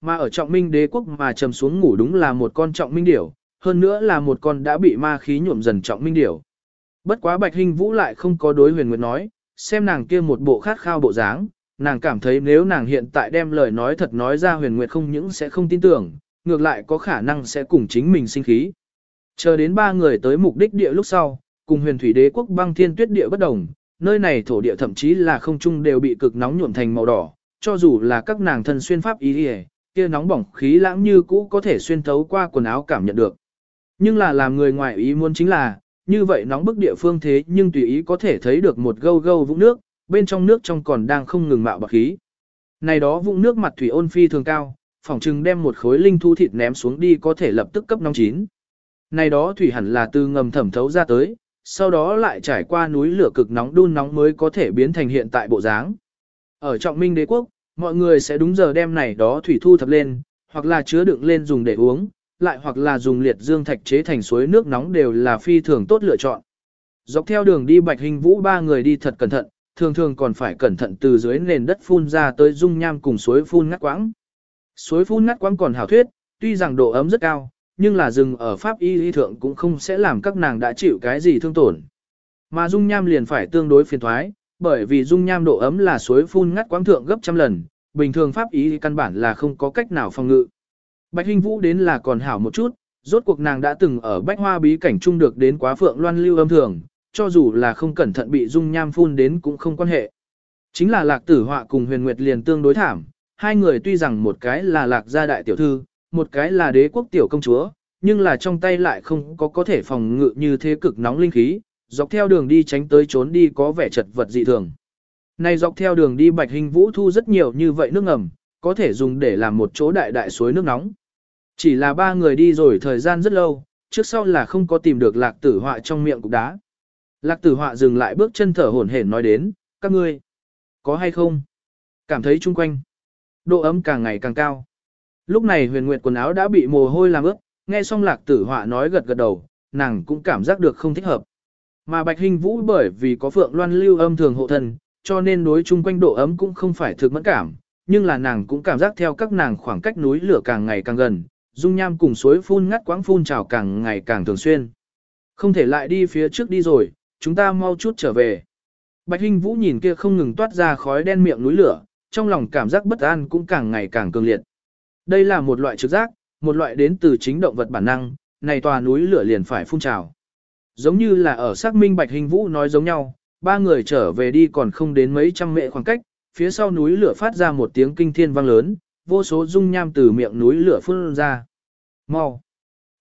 Mà ở trọng minh đế quốc mà trầm xuống ngủ đúng là một con trọng minh điểu, hơn nữa là một con đã bị ma khí nhuộm dần trọng minh điểu. Bất quá Bạch Hình Vũ lại không có đối huyền nguyệt nói, xem nàng kia một bộ khát khao bộ dáng, nàng cảm thấy nếu nàng hiện tại đem lời nói thật nói ra huyền nguyệt không những sẽ không tin tưởng, ngược lại có khả năng sẽ cùng chính mình sinh khí. Chờ đến ba người tới mục đích địa lúc sau, cùng huyền thủy đế quốc băng thiên tuyết địa bất đồng, nơi này thổ địa thậm chí là không trung đều bị cực nóng nhuộm thành màu đỏ, cho dù là các nàng thân xuyên pháp ý đi kia nóng bỏng khí lãng như cũ có thể xuyên thấu qua quần áo cảm nhận được. Nhưng là làm người ngoài ý muốn chính là, như vậy nóng bức địa phương thế nhưng tùy ý có thể thấy được một gâu gâu vũng nước, bên trong nước trong còn đang không ngừng mạo bạc khí. Này đó vũng nước mặt thủy ôn phi thường cao, phỏng chừng đem một khối linh thu thịt ném xuống đi có thể lập tức cấp nóng chín. Này đó thủy hẳn là từ ngầm thẩm thấu ra tới, sau đó lại trải qua núi lửa cực nóng đun nóng mới có thể biến thành hiện tại bộ dáng. Ở trọng minh đế quốc, mọi người sẽ đúng giờ đem này đó thủy thu thập lên, hoặc là chứa đựng lên dùng để uống, lại hoặc là dùng liệt dương thạch chế thành suối nước nóng đều là phi thường tốt lựa chọn. Dọc theo đường đi Bạch Hình Vũ ba người đi thật cẩn thận, thường thường còn phải cẩn thận từ dưới nền đất phun ra tới dung nham cùng suối phun ngắt quãng. Suối phun ngắt quãng còn hảo thuyết, tuy rằng độ ấm rất cao, nhưng là rừng ở Pháp y y thượng cũng không sẽ làm các nàng đã chịu cái gì thương tổn. Mà dung nham liền phải tương đối phiền thoái, bởi vì dung nham độ ấm là suối phun ngắt quãng thượng gấp trăm lần, bình thường Pháp ý căn bản là không có cách nào phòng ngự. Bạch Hinh Vũ đến là còn hảo một chút, rốt cuộc nàng đã từng ở bách hoa bí cảnh trung được đến quá phượng loan lưu âm thường, cho dù là không cẩn thận bị dung nham phun đến cũng không quan hệ. Chính là lạc tử họa cùng huyền nguyệt liền tương đối thảm, hai người tuy rằng một cái là lạc gia đại tiểu thư, một cái là đế quốc tiểu công chúa, nhưng là trong tay lại không có có thể phòng ngự như thế cực nóng linh khí, dọc theo đường đi tránh tới trốn đi có vẻ chật vật dị thường. Này dọc theo đường đi bạch hình vũ thu rất nhiều như vậy nước ngầm, có thể dùng để làm một chỗ đại đại suối nước nóng. Chỉ là ba người đi rồi thời gian rất lâu, trước sau là không có tìm được lạc tử họa trong miệng cục đá. Lạc tử họa dừng lại bước chân thở hổn hển nói đến, các ngươi, có hay không? Cảm thấy chung quanh, độ ấm càng ngày càng cao. Lúc này huyền nguyệt quần áo đã bị mồ hôi làm ướt, nghe xong lạc tử họa nói gật gật đầu, nàng cũng cảm giác được không thích hợp. Mà bạch hình vũ bởi vì có phượng loan lưu âm thường hộ thân, cho nên đối chung quanh độ ấm cũng không phải thực mẫn cảm, nhưng là nàng cũng cảm giác theo các nàng khoảng cách núi lửa càng ngày càng gần, dung nham cùng suối phun ngắt quãng phun trào càng ngày càng thường xuyên. Không thể lại đi phía trước đi rồi, chúng ta mau chút trở về. Bạch Hinh Vũ nhìn kia không ngừng toát ra khói đen miệng núi lửa, trong lòng cảm giác bất an cũng càng ngày càng cường liệt. Đây là một loại trực giác, một loại đến từ chính động vật bản năng, này tòa núi lửa liền phải phun trào. Giống như là ở xác minh Bạch Hình Vũ nói giống nhau, ba người trở về đi còn không đến mấy trăm mệ khoảng cách, phía sau núi lửa phát ra một tiếng kinh thiên vang lớn, vô số dung nham từ miệng núi lửa phun ra. Mau!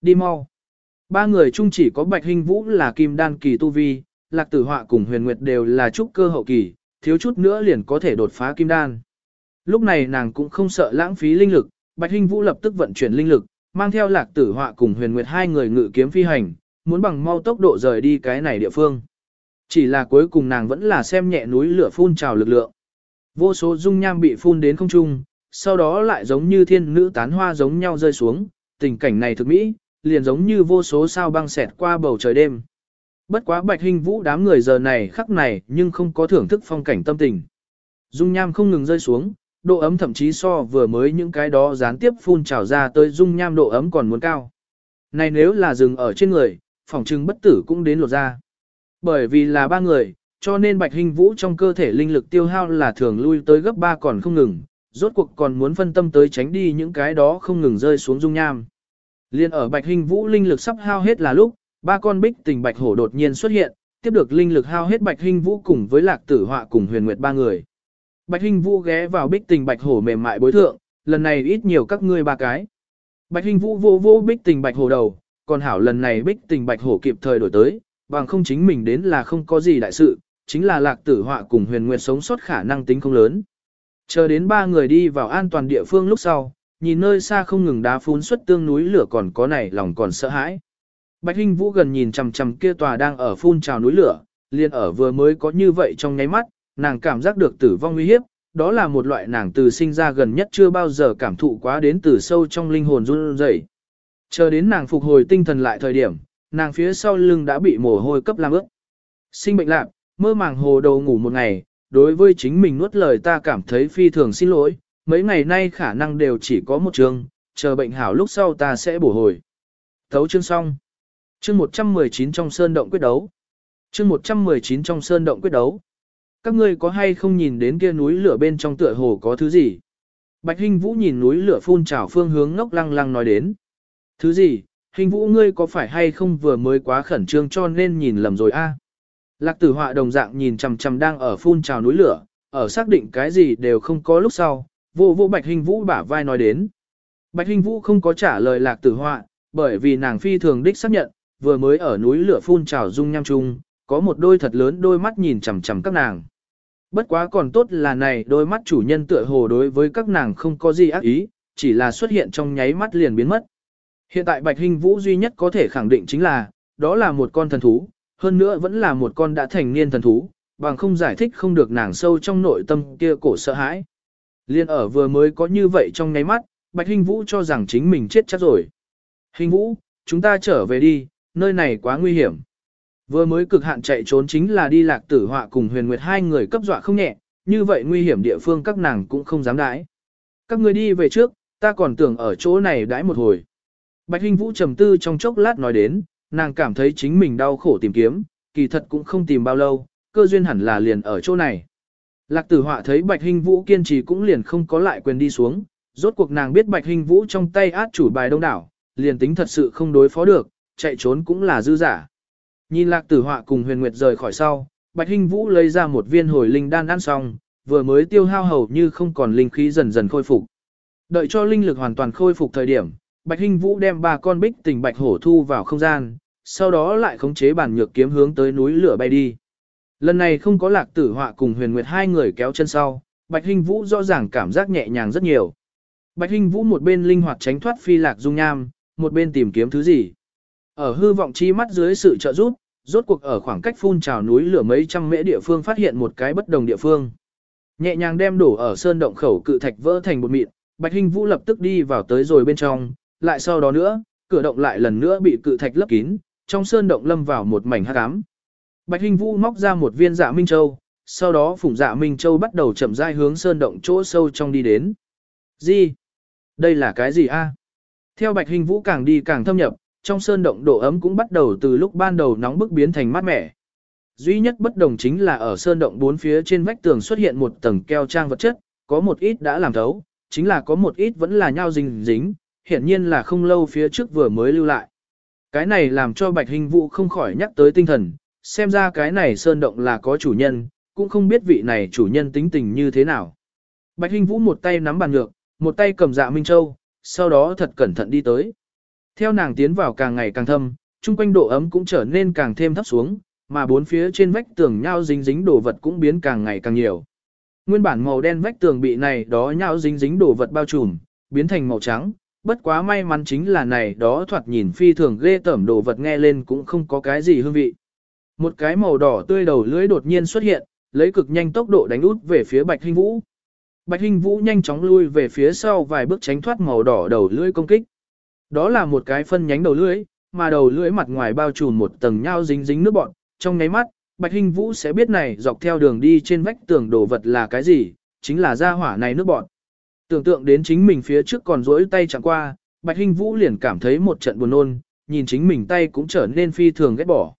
Đi mau! Ba người chung chỉ có Bạch Hình Vũ là kim đan kỳ tu vi, Lạc Tử Họa cùng Huyền Nguyệt đều là trúc cơ hậu kỳ, thiếu chút nữa liền có thể đột phá kim đan. Lúc này nàng cũng không sợ lãng phí linh lực, Bạch Hình Vũ lập tức vận chuyển linh lực, mang theo Lạc Tử Họa cùng Huyền Nguyệt hai người ngự kiếm phi hành, muốn bằng mau tốc độ rời đi cái này địa phương. Chỉ là cuối cùng nàng vẫn là xem nhẹ núi lửa phun trào lực lượng. Vô số dung nham bị phun đến không trung, sau đó lại giống như thiên nữ tán hoa giống nhau rơi xuống, tình cảnh này thực mỹ, liền giống như vô số sao băng xẹt qua bầu trời đêm. Bất quá bạch hình vũ đám người giờ này khắc này nhưng không có thưởng thức phong cảnh tâm tình. Dung nham không ngừng rơi xuống, độ ấm thậm chí so vừa mới những cái đó gián tiếp phun trào ra tới dung nham độ ấm còn muốn cao. Này nếu là dừng ở trên người, phòng trưng bất tử cũng đến lột ra. Bởi vì là ba người, cho nên bạch hình vũ trong cơ thể linh lực tiêu hao là thường lui tới gấp ba còn không ngừng, rốt cuộc còn muốn phân tâm tới tránh đi những cái đó không ngừng rơi xuống dung nham. Liên ở bạch hình vũ linh lực sắp hao hết là lúc, ba con bích tình bạch hổ đột nhiên xuất hiện, tiếp được linh lực hao hết bạch hình vũ cùng với lạc tử họa cùng huyền nguyệt ba người. Bạch hình vũ ghé vào bích tình bạch hổ mềm mại bối thượng, lần này ít nhiều các ngươi ba cái. Bạch hình vũ vô vô bích tình bạch hổ đầu, còn hảo lần này bích tình bạch hổ kịp thời đổi tới, bằng không chính mình đến là không có gì đại sự, chính là lạc tử họa cùng huyền nguyệt sống sót khả năng tính không lớn. Chờ đến ba người đi vào an toàn địa phương lúc sau, nhìn nơi xa không ngừng đá phun xuất tương núi lửa còn có này lòng còn sợ hãi. Bạch Hinh Vũ gần nhìn chằm chằm kia tòa đang ở phun trào núi lửa, liền ở vừa mới có như vậy trong nháy mắt, nàng cảm giác được tử vong nguy hiếp, đó là một loại nàng từ sinh ra gần nhất chưa bao giờ cảm thụ quá đến từ sâu trong linh hồn run rẩy. Chờ đến nàng phục hồi tinh thần lại thời điểm, nàng phía sau lưng đã bị mồ hôi cấp làm ướt. Sinh bệnh lạc, mơ màng hồ đầu ngủ một ngày, đối với chính mình nuốt lời ta cảm thấy phi thường xin lỗi, mấy ngày nay khả năng đều chỉ có một trường, chờ bệnh hảo lúc sau ta sẽ bổ hồi. Thấu chương xong. Chương 119 trong sơn động quyết đấu. Chương 119 trong sơn động quyết đấu. Các ngươi có hay không nhìn đến kia núi lửa bên trong tựa hồ có thứ gì? Bạch Hinh Vũ nhìn núi lửa phun trào phương hướng ngốc lăng lăng nói đến. Thứ gì? Hình Vũ ngươi có phải hay không vừa mới quá khẩn trương cho nên nhìn lầm rồi a? Lạc tử họa đồng dạng nhìn chằm chằm đang ở phun trào núi lửa, ở xác định cái gì đều không có lúc sau, vô vô Bạch Hình Vũ bả vai nói đến. Bạch Hình Vũ không có trả lời lạc tử họa, bởi vì nàng phi thường đích xác nhận, vừa mới ở núi lửa phun trào dung nham chung, có một đôi thật lớn đôi mắt nhìn chằm chằm các nàng. Bất quá còn tốt là này đôi mắt chủ nhân tựa hồ đối với các nàng không có gì ác ý, chỉ là xuất hiện trong nháy mắt liền biến mất. Hiện tại Bạch hình Vũ duy nhất có thể khẳng định chính là, đó là một con thần thú, hơn nữa vẫn là một con đã thành niên thần thú, bằng không giải thích không được nàng sâu trong nội tâm kia cổ sợ hãi. Liên ở vừa mới có như vậy trong ngáy mắt, Bạch hình Vũ cho rằng chính mình chết chắc rồi. Hình Vũ, chúng ta trở về đi, nơi này quá nguy hiểm. Vừa mới cực hạn chạy trốn chính là đi lạc tử họa cùng huyền nguyệt hai người cấp dọa không nhẹ, như vậy nguy hiểm địa phương các nàng cũng không dám đãi. Các người đi về trước, ta còn tưởng ở chỗ này đãi một hồi. Bạch Hinh Vũ trầm tư trong chốc lát nói đến, nàng cảm thấy chính mình đau khổ tìm kiếm, kỳ thật cũng không tìm bao lâu, cơ duyên hẳn là liền ở chỗ này. Lạc tử họa thấy Bạch Hinh Vũ kiên trì cũng liền không có lại quyền đi xuống, rốt cuộc nàng biết Bạch Hinh Vũ trong tay át chủ bài đông đảo, liền tính thật sự không đối phó được, chạy trốn cũng là dư giả. Nhìn lạc tử họa cùng huyền nguyệt rời khỏi sau, Bạch Hinh Vũ lấy ra một viên hồi linh đan ăn xong, vừa mới tiêu hao hầu như không còn linh khí dần dần khôi phục. Đợi cho linh lực hoàn toàn khôi phục thời điểm, Bạch Hinh Vũ đem ba con bích tình bạch hổ thu vào không gian, sau đó lại khống chế bản nhược kiếm hướng tới núi lửa bay đi. Lần này không có lạc tử họa cùng huyền nguyệt hai người kéo chân sau, Bạch Hinh Vũ rõ ràng cảm giác nhẹ nhàng rất nhiều. Bạch Hinh Vũ một bên linh hoạt tránh thoát phi lạc dung nham, một bên tìm kiếm thứ gì. Ở hư vọng chi mắt dưới sự trợ giúp, rốt cuộc ở khoảng cách phun trào núi lửa mấy trăm mễ địa phương phát hiện một cái bất đồng địa phương. Nhẹ nhàng đem đổ ở sơn động khẩu cự thạch vỡ thành một mịn, Bạch Hinh Vũ lập tức đi vào tới rồi bên trong, lại sau đó nữa, cửa động lại lần nữa bị cự thạch lấp kín, trong sơn động lâm vào một mảnh hắc ám. Bạch Hinh Vũ móc ra một viên dạ minh châu, sau đó phủng dạ minh châu bắt đầu chậm rãi hướng sơn động chỗ sâu trong đi đến. Gì? Đây là cái gì a? Theo Bạch Hinh Vũ càng đi càng thâm nhập, trong sơn động độ ấm cũng bắt đầu từ lúc ban đầu nóng bức biến thành mát mẻ. Duy nhất bất đồng chính là ở sơn động bốn phía trên vách tường xuất hiện một tầng keo trang vật chất, có một ít đã làm thấu, chính là có một ít vẫn là nhau dính dính, hiển nhiên là không lâu phía trước vừa mới lưu lại. Cái này làm cho Bạch Hình Vũ không khỏi nhắc tới tinh thần, xem ra cái này sơn động là có chủ nhân, cũng không biết vị này chủ nhân tính tình như thế nào. Bạch Hình Vũ một tay nắm bàn ngược, một tay cầm dạ Minh Châu, sau đó thật cẩn thận đi tới. Theo nàng tiến vào càng ngày càng thâm, chung quanh độ ấm cũng trở nên càng thêm thấp xuống, mà bốn phía trên vách tường nhau dính dính đồ vật cũng biến càng ngày càng nhiều. Nguyên bản màu đen vách tường bị này đó nhau dính dính đồ vật bao trùm, biến thành màu trắng, bất quá may mắn chính là này đó thoạt nhìn phi thường ghê tởm đồ vật nghe lên cũng không có cái gì hương vị. Một cái màu đỏ tươi đầu lưỡi đột nhiên xuất hiện, lấy cực nhanh tốc độ đánh út về phía Bạch Hinh Vũ. Bạch Hinh Vũ nhanh chóng lui về phía sau vài bước tránh thoát màu đỏ đầu lưỡi công kích. Đó là một cái phân nhánh đầu lưỡi, mà đầu lưỡi mặt ngoài bao trùm một tầng nhau dính dính nước bọt. trong nháy mắt, Bạch Hinh Vũ sẽ biết này dọc theo đường đi trên vách tường đồ vật là cái gì, chính là ra hỏa này nước bọt. Tưởng tượng đến chính mình phía trước còn rỗi tay chẳng qua, Bạch Hinh Vũ liền cảm thấy một trận buồn nôn, nhìn chính mình tay cũng trở nên phi thường ghét bỏ.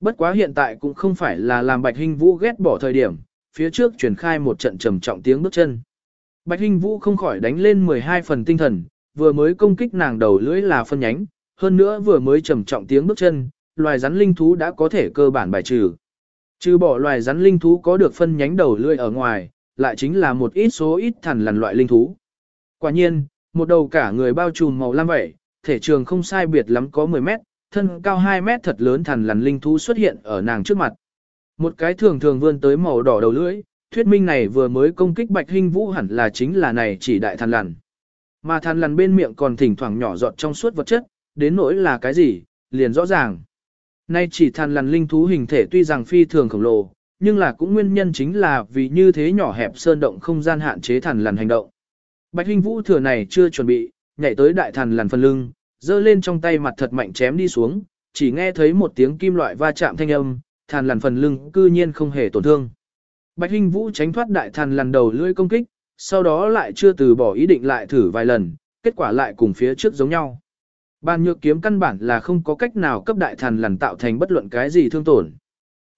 Bất quá hiện tại cũng không phải là làm Bạch Hinh Vũ ghét bỏ thời điểm, phía trước truyền khai một trận trầm trọng tiếng bước chân. Bạch Hinh Vũ không khỏi đánh lên 12 phần tinh thần, vừa mới công kích nàng đầu lưỡi là phân nhánh, hơn nữa vừa mới trầm trọng tiếng bước chân, loài rắn linh thú đã có thể cơ bản bài trừ. Trừ bỏ loài rắn linh thú có được phân nhánh đầu lưỡi ở ngoài, lại chính là một ít số ít thần lằn loại linh thú. Quả nhiên, một đầu cả người bao trùm màu lam vậy, thể trường không sai biệt lắm có 10 mét, thân cao 2 mét thật lớn thần lằn linh thú xuất hiện ở nàng trước mặt. Một cái thường thường vươn tới màu đỏ đầu lưỡi, thuyết minh này vừa mới công kích bạch hình vũ hẳn là chính là này chỉ đại thần lằn. Mà thần lằn bên miệng còn thỉnh thoảng nhỏ giọt trong suốt vật chất, đến nỗi là cái gì, liền rõ ràng. Nay chỉ thần lằn linh thú hình thể tuy rằng phi thường khổng lồ, nhưng là cũng nguyên nhân chính là vì như thế nhỏ hẹp sơn động không gian hạn chế thần lằn hành động. Bạch Hinh Vũ thừa này chưa chuẩn bị, nhảy tới đại thần lằn phần lưng, giơ lên trong tay mặt thật mạnh chém đi xuống, chỉ nghe thấy một tiếng kim loại va chạm thanh âm, thần lằn phần lưng cư nhiên không hề tổn thương. Bạch Hinh Vũ tránh thoát đại thần lằn đầu lưỡi công kích, sau đó lại chưa từ bỏ ý định lại thử vài lần, kết quả lại cùng phía trước giống nhau. Bàn nhược kiếm căn bản là không có cách nào cấp đại thần lằn tạo thành bất luận cái gì thương tổn.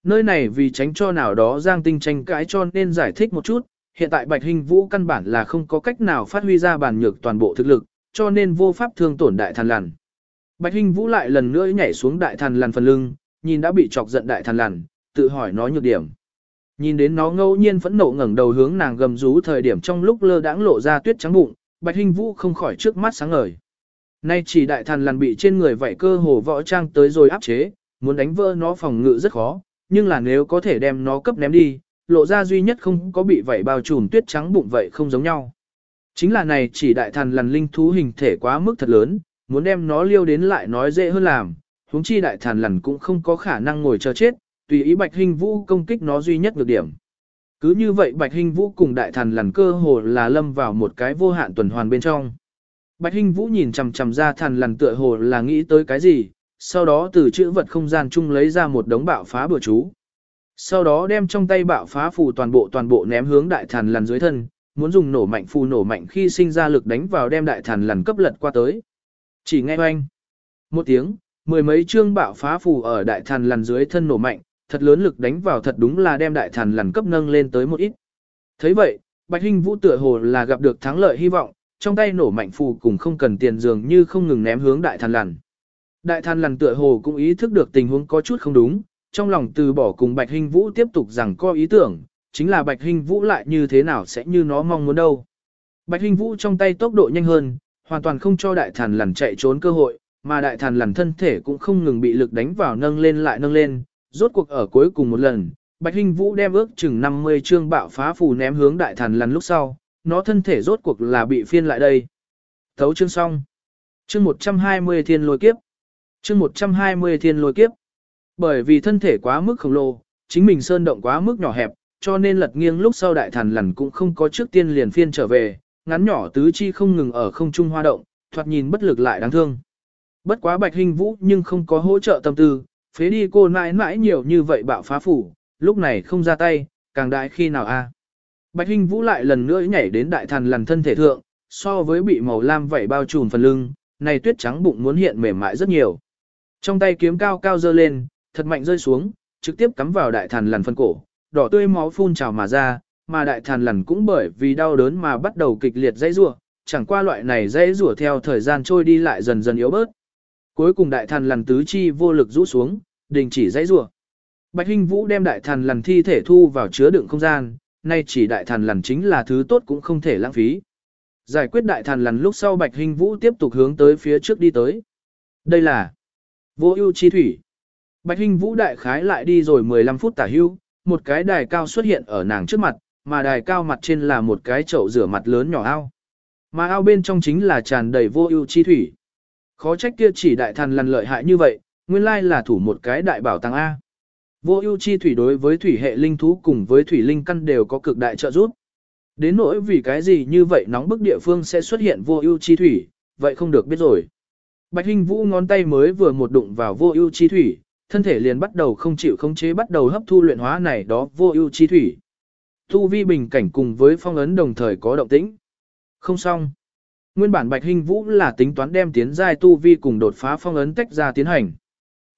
Nơi này vì tránh cho nào đó giang tinh tranh cãi cho nên giải thích một chút, hiện tại Bạch Hình Vũ căn bản là không có cách nào phát huy ra bản nhược toàn bộ thực lực, cho nên vô pháp thương tổn đại thần lằn. Bạch Hình Vũ lại lần nữa nhảy xuống đại thần lằn phần lưng, nhìn đã bị chọc giận đại thần lằn, tự hỏi nó nhược điểm. Nhìn đến nó ngẫu nhiên phẫn nộ ngẩng đầu hướng nàng gầm rú thời điểm trong lúc lơ đãng lộ ra tuyết trắng bụng, Bạch Hình Vũ không khỏi trước mắt sáng ngời. Nay chỉ đại thần lằn bị trên người vậy cơ hồ võ trang tới rồi áp chế, muốn đánh vỡ nó phòng ngự rất khó, nhưng là nếu có thể đem nó cấp ném đi, lộ ra duy nhất không có bị vảy bao trùm tuyết trắng bụng vậy không giống nhau. Chính là này chỉ đại thần lằn linh thú hình thể quá mức thật lớn, muốn đem nó liêu đến lại nói dễ hơn làm, huống chi đại thần lằn cũng không có khả năng ngồi chờ chết, tùy ý Bạch Hình Vũ công kích nó duy nhất được điểm. Cứ như vậy Bạch Hình Vũ cùng đại thần lằn cơ hồ là lâm vào một cái vô hạn tuần hoàn bên trong. Bạch Hình Vũ nhìn chằm chằm ra thần lằn tựa hồ là nghĩ tới cái gì, sau đó từ chữ vật không gian chung lấy ra một đống bạo phá bừa chú. Sau đó đem trong tay bạo phá phù toàn bộ toàn bộ ném hướng đại thần lằn dưới thân, muốn dùng nổ mạnh phù nổ mạnh khi sinh ra lực đánh vào đem đại thần lằn cấp lật qua tới. Chỉ nghe oanh. Một tiếng, mười mấy chương bạo phá phù ở đại thần lằn dưới thân nổ mạnh, thật lớn lực đánh vào thật đúng là đem đại thần lằn cấp nâng lên tới một ít. thấy vậy, Bạch Hinh Vũ tựa hồ là gặp được thắng lợi hy vọng, trong tay nổ mạnh phù cùng không cần tiền dường như không ngừng ném hướng đại thần lằn. Đại thần lằn tựa hồ cũng ý thức được tình huống có chút không đúng, trong lòng từ bỏ cùng Bạch Hinh Vũ tiếp tục rằng có ý tưởng, chính là Bạch Hinh Vũ lại như thế nào sẽ như nó mong muốn đâu. Bạch Hinh Vũ trong tay tốc độ nhanh hơn, hoàn toàn không cho đại thần lằn chạy trốn cơ hội, mà đại thần lằn thân thể cũng không ngừng bị lực đánh vào nâng lên lại nâng lên, rốt cuộc ở cuối cùng một lần, Bạch Hinh Vũ đem ước chừng 50 chương bạo phá phù ném hướng đại thần lằn lúc sau, nó thân thể rốt cuộc là bị phiên lại đây. Thấu chương xong. Chương 120 thiên lôi kiếp. Chương 120 thiên lôi kiếp. Bởi vì thân thể quá mức khổng lồ, chính mình sơn động quá mức nhỏ hẹp, cho nên lật nghiêng lúc sau đại thần lằn cũng không có trước tiên liền phiên trở về, ngắn nhỏ tứ chi không ngừng ở không trung hoa động, thoạt nhìn bất lực lại đáng thương. Bất quá bạch hình vũ nhưng không có hỗ trợ tâm tư, phế đi cô mãi mãi nhiều như vậy bạo phá phủ, lúc này không ra tay, càng đại khi nào a? Bạch hình vũ lại lần nữa nhảy đến đại thần lằn thân thể thượng, so với bị màu lam vảy bao trùm phần lưng, này tuyết trắng bụng muốn hiện mềm mại rất nhiều. Trong tay kiếm cao cao dơ lên, thật mạnh rơi xuống, trực tiếp cắm vào đại thần lằn phân cổ, đỏ tươi máu phun trào mà ra, mà đại thần lằn cũng bởi vì đau đớn mà bắt đầu kịch liệt dãy rủa, chẳng qua loại này dãy rủa theo thời gian trôi đi lại dần dần yếu bớt. Cuối cùng đại thần lằn tứ chi vô lực rũ xuống, đình chỉ dãy rủa. Bạch Hinh Vũ đem đại thần lằn thi thể thu vào chứa đựng không gian, nay chỉ đại thần lằn chính là thứ tốt cũng không thể lãng phí. Giải quyết đại thần lằn lúc sau Bạch Hinh Vũ tiếp tục hướng tới phía trước đi tới. Đây là vô ưu chi thủy. Bạch Hinh Vũ đại khái lại đi rồi 15 phút tả hưu, một cái đài cao xuất hiện ở nàng trước mặt, mà đài cao mặt trên là một cái chậu rửa mặt lớn nhỏ ao. Mà ao bên trong chính là tràn đầy vô ưu chi thủy. Khó trách kia chỉ đại thần lằn lợi hại như vậy, nguyên lai là thủ một cái đại bảo tàng A. Vô ưu chi thủy đối với thủy hệ linh thú cùng với thủy linh căn đều có cực đại trợ giúp. Đến nỗi vì cái gì như vậy nóng bức địa phương sẽ xuất hiện vô ưu chi thủy, vậy không được biết rồi. Bạch Hinh Vũ ngón tay mới vừa một đụng vào vô ưu chi thủy, thân thể liền bắt đầu không chịu khống chế bắt đầu hấp thu luyện hóa này đó vô ưu chi thủy. Thu vi bình cảnh cùng với phong ấn đồng thời có động tĩnh. Không xong. Nguyên bản Bạch Hinh Vũ là tính toán đem tiến giai tu vi cùng đột phá phong ấn tách ra tiến hành.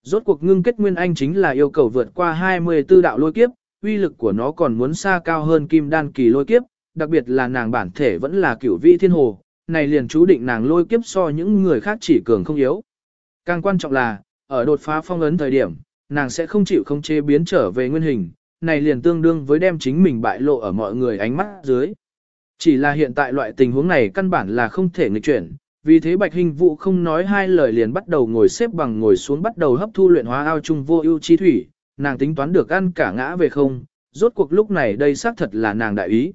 Rốt cuộc ngưng kết nguyên anh chính là yêu cầu vượt qua 24 đạo lôi kiếp, uy lực của nó còn muốn xa cao hơn kim đan kỳ lôi kiếp, đặc biệt là nàng bản thể vẫn là cửu vi thiên hồ, này liền chú định nàng lôi kiếp so những người khác chỉ cường không yếu. Càng quan trọng là, ở đột phá phong ấn thời điểm, nàng sẽ không chịu không chế biến trở về nguyên hình, này liền tương đương với đem chính mình bại lộ ở mọi người ánh mắt dưới. Chỉ là hiện tại loại tình huống này căn bản là không thể nghịch chuyển, vì thế Bạch Hình Vũ không nói hai lời liền bắt đầu ngồi xếp bằng ngồi xuống bắt đầu hấp thu luyện hóa ao trung vô ưu chi thủy, nàng tính toán được ăn cả ngã về không, rốt cuộc lúc này đây xác thật là nàng đại ý.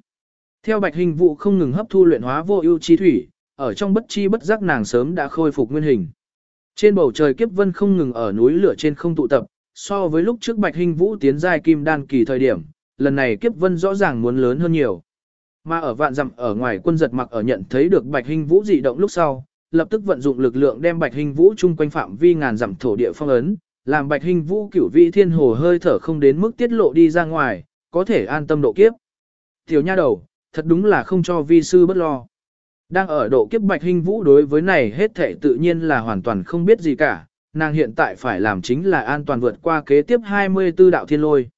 Theo Bạch Hình Vũ không ngừng hấp thu luyện hóa vô ưu chi thủy, ở trong bất chi bất giác nàng sớm đã khôi phục nguyên hình. Trên bầu trời kiếp vân không ngừng ở núi lửa trên không tụ tập, so với lúc trước Bạch Hinh Vũ tiến giai kim đan kỳ thời điểm, lần này kiếp vân rõ ràng muốn lớn hơn nhiều. Mà ở vạn dặm ở ngoài quân giật mặc ở nhận thấy được Bạch Hinh Vũ dị động lúc sau, lập tức vận dụng lực lượng đem Bạch Hinh Vũ chung quanh phạm vi ngàn dặm thổ địa phong ấn, làm Bạch Hinh Vũ cửu vị thiên hồ hơi thở không đến mức tiết lộ đi ra ngoài, có thể an tâm độ kiếp. Tiểu nha đầu, thật đúng là không cho vi sư bất lo. Đang ở độ kiếp bạch hình vũ đối với này hết thể tự nhiên là hoàn toàn không biết gì cả, nàng hiện tại phải làm chính là an toàn vượt qua kế tiếp 24 đạo thiên lôi.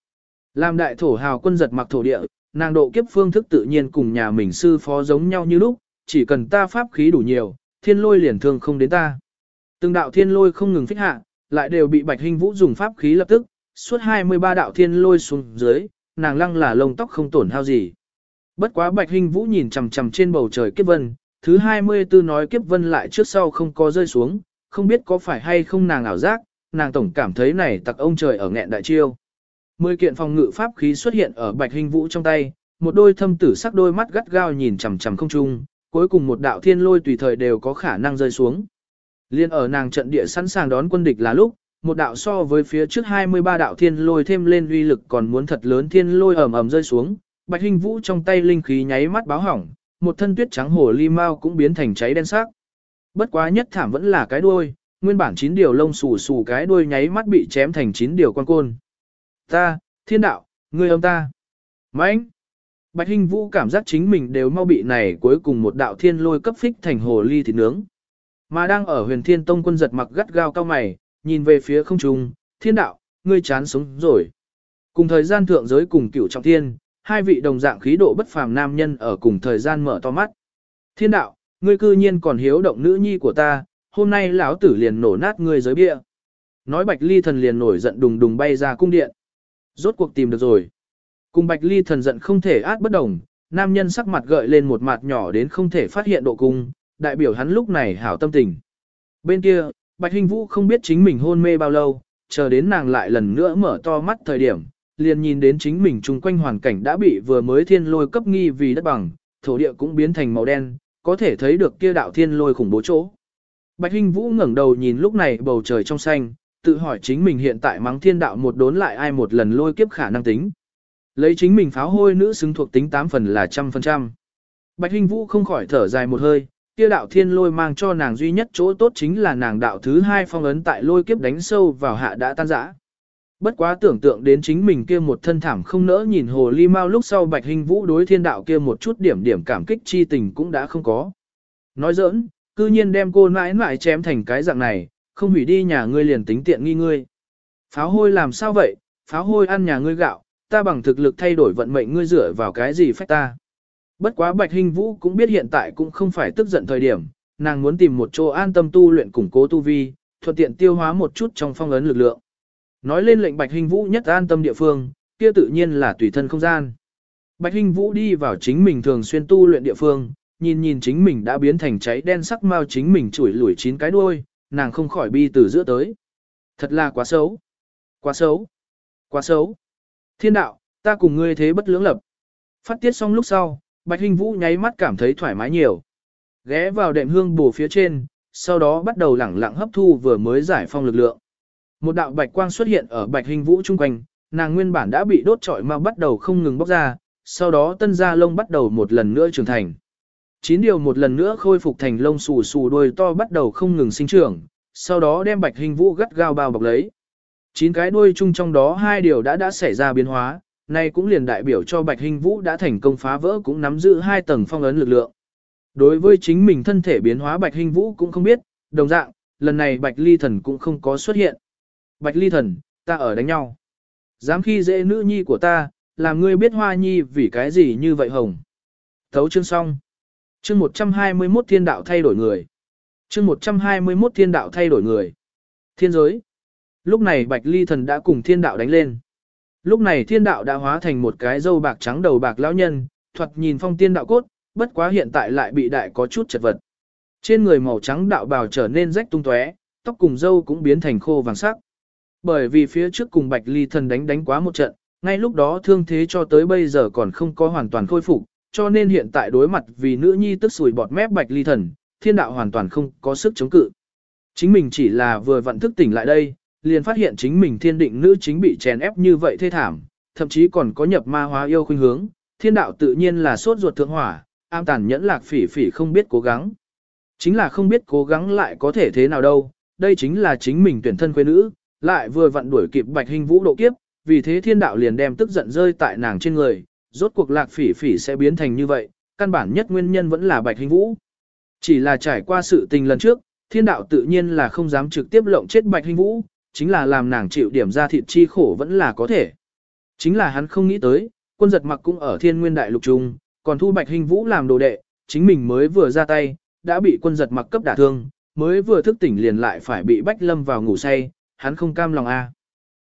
Làm đại thổ hào quân giật mặc thổ địa, nàng độ kiếp phương thức tự nhiên cùng nhà mình sư phó giống nhau như lúc, chỉ cần ta pháp khí đủ nhiều, thiên lôi liền thương không đến ta. Từng đạo thiên lôi không ngừng phích hạ, lại đều bị bạch hình vũ dùng pháp khí lập tức, suốt 23 đạo thiên lôi xuống dưới, nàng lăng là lông tóc không tổn hao gì. Bất quá bạch hình vũ nhìn chằm chằm trên bầu trời kiếp vân, thứ 24 nói kiếp vân lại trước sau không có rơi xuống, không biết có phải hay không nàng ảo giác, nàng tổng cảm thấy này tặc ông trời ở nghẹn đại chiêu. Mười kiện phòng ngự pháp khí xuất hiện ở bạch hình vũ trong tay, một đôi thâm tử sắc đôi mắt gắt gao nhìn chằm chằm không trung, cuối cùng một đạo thiên lôi tùy thời đều có khả năng rơi xuống. Liên ở nàng trận địa sẵn sàng đón quân địch là lúc, một đạo so với phía trước 23 đạo thiên lôi thêm lên uy lực còn muốn thật lớn thiên lôi ầm ầm rơi xuống, Bạch Hình Vũ trong tay linh khí nháy mắt báo hỏng, một thân tuyết trắng hồ ly mao cũng biến thành cháy đen sắc. Bất quá nhất thảm vẫn là cái đuôi, nguyên bản chín điều lông xù xù cái đuôi nháy mắt bị chém thành chín điều quan côn. Ta, thiên đạo, ngươi ông ta. Mãnh. Bạch Hinh Vũ cảm giác chính mình đều mau bị này cuối cùng một đạo thiên lôi cấp phích thành hồ ly thịt nướng. Mà đang ở huyền thiên tông quân giật mặc gắt gao cao mày, nhìn về phía không trung, thiên đạo, ngươi chán sống rồi. Cùng thời gian thượng giới cùng cửu trọng thiên, hai vị đồng dạng khí độ bất phàm nam nhân ở cùng thời gian mở to mắt. Thiên đạo, ngươi cư nhiên còn hiếu động nữ nhi của ta, hôm nay lão tử liền nổ nát ngươi giới bia. Nói bạch ly thần liền nổi giận đùng đùng bay ra cung điện. Rốt cuộc tìm được rồi. Cùng bạch ly thần giận không thể át bất đồng, nam nhân sắc mặt gợi lên một mặt nhỏ đến không thể phát hiện độ cung, đại biểu hắn lúc này hảo tâm tình. Bên kia, bạch hình vũ không biết chính mình hôn mê bao lâu, chờ đến nàng lại lần nữa mở to mắt thời điểm, liền nhìn đến chính mình chung quanh hoàn cảnh đã bị vừa mới thiên lôi cấp nghi vì đất bằng, thổ địa cũng biến thành màu đen, có thể thấy được kia đạo thiên lôi khủng bố chỗ. Bạch Hinh Vũ ngẩng đầu nhìn lúc này bầu trời trong xanh, tự hỏi chính mình hiện tại mắng thiên đạo một đốn lại ai một lần lôi kiếp khả năng tính. Lấy chính mình pháo hôi nữ xứng thuộc tính 8 phần là trăm phần trăm. Bạch Hinh Vũ không khỏi thở dài một hơi, kia đạo thiên lôi mang cho nàng duy nhất chỗ tốt chính là nàng đạo thứ hai phong ấn tại lôi kiếp đánh sâu vào hạ đã tan rã. Bất quá tưởng tượng đến chính mình kia một thân thảm không nỡ nhìn hồ ly mau lúc sau bạch hình vũ đối thiên đạo kia một chút điểm điểm cảm kích chi tình cũng đã không có. Nói giỡn, cư nhiên đem cô mãi mãi chém thành cái dạng này, không hủy đi nhà ngươi liền tính tiện nghi ngươi. Pháo hôi làm sao vậy, pháo hôi ăn nhà ngươi gạo, ta bằng thực lực thay đổi vận mệnh ngươi dựa vào cái gì phách ta. Bất quá bạch hình vũ cũng biết hiện tại cũng không phải tức giận thời điểm, nàng muốn tìm một chỗ an tâm tu luyện củng cố tu vi, thuận tiện tiêu hóa một chút trong phong ấn lực lượng. Nói lên lệnh Bạch Hình Vũ nhất an tâm địa phương, kia tự nhiên là tùy thân không gian. Bạch Hình Vũ đi vào chính mình thường xuyên tu luyện địa phương, nhìn nhìn chính mình đã biến thành cháy đen sắc mau chính mình chủi lủi chín cái đuôi, nàng không khỏi bi từ giữa tới. Thật là quá xấu. Quá xấu. Quá xấu. Thiên đạo, ta cùng ngươi thế bất lưỡng lập. Phát tiết xong lúc sau, Bạch Hình Vũ nháy mắt cảm thấy thoải mái nhiều. Ghé vào đệm hương bổ phía trên, sau đó bắt đầu lẳng lặng hấp thu vừa mới giải phong lực lượng. Một đạo bạch quang xuất hiện ở bạch hình vũ chung quanh, nàng nguyên bản đã bị đốt trọi mà bắt đầu không ngừng bóc ra, sau đó tân gia lông bắt đầu một lần nữa trưởng thành. Chín điều một lần nữa khôi phục thành lông xù xù đuôi to bắt đầu không ngừng sinh trưởng, sau đó đem bạch hình vũ gắt gao bao bọc lấy. Chín cái đuôi chung trong đó hai điều đã đã xảy ra biến hóa, nay cũng liền đại biểu cho bạch hình vũ đã thành công phá vỡ cũng nắm giữ hai tầng phong ấn lực lượng. Đối với chính mình thân thể biến hóa bạch hình vũ cũng không biết, đồng dạng, lần này bạch ly thần cũng không có xuất hiện. Bạch ly thần, ta ở đánh nhau. Dám khi dễ nữ nhi của ta, làm ngươi biết hoa nhi vì cái gì như vậy hồng. Thấu chương xong. Chương 121 thiên đạo thay đổi người. Chương 121 thiên đạo thay đổi người. Thiên giới. Lúc này bạch ly thần đã cùng thiên đạo đánh lên. Lúc này thiên đạo đã hóa thành một cái dâu bạc trắng đầu bạc lão nhân, thuật nhìn phong tiên đạo cốt, bất quá hiện tại lại bị đại có chút chật vật. Trên người màu trắng đạo bào trở nên rách tung tóe, tóc cùng dâu cũng biến thành khô vàng sắc. Bởi vì phía trước cùng Bạch Ly thần đánh đánh quá một trận, ngay lúc đó thương thế cho tới bây giờ còn không có hoàn toàn khôi phục, cho nên hiện tại đối mặt vì nữ nhi tức sủi bọt mép Bạch Ly thần, thiên đạo hoàn toàn không có sức chống cự. Chính mình chỉ là vừa vận thức tỉnh lại đây, liền phát hiện chính mình thiên định nữ chính bị chèn ép như vậy thê thảm, thậm chí còn có nhập ma hóa yêu khuynh hướng, thiên đạo tự nhiên là sốt ruột thượng hỏa, am tàn nhẫn lạc phỉ phỉ không biết cố gắng. Chính là không biết cố gắng lại có thể thế nào đâu, đây chính là chính mình tuyển thân quê nữ, lại vừa vặn đuổi kịp bạch hình vũ độ kiếp, vì thế thiên đạo liền đem tức giận rơi tại nàng trên người, rốt cuộc lạc phỉ phỉ sẽ biến thành như vậy, căn bản nhất nguyên nhân vẫn là Bạch Hình Vũ. Chỉ là trải qua sự tình lần trước, thiên đạo tự nhiên là không dám trực tiếp lộng chết Bạch Hình Vũ, chính là làm nàng chịu điểm ra thịt chi khổ vẫn là có thể. Chính là hắn không nghĩ tới, quân giật mặc cũng ở thiên nguyên đại lục trung, còn thu Bạch Hình Vũ làm đồ đệ, chính mình mới vừa ra tay, đã bị quân giật mặc cấp đả thương, mới vừa thức tỉnh liền lại phải bị Bách Lâm vào ngủ say, hắn không cam lòng a.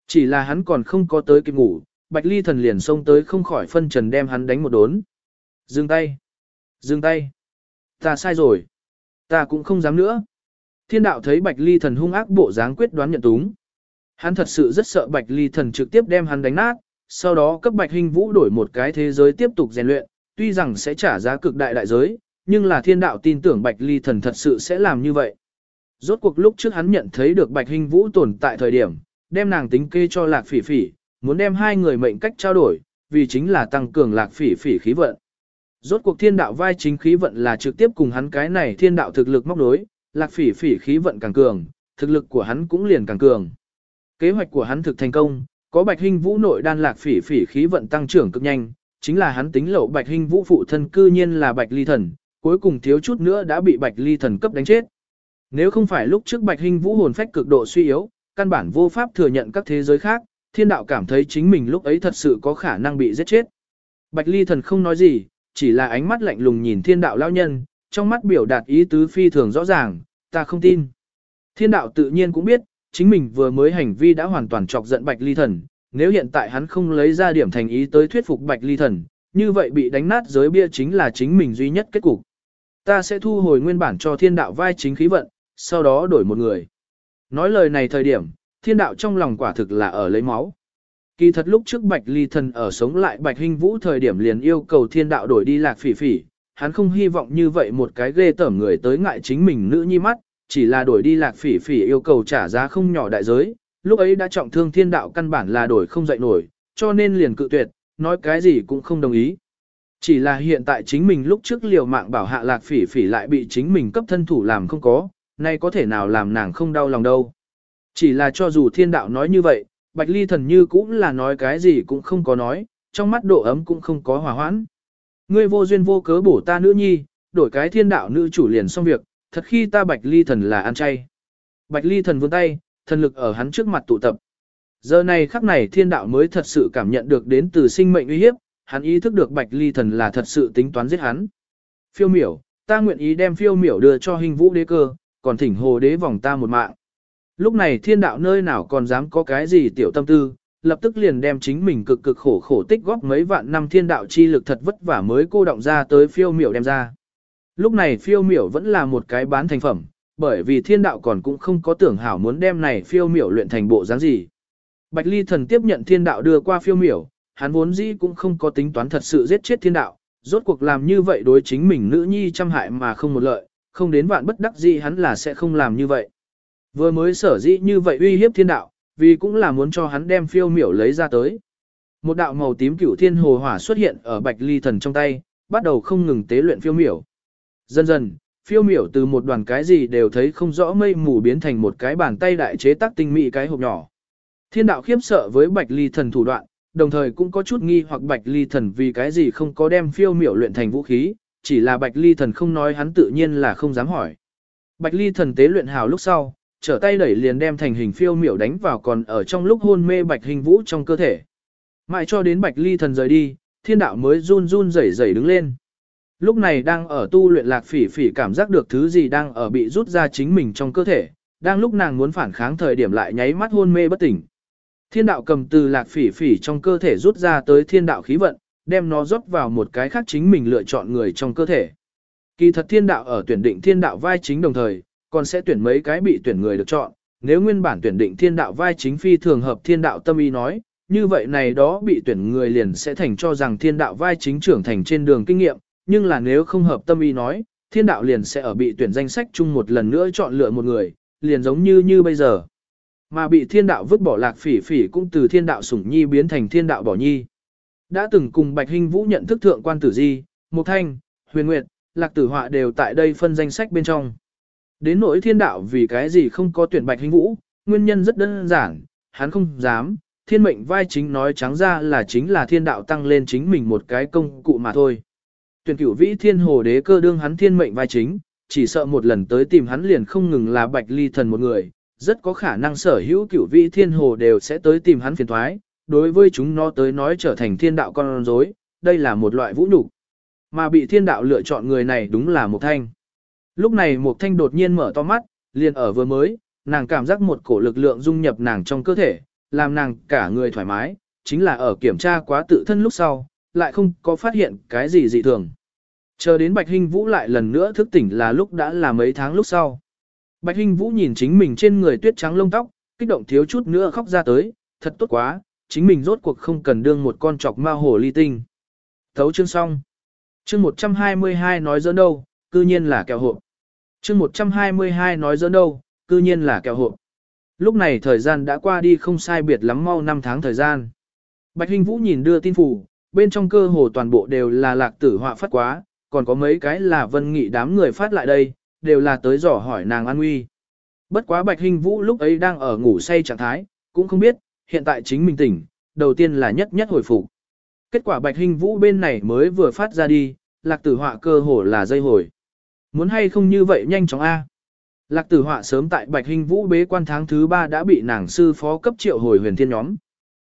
Chỉ là hắn còn không có tới kịp ngủ, Bạch Ly thần liền xông tới không khỏi phân trần đem hắn đánh một đốn. Dừng tay! Dừng tay! Ta sai rồi! Ta cũng không dám nữa! Thiên đạo thấy Bạch Ly thần hung ác bộ dáng quyết đoán nhận túng. Hắn thật sự rất sợ Bạch Ly thần trực tiếp đem hắn đánh nát, sau đó cấp Bạch Hình Vũ đổi một cái thế giới tiếp tục rèn luyện, tuy rằng sẽ trả giá cực đại đại giới, nhưng là thiên đạo tin tưởng Bạch Ly thần thật sự sẽ làm như vậy. Rốt cuộc lúc trước hắn nhận thấy được Bạch Hình Vũ tồn tại thời điểm, đem nàng tính kê cho Lạc Phỉ Phỉ, muốn đem hai người mệnh cách trao đổi, vì chính là tăng cường Lạc Phỉ Phỉ khí vận. Rốt cuộc thiên đạo vai chính khí vận là trực tiếp cùng hắn cái này thiên đạo thực lực móc đối, Lạc Phỉ Phỉ khí vận càng cường, thực lực của hắn cũng liền càng cường. Kế hoạch của hắn thực thành công, có Bạch Hinh Vũ nội đan Lạc Phỉ Phỉ khí vận tăng trưởng cực nhanh, chính là hắn tính lậu Bạch Hinh Vũ phụ thân cư nhiên là Bạch Ly Thần, cuối cùng thiếu chút nữa đã bị Bạch Ly Thần cấp đánh chết. Nếu không phải lúc trước Bạch Hinh Vũ hồn phách cực độ suy yếu, căn bản vô pháp thừa nhận các thế giới khác, thiên đạo cảm thấy chính mình lúc ấy thật sự có khả năng bị giết chết. Bạch Ly Thần không nói gì, chỉ là ánh mắt lạnh lùng nhìn thiên đạo lao nhân, trong mắt biểu đạt ý tứ phi thường rõ ràng, ta không tin. Thiên đạo tự nhiên cũng biết, chính mình vừa mới hành vi đã hoàn toàn chọc giận Bạch Ly Thần, nếu hiện tại hắn không lấy ra điểm thành ý tới thuyết phục Bạch Ly Thần, như vậy bị đánh nát giới bia chính là chính mình duy nhất kết cục. Ta sẽ thu hồi nguyên bản cho thiên đạo vai chính khí vận, sau đó đổi một người. Nói lời này thời điểm, thiên đạo trong lòng quả thực là ở lấy máu. Kỳ thật lúc trước Bạch Ly Thần ở sống lại Bạch Hinh Vũ thời điểm liền yêu cầu thiên đạo đổi đi lạc phỉ phỉ, hắn không hy vọng như vậy một cái ghê tởm người tới ngại chính mình nữ nhi mắt, chỉ là đổi đi lạc phỉ phỉ yêu cầu trả giá không nhỏ đại giới, lúc ấy đã trọng thương thiên đạo căn bản là đổi không dậy nổi, cho nên liền cự tuyệt, nói cái gì cũng không đồng ý. Chỉ là hiện tại chính mình lúc trước liều mạng bảo hạ lạc phỉ phỉ lại bị chính mình cấp thân thủ làm không có, nay có thể nào làm nàng không đau lòng đâu. Chỉ là cho dù thiên đạo nói như vậy, bạch ly thần như cũng là nói cái gì cũng không có nói, trong mắt độ ấm cũng không có hòa hoãn. Ngươi vô duyên vô cớ bổ ta nữ nhi, đổi cái thiên đạo nữ chủ liền xong việc, thật khi ta bạch ly thần là ăn chay. Bạch ly thần vươn tay, thần lực ở hắn trước mặt tụ tập. Giờ này khắc này thiên đạo mới thật sự cảm nhận được đến từ sinh mệnh uy hiếp, hắn ý thức được bạch ly thần là thật sự tính toán giết hắn. Phiêu miểu, ta nguyện ý đem phiêu miểu đưa cho hình vũ đế cơ, còn thỉnh hồ đế vòng ta một mạng. Lúc này thiên đạo nơi nào còn dám có cái gì tiểu tâm tư, lập tức liền đem chính mình cực cực khổ khổ tích góp mấy vạn năm thiên đạo chi lực thật vất vả mới cô động ra tới phiêu miểu đem ra. Lúc này phiêu miểu vẫn là một cái bán thành phẩm, bởi vì thiên đạo còn cũng không có tưởng hảo muốn đem này phiêu miểu luyện thành bộ dáng gì. Bạch ly thần tiếp nhận thiên đạo đưa qua phiêu miểu, hắn vốn dĩ cũng không có tính toán thật sự giết chết thiên đạo, rốt cuộc làm như vậy đối chính mình nữ nhi trăm hại mà không một lợi, không đến vạn bất đắc dĩ hắn là sẽ không làm như vậy. Vừa mới sở dĩ như vậy uy hiếp thiên đạo, vì cũng là muốn cho hắn đem phiêu miểu lấy ra tới. Một đạo màu tím cửu thiên hồ hỏa xuất hiện ở bạch ly thần trong tay, bắt đầu không ngừng tế luyện phiêu miểu. Dần dần, phiêu miểu từ một đoàn cái gì đều thấy không rõ mây mù biến thành một cái bàn tay đại chế tác tinh mỹ cái hộp nhỏ. Thiên đạo khiếp sợ với bạch ly thần thủ đoạn, đồng thời cũng có chút nghi hoặc bạch ly thần vì cái gì không có đem phiêu miểu luyện thành vũ khí, chỉ là bạch ly thần không nói hắn tự nhiên là không dám hỏi. Bạch ly thần tế luyện hào lúc sau, trở tay đẩy liền đem thành hình phiêu miểu đánh vào còn ở trong lúc hôn mê bạch hình vũ trong cơ thể. Mãi cho đến bạch ly thần rời đi, thiên đạo mới run run rẩy rẩy đứng lên. Lúc này đang ở tu luyện lạc phỉ phỉ cảm giác được thứ gì đang ở bị rút ra chính mình trong cơ thể, đang lúc nàng muốn phản kháng thời điểm lại nháy mắt hôn mê bất tỉnh. Thiên đạo cầm từ lạc phỉ phỉ trong cơ thể rút ra tới thiên đạo khí vận, đem nó rót vào một cái khác chính mình lựa chọn người trong cơ thể. Kỳ thật thiên đạo ở tuyển định thiên đạo vai chính đồng thời, còn sẽ tuyển mấy cái bị tuyển người được chọn. Nếu nguyên bản tuyển định thiên đạo vai chính phi thường hợp thiên đạo tâm ý nói, như vậy này đó bị tuyển người liền sẽ thành cho rằng thiên đạo vai chính trưởng thành trên đường kinh nghiệm, nhưng là nếu không hợp tâm ý nói, thiên đạo liền sẽ ở bị tuyển danh sách chung một lần nữa chọn lựa một người, liền giống như như bây giờ. Mà bị thiên đạo vứt bỏ lạc phỉ phỉ cũng từ thiên đạo sủng nhi biến thành thiên đạo bỏ nhi. Đã từng cùng Bạch Hinh Vũ nhận thức thượng quan tử di, Mục Thanh, Huyền Nguyệt, Lạc Tử Họa đều tại đây phân danh sách bên trong. Đến nỗi thiên đạo vì cái gì không có tuyển Bạch Hinh Vũ, nguyên nhân rất đơn giản, hắn không dám, thiên mệnh vai chính nói trắng ra là chính là thiên đạo tăng lên chính mình một cái công cụ mà thôi. tuyển cửu vĩ thiên hồ đế cơ đương hắn thiên mệnh vai chính, chỉ sợ một lần tới tìm hắn liền không ngừng là bạch ly thần một người, rất có khả năng sở hữu cửu vĩ thiên hồ đều sẽ tới tìm hắn phiền thoái, đối với chúng nó tới nói trở thành thiên đạo con rối, đây là một loại vũ nhục Mà bị thiên đạo lựa chọn người này đúng là một thanh. Lúc này một thanh đột nhiên mở to mắt, liền ở vừa mới, nàng cảm giác một cổ lực lượng dung nhập nàng trong cơ thể, làm nàng cả người thoải mái, chính là ở kiểm tra quá tự thân lúc sau, lại không có phát hiện cái gì dị thường. Chờ đến Bạch Hinh Vũ lại lần nữa thức tỉnh là lúc đã là mấy tháng lúc sau. Bạch Hinh Vũ nhìn chính mình trên người tuyết trắng lông tóc, kích động thiếu chút nữa khóc ra tới, thật tốt quá, chính mình rốt cuộc không cần đương một con chọc ma hồ ly tinh. Thấu chương xong. Chương 122 nói dỡ đâu, cư nhiên là kẹo hộp. Chương 122 nói dỡ đâu, cư nhiên là kẹo hộp. Lúc này thời gian đã qua đi không sai biệt lắm mau 5 tháng thời gian. Bạch Hinh Vũ nhìn đưa tin phủ, bên trong cơ hồ toàn bộ đều là lạc tử họa phát quá, còn có mấy cái là vân nghị đám người phát lại đây, đều là tới dò hỏi nàng an nguy. Bất quá Bạch Hinh Vũ lúc ấy đang ở ngủ say trạng thái, cũng không biết, hiện tại chính mình tỉnh, đầu tiên là nhất nhất hồi phục. Kết quả Bạch Hinh Vũ bên này mới vừa phát ra đi, lạc tử họa cơ hồ là dây hồi. Muốn hay không như vậy nhanh chóng A. Lạc tử họa sớm tại Bạch Hinh Vũ bế quan tháng thứ ba đã bị nàng sư phó cấp triệu hồi huyền thiên nhóm.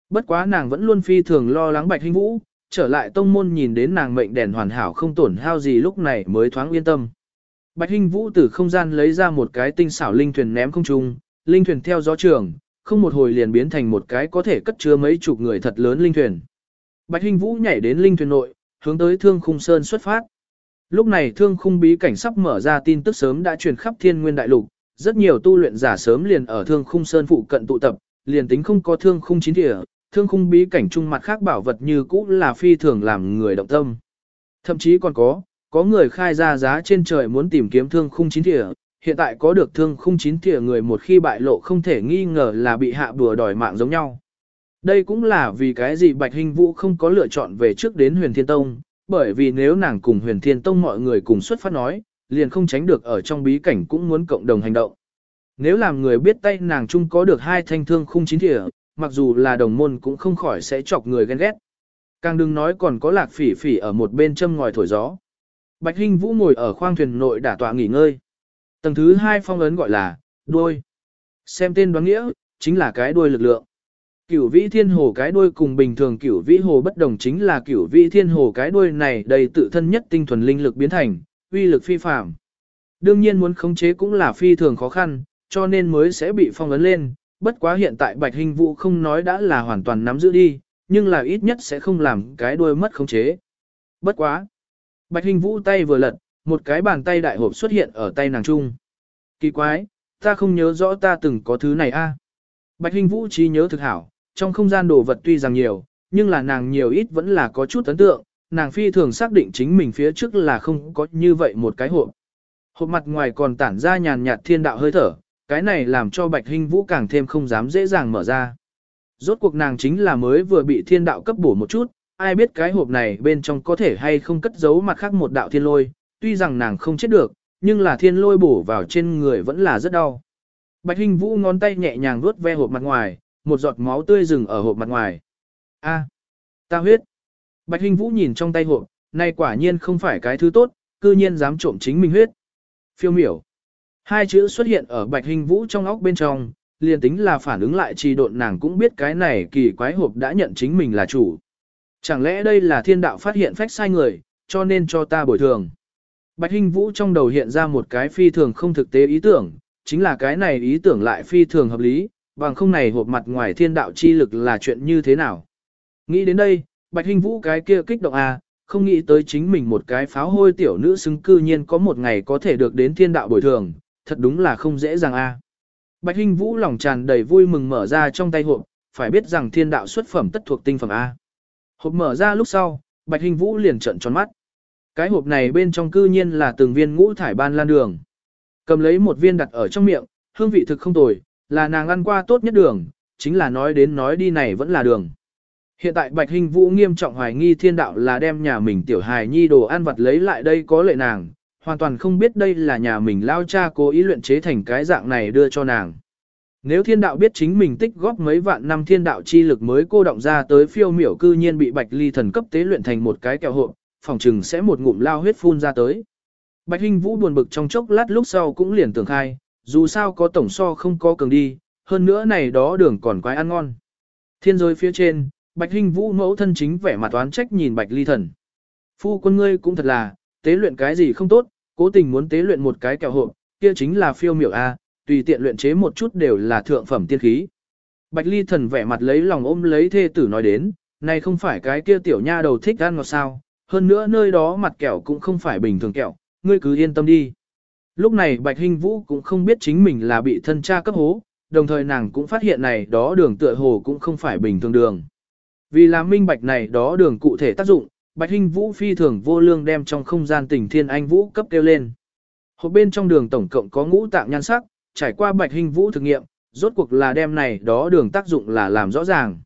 Bất quá nàng vẫn luôn phi thường lo lắng Bạch Hinh Vũ, trở lại tông môn nhìn đến nàng mệnh đèn hoàn hảo không tổn hao gì lúc này mới thoáng yên tâm. Bạch Hinh Vũ từ không gian lấy ra một cái tinh xảo linh thuyền ném không trung, linh thuyền theo gió trường, không một hồi liền biến thành một cái có thể cất chứa mấy chục người thật lớn linh thuyền. Bạch Hinh Vũ nhảy đến linh thuyền nội, hướng tới Thương Khung Sơn xuất phát. Lúc này Thương Khung bí cảnh sắp mở ra tin tức sớm đã truyền khắp Thiên Nguyên đại lục, rất nhiều tu luyện giả sớm liền ở Thương Khung Sơn phụ cận tụ tập, liền tính không có Thương Khung chín địa, Thương Khung bí cảnh trung mặt khác bảo vật như cũ là phi thường làm người động tâm. Thậm chí còn có, có người khai ra giá trên trời muốn tìm kiếm Thương Khung chín địa, hiện tại có được Thương Khung chín tỉa người một khi bại lộ không thể nghi ngờ là bị hạ bừa đòi mạng giống nhau. Đây cũng là vì cái gì Bạch Hình Vũ không có lựa chọn về trước đến huyền Thiên Tông, bởi vì nếu nàng cùng huyền Thiên Tông mọi người cùng xuất phát nói, liền không tránh được ở trong bí cảnh cũng muốn cộng đồng hành động. Nếu làm người biết tay nàng chung có được hai thanh thương khung chín thỉa, mặc dù là đồng môn cũng không khỏi sẽ chọc người ghen ghét. Càng đừng nói còn có lạc phỉ phỉ ở một bên châm ngòi thổi gió. Bạch Hinh Vũ ngồi ở khoang thuyền nội đả tọa nghỉ ngơi. Tầng thứ hai phong ấn gọi là đuôi. Xem tên đoán nghĩa, chính là cái đuôi lực lượng. Cửu vĩ thiên hồ cái đuôi cùng bình thường cửu vĩ hồ bất đồng chính là cửu vĩ thiên hồ cái đuôi này đầy tự thân nhất tinh thuần linh lực biến thành, uy lực phi phàm. Đương nhiên muốn khống chế cũng là phi thường khó khăn, cho nên mới sẽ bị phong ấn lên, bất quá hiện tại Bạch Hình Vũ không nói đã là hoàn toàn nắm giữ đi, nhưng là ít nhất sẽ không làm cái đuôi mất khống chế. Bất quá. Bạch Hình Vũ tay vừa lật, một cái bàn tay đại hộp xuất hiện ở tay nàng trung. Kỳ quái, ta không nhớ rõ ta từng có thứ này a. Bạch Hình Vũ trí nhớ thực hảo, trong không gian đồ vật tuy rằng nhiều, nhưng là nàng nhiều ít vẫn là có chút ấn tượng, nàng phi thường xác định chính mình phía trước là không có như vậy một cái hộp. Hộp mặt ngoài còn tản ra nhàn nhạt thiên đạo hơi thở, cái này làm cho Bạch hình Vũ càng thêm không dám dễ dàng mở ra. Rốt cuộc nàng chính là mới vừa bị thiên đạo cấp bổ một chút, ai biết cái hộp này bên trong có thể hay không cất giấu mặt khác một đạo thiên lôi, tuy rằng nàng không chết được, nhưng là thiên lôi bổ vào trên người vẫn là rất đau. Bạch Hinh Vũ ngón tay nhẹ nhàng vuốt ve hộp mặt ngoài, một giọt máu tươi rừng ở hộp mặt ngoài. A, ta huyết. Bạch Hinh Vũ nhìn trong tay hộp, nay quả nhiên không phải cái thứ tốt, cư nhiên dám trộm chính mình huyết. Phiêu miểu. Hai chữ xuất hiện ở Bạch Hinh Vũ trong óc bên trong, liền tính là phản ứng lại trì độn nàng cũng biết cái này kỳ quái hộp đã nhận chính mình là chủ. Chẳng lẽ đây là thiên đạo phát hiện phách sai người, cho nên cho ta bồi thường. Bạch Hinh Vũ trong đầu hiện ra một cái phi thường không thực tế ý tưởng, chính là cái này ý tưởng lại phi thường hợp lý, bằng không này hộp mặt ngoài thiên đạo chi lực là chuyện như thế nào. Nghĩ đến đây, Bạch Hinh Vũ cái kia kích động à, không nghĩ tới chính mình một cái pháo hôi tiểu nữ xứng cư nhiên có một ngày có thể được đến thiên đạo bồi thường, thật đúng là không dễ dàng a. À. Bạch Hinh Vũ lòng tràn đầy vui mừng mở ra trong tay hộp, phải biết rằng thiên đạo xuất phẩm tất thuộc tinh phẩm A. Hộp mở ra lúc sau, Bạch Hinh Vũ liền trợn tròn mắt. Cái hộp này bên trong cư nhiên là từng viên ngũ thải ban lan đường. Cầm lấy một viên đặt ở trong miệng, hương vị thực không tồi, là nàng ăn qua tốt nhất đường, chính là nói đến nói đi này vẫn là đường. Hiện tại Bạch Hình Vũ nghiêm trọng hoài nghi thiên đạo là đem nhà mình tiểu hài nhi đồ ăn vặt lấy lại đây có lệ nàng, hoàn toàn không biết đây là nhà mình lao cha cố ý luyện chế thành cái dạng này đưa cho nàng. Nếu thiên đạo biết chính mình tích góp mấy vạn năm thiên đạo chi lực mới cô động ra tới phiêu miểu cư nhiên bị Bạch Ly thần cấp tế luyện thành một cái kẹo hộp, phòng trừng sẽ một ngụm lao huyết phun ra tới. Bạch Hinh Vũ buồn bực trong chốc lát lúc sau cũng liền tưởng khai, dù sao có tổng so không có cường đi, hơn nữa này đó đường còn quái ăn ngon. Thiên giới phía trên, Bạch Hinh Vũ mẫu thân chính vẻ mặt toán trách nhìn Bạch Ly Thần. Phu quân ngươi cũng thật là, tế luyện cái gì không tốt, cố tình muốn tế luyện một cái kẹo hộp, kia chính là phiêu miểu A, tùy tiện luyện chế một chút đều là thượng phẩm tiên khí. Bạch Ly Thần vẻ mặt lấy lòng ôm lấy thê tử nói đến, này không phải cái kia tiểu nha đầu thích ăn ngọt sao, hơn nữa nơi đó mặt kẹo cũng không phải bình thường kẹo, ngươi cứ yên tâm đi. Lúc này Bạch Hinh Vũ cũng không biết chính mình là bị thân cha cấp hố, đồng thời nàng cũng phát hiện này đó đường tựa hồ cũng không phải bình thường đường. Vì làm minh bạch này đó đường cụ thể tác dụng, Bạch Hinh Vũ phi thường vô lương đem trong không gian tình thiên anh vũ cấp kêu lên. Hộp bên trong đường tổng cộng có ngũ tạng nhan sắc, trải qua Bạch Hinh Vũ thực nghiệm, rốt cuộc là đem này đó đường tác dụng là làm rõ ràng.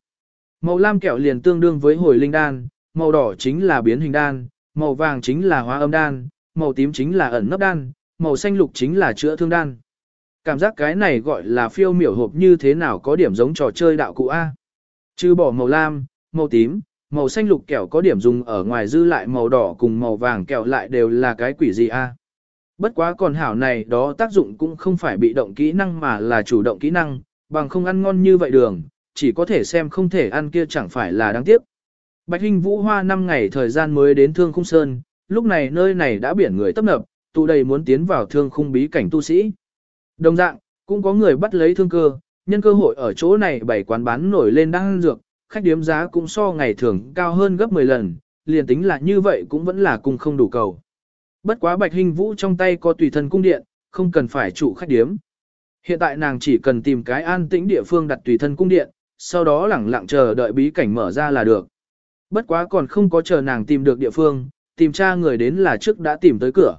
Màu lam kẹo liền tương đương với hồi linh đan, màu đỏ chính là biến hình đan, màu vàng chính là hóa âm đan, màu tím chính là ẩn nấp đan, màu xanh lục chính là chữa thương đan. Cảm giác cái này gọi là phiêu miểu hộp như thế nào có điểm giống trò chơi đạo cụ A. Trừ bỏ màu lam, màu tím, màu xanh lục kẹo có điểm dùng ở ngoài dư lại màu đỏ cùng màu vàng kẹo lại đều là cái quỷ gì A. Bất quá còn hảo này đó tác dụng cũng không phải bị động kỹ năng mà là chủ động kỹ năng, bằng không ăn ngon như vậy đường, chỉ có thể xem không thể ăn kia chẳng phải là đáng tiếc. Bạch Hinh Vũ Hoa 5 ngày thời gian mới đến Thương Khung Sơn, lúc này nơi này đã biển người tấp nập, tụ đầy muốn tiến vào Thương Khung bí cảnh tu sĩ. Đồng dạng, cũng có người bắt lấy thương cơ, nhân cơ hội ở chỗ này bày quán bán nổi lên đang dược, khách điếm giá cũng so ngày thường cao hơn gấp 10 lần, liền tính là như vậy cũng vẫn là cung không đủ cầu. Bất quá Bạch Hinh Vũ trong tay có tùy thân cung điện, không cần phải trụ khách điếm. Hiện tại nàng chỉ cần tìm cái an tĩnh địa phương đặt tùy thân cung điện, sau đó lẳng lặng chờ đợi bí cảnh mở ra là được. Bất quá còn không có chờ nàng tìm được địa phương, tìm tra người đến là trước đã tìm tới cửa.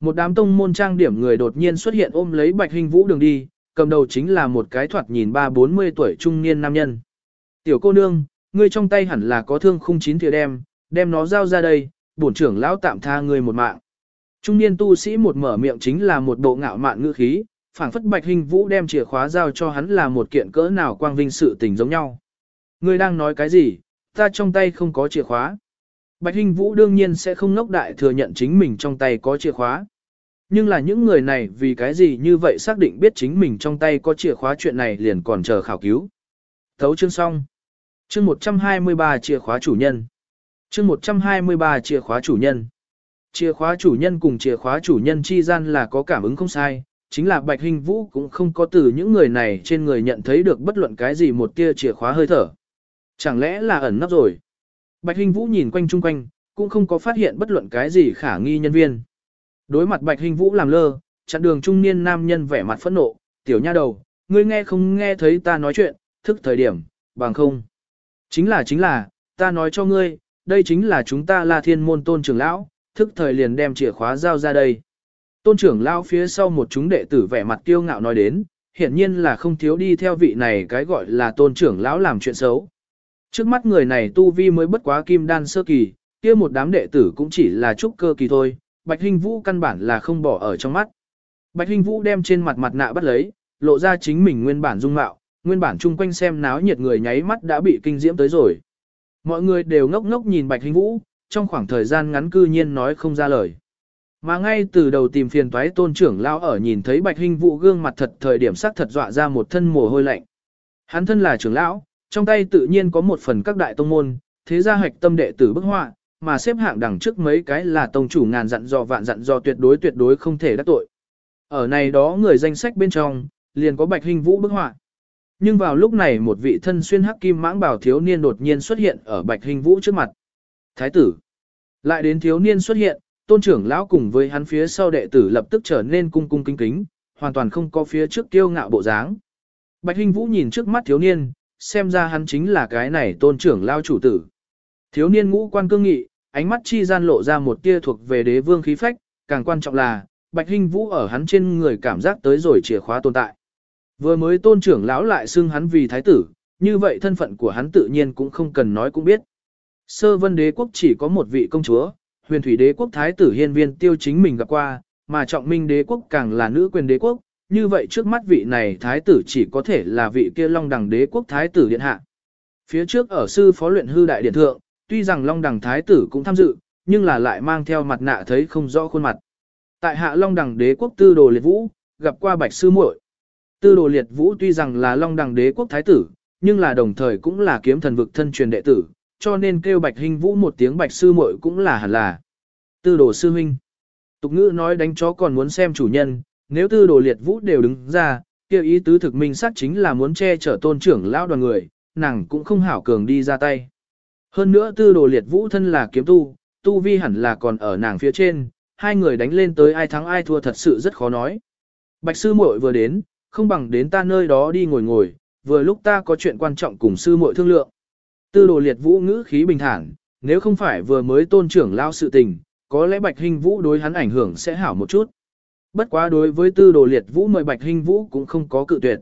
Một đám tông môn trang điểm người đột nhiên xuất hiện ôm lấy Bạch Hình Vũ đường đi, cầm đầu chính là một cái thoạt nhìn ba bốn mươi tuổi trung niên nam nhân. Tiểu cô nương, ngươi trong tay hẳn là có thương khung chín thìa đem, đem nó giao ra đây, bổn trưởng lão tạm tha ngươi một mạng. Trung niên tu sĩ một mở miệng chính là một bộ ngạo mạn ngữ khí, phảng phất Bạch Hình Vũ đem chìa khóa giao cho hắn là một kiện cỡ nào quang vinh sự tình giống nhau. Ngươi đang nói cái gì, ta trong tay không có chìa khóa. Bạch Hinh Vũ đương nhiên sẽ không ngốc đại thừa nhận chính mình trong tay có chìa khóa. Nhưng là những người này vì cái gì như vậy xác định biết chính mình trong tay có chìa khóa chuyện này liền còn chờ khảo cứu. Thấu chương xong. Chương 123 chìa khóa chủ nhân. Chương 123 chìa khóa chủ nhân. Chìa khóa chủ nhân cùng chìa khóa chủ nhân chi gian là có cảm ứng không sai, chính là Bạch hình Vũ cũng không có từ những người này trên người nhận thấy được bất luận cái gì một tia chìa khóa hơi thở. Chẳng lẽ là ẩn nấp rồi? Bạch Hinh Vũ nhìn quanh chung quanh, cũng không có phát hiện bất luận cái gì khả nghi nhân viên. Đối mặt Bạch Hinh Vũ làm lơ, chặn đường trung niên nam nhân vẻ mặt phẫn nộ, tiểu nha đầu, ngươi nghe không nghe thấy ta nói chuyện, thức thời điểm, bằng không. Chính là chính là, ta nói cho ngươi, đây chính là chúng ta là thiên môn tôn trưởng lão, thức thời liền đem chìa khóa giao ra đây. Tôn trưởng lão phía sau một chúng đệ tử vẻ mặt kiêu ngạo nói đến, hiển nhiên là không thiếu đi theo vị này cái gọi là tôn trưởng lão làm chuyện xấu. Trước mắt người này tu vi mới bất quá kim đan sơ kỳ, kia một đám đệ tử cũng chỉ là trúc cơ kỳ thôi, Bạch Hinh Vũ căn bản là không bỏ ở trong mắt. Bạch Hinh Vũ đem trên mặt mặt nạ bắt lấy, lộ ra chính mình nguyên bản dung mạo, nguyên bản chung quanh xem náo nhiệt người nháy mắt đã bị kinh diễm tới rồi. Mọi người đều ngốc ngốc nhìn Bạch Hinh Vũ, trong khoảng thời gian ngắn cư nhiên nói không ra lời. Mà ngay từ đầu tìm phiền toái tôn trưởng lao ở nhìn thấy Bạch Hinh Vũ gương mặt thật thời điểm sắc thật dọa ra một thân mồ hôi lạnh. Hắn thân là trưởng lão, trong tay tự nhiên có một phần các đại tông môn, thế gia hoạch tâm đệ tử bức họa, mà xếp hạng đằng trước mấy cái là tông chủ ngàn dặn dò vạn dặn dò tuyệt đối tuyệt đối không thể đắc tội. Ở này đó người danh sách bên trong, liền có Bạch Hình Vũ bức họa. Nhưng vào lúc này một vị thân xuyên hắc kim mãng bảo thiếu niên đột nhiên xuất hiện ở Bạch Hình Vũ trước mặt. Thái tử. Lại đến thiếu niên xuất hiện, tôn trưởng lão cùng với hắn phía sau đệ tử lập tức trở nên cung cung kính kính, hoàn toàn không có phía trước kiêu ngạo bộ dáng. Bạch Hình Vũ nhìn trước mắt thiếu niên, xem ra hắn chính là cái này tôn trưởng lao chủ tử. Thiếu niên ngũ quan cương nghị, ánh mắt chi gian lộ ra một tia thuộc về đế vương khí phách, càng quan trọng là, Bạch Hinh Vũ ở hắn trên người cảm giác tới rồi chìa khóa tồn tại. Vừa mới tôn trưởng lão lại xưng hắn vì thái tử, như vậy thân phận của hắn tự nhiên cũng không cần nói cũng biết. Sơ vân đế quốc chỉ có một vị công chúa, huyền thủy đế quốc thái tử hiên viên tiêu chính mình gặp qua, mà trọng minh đế quốc càng là nữ quyền đế quốc, như vậy trước mắt vị này thái tử chỉ có thể là vị kia long đẳng đế quốc thái tử điện hạ. Phía trước ở sư phó luyện hư đại điện thượng, tuy rằng long đẳng thái tử cũng tham dự, nhưng là lại mang theo mặt nạ thấy không rõ khuôn mặt. Tại hạ Long Đằng đế quốc tư đồ liệt vũ, gặp qua bạch sư muội. Tư đồ liệt vũ tuy rằng là Long Đằng đế quốc thái tử, nhưng là đồng thời cũng là kiếm thần vực thân truyền đệ tử, cho nên kêu bạch hình vũ một tiếng bạch sư muội cũng là hẳn là. Tư đồ sư huynh. Tục ngữ nói đánh chó còn muốn xem chủ nhân, nếu tư đồ liệt vũ đều đứng ra, kêu ý tứ thực minh xác chính là muốn che chở tôn trưởng lão đoàn người, nàng cũng không hảo cường đi ra tay. Hơn nữa tư đồ liệt vũ thân là kiếm tu, tu vi hẳn là còn ở nàng phía trên, hai người đánh lên tới ai thắng ai thua thật sự rất khó nói. Bạch sư muội vừa đến, không bằng đến ta nơi đó đi ngồi ngồi, vừa lúc ta có chuyện quan trọng cùng sư muội thương lượng. Tư đồ liệt vũ ngữ khí bình thản, nếu không phải vừa mới tôn trưởng lao sự tình, có lẽ bạch hình vũ đối hắn ảnh hưởng sẽ hảo một chút. Bất quá đối với tư đồ liệt vũ mời bạch hình vũ cũng không có cự tuyệt.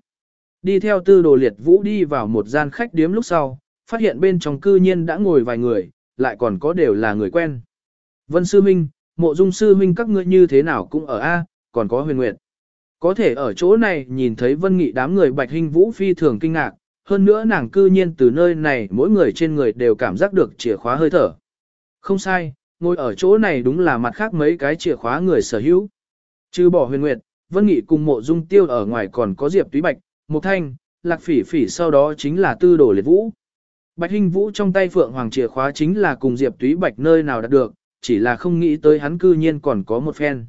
Đi theo tư đồ liệt vũ đi vào một gian khách điếm lúc sau, phát hiện bên trong cư nhiên đã ngồi vài người, lại còn có đều là người quen. Vân Sư Minh, Mộ Dung Sư Minh các ngươi như thế nào cũng ở A, còn có huyền nguyệt. Có thể ở chỗ này nhìn thấy Vân Nghị đám người bạch hình vũ phi thường kinh ngạc, hơn nữa nàng cư nhiên từ nơi này mỗi người trên người đều cảm giác được chìa khóa hơi thở. Không sai, ngồi ở chỗ này đúng là mặt khác mấy cái chìa khóa người sở hữu. Trừ bỏ huyền nguyệt, Vân Nghị cùng mộ dung tiêu ở ngoài còn có Diệp Túy Bạch, Mộc Thanh, Lạc Phỉ Phỉ sau đó chính là Tư Đồ Liệt Vũ. Bạch Hinh Vũ trong tay Phượng Hoàng chìa khóa chính là cùng Diệp Túy Bạch nơi nào đạt được, chỉ là không nghĩ tới hắn cư nhiên còn có một phen.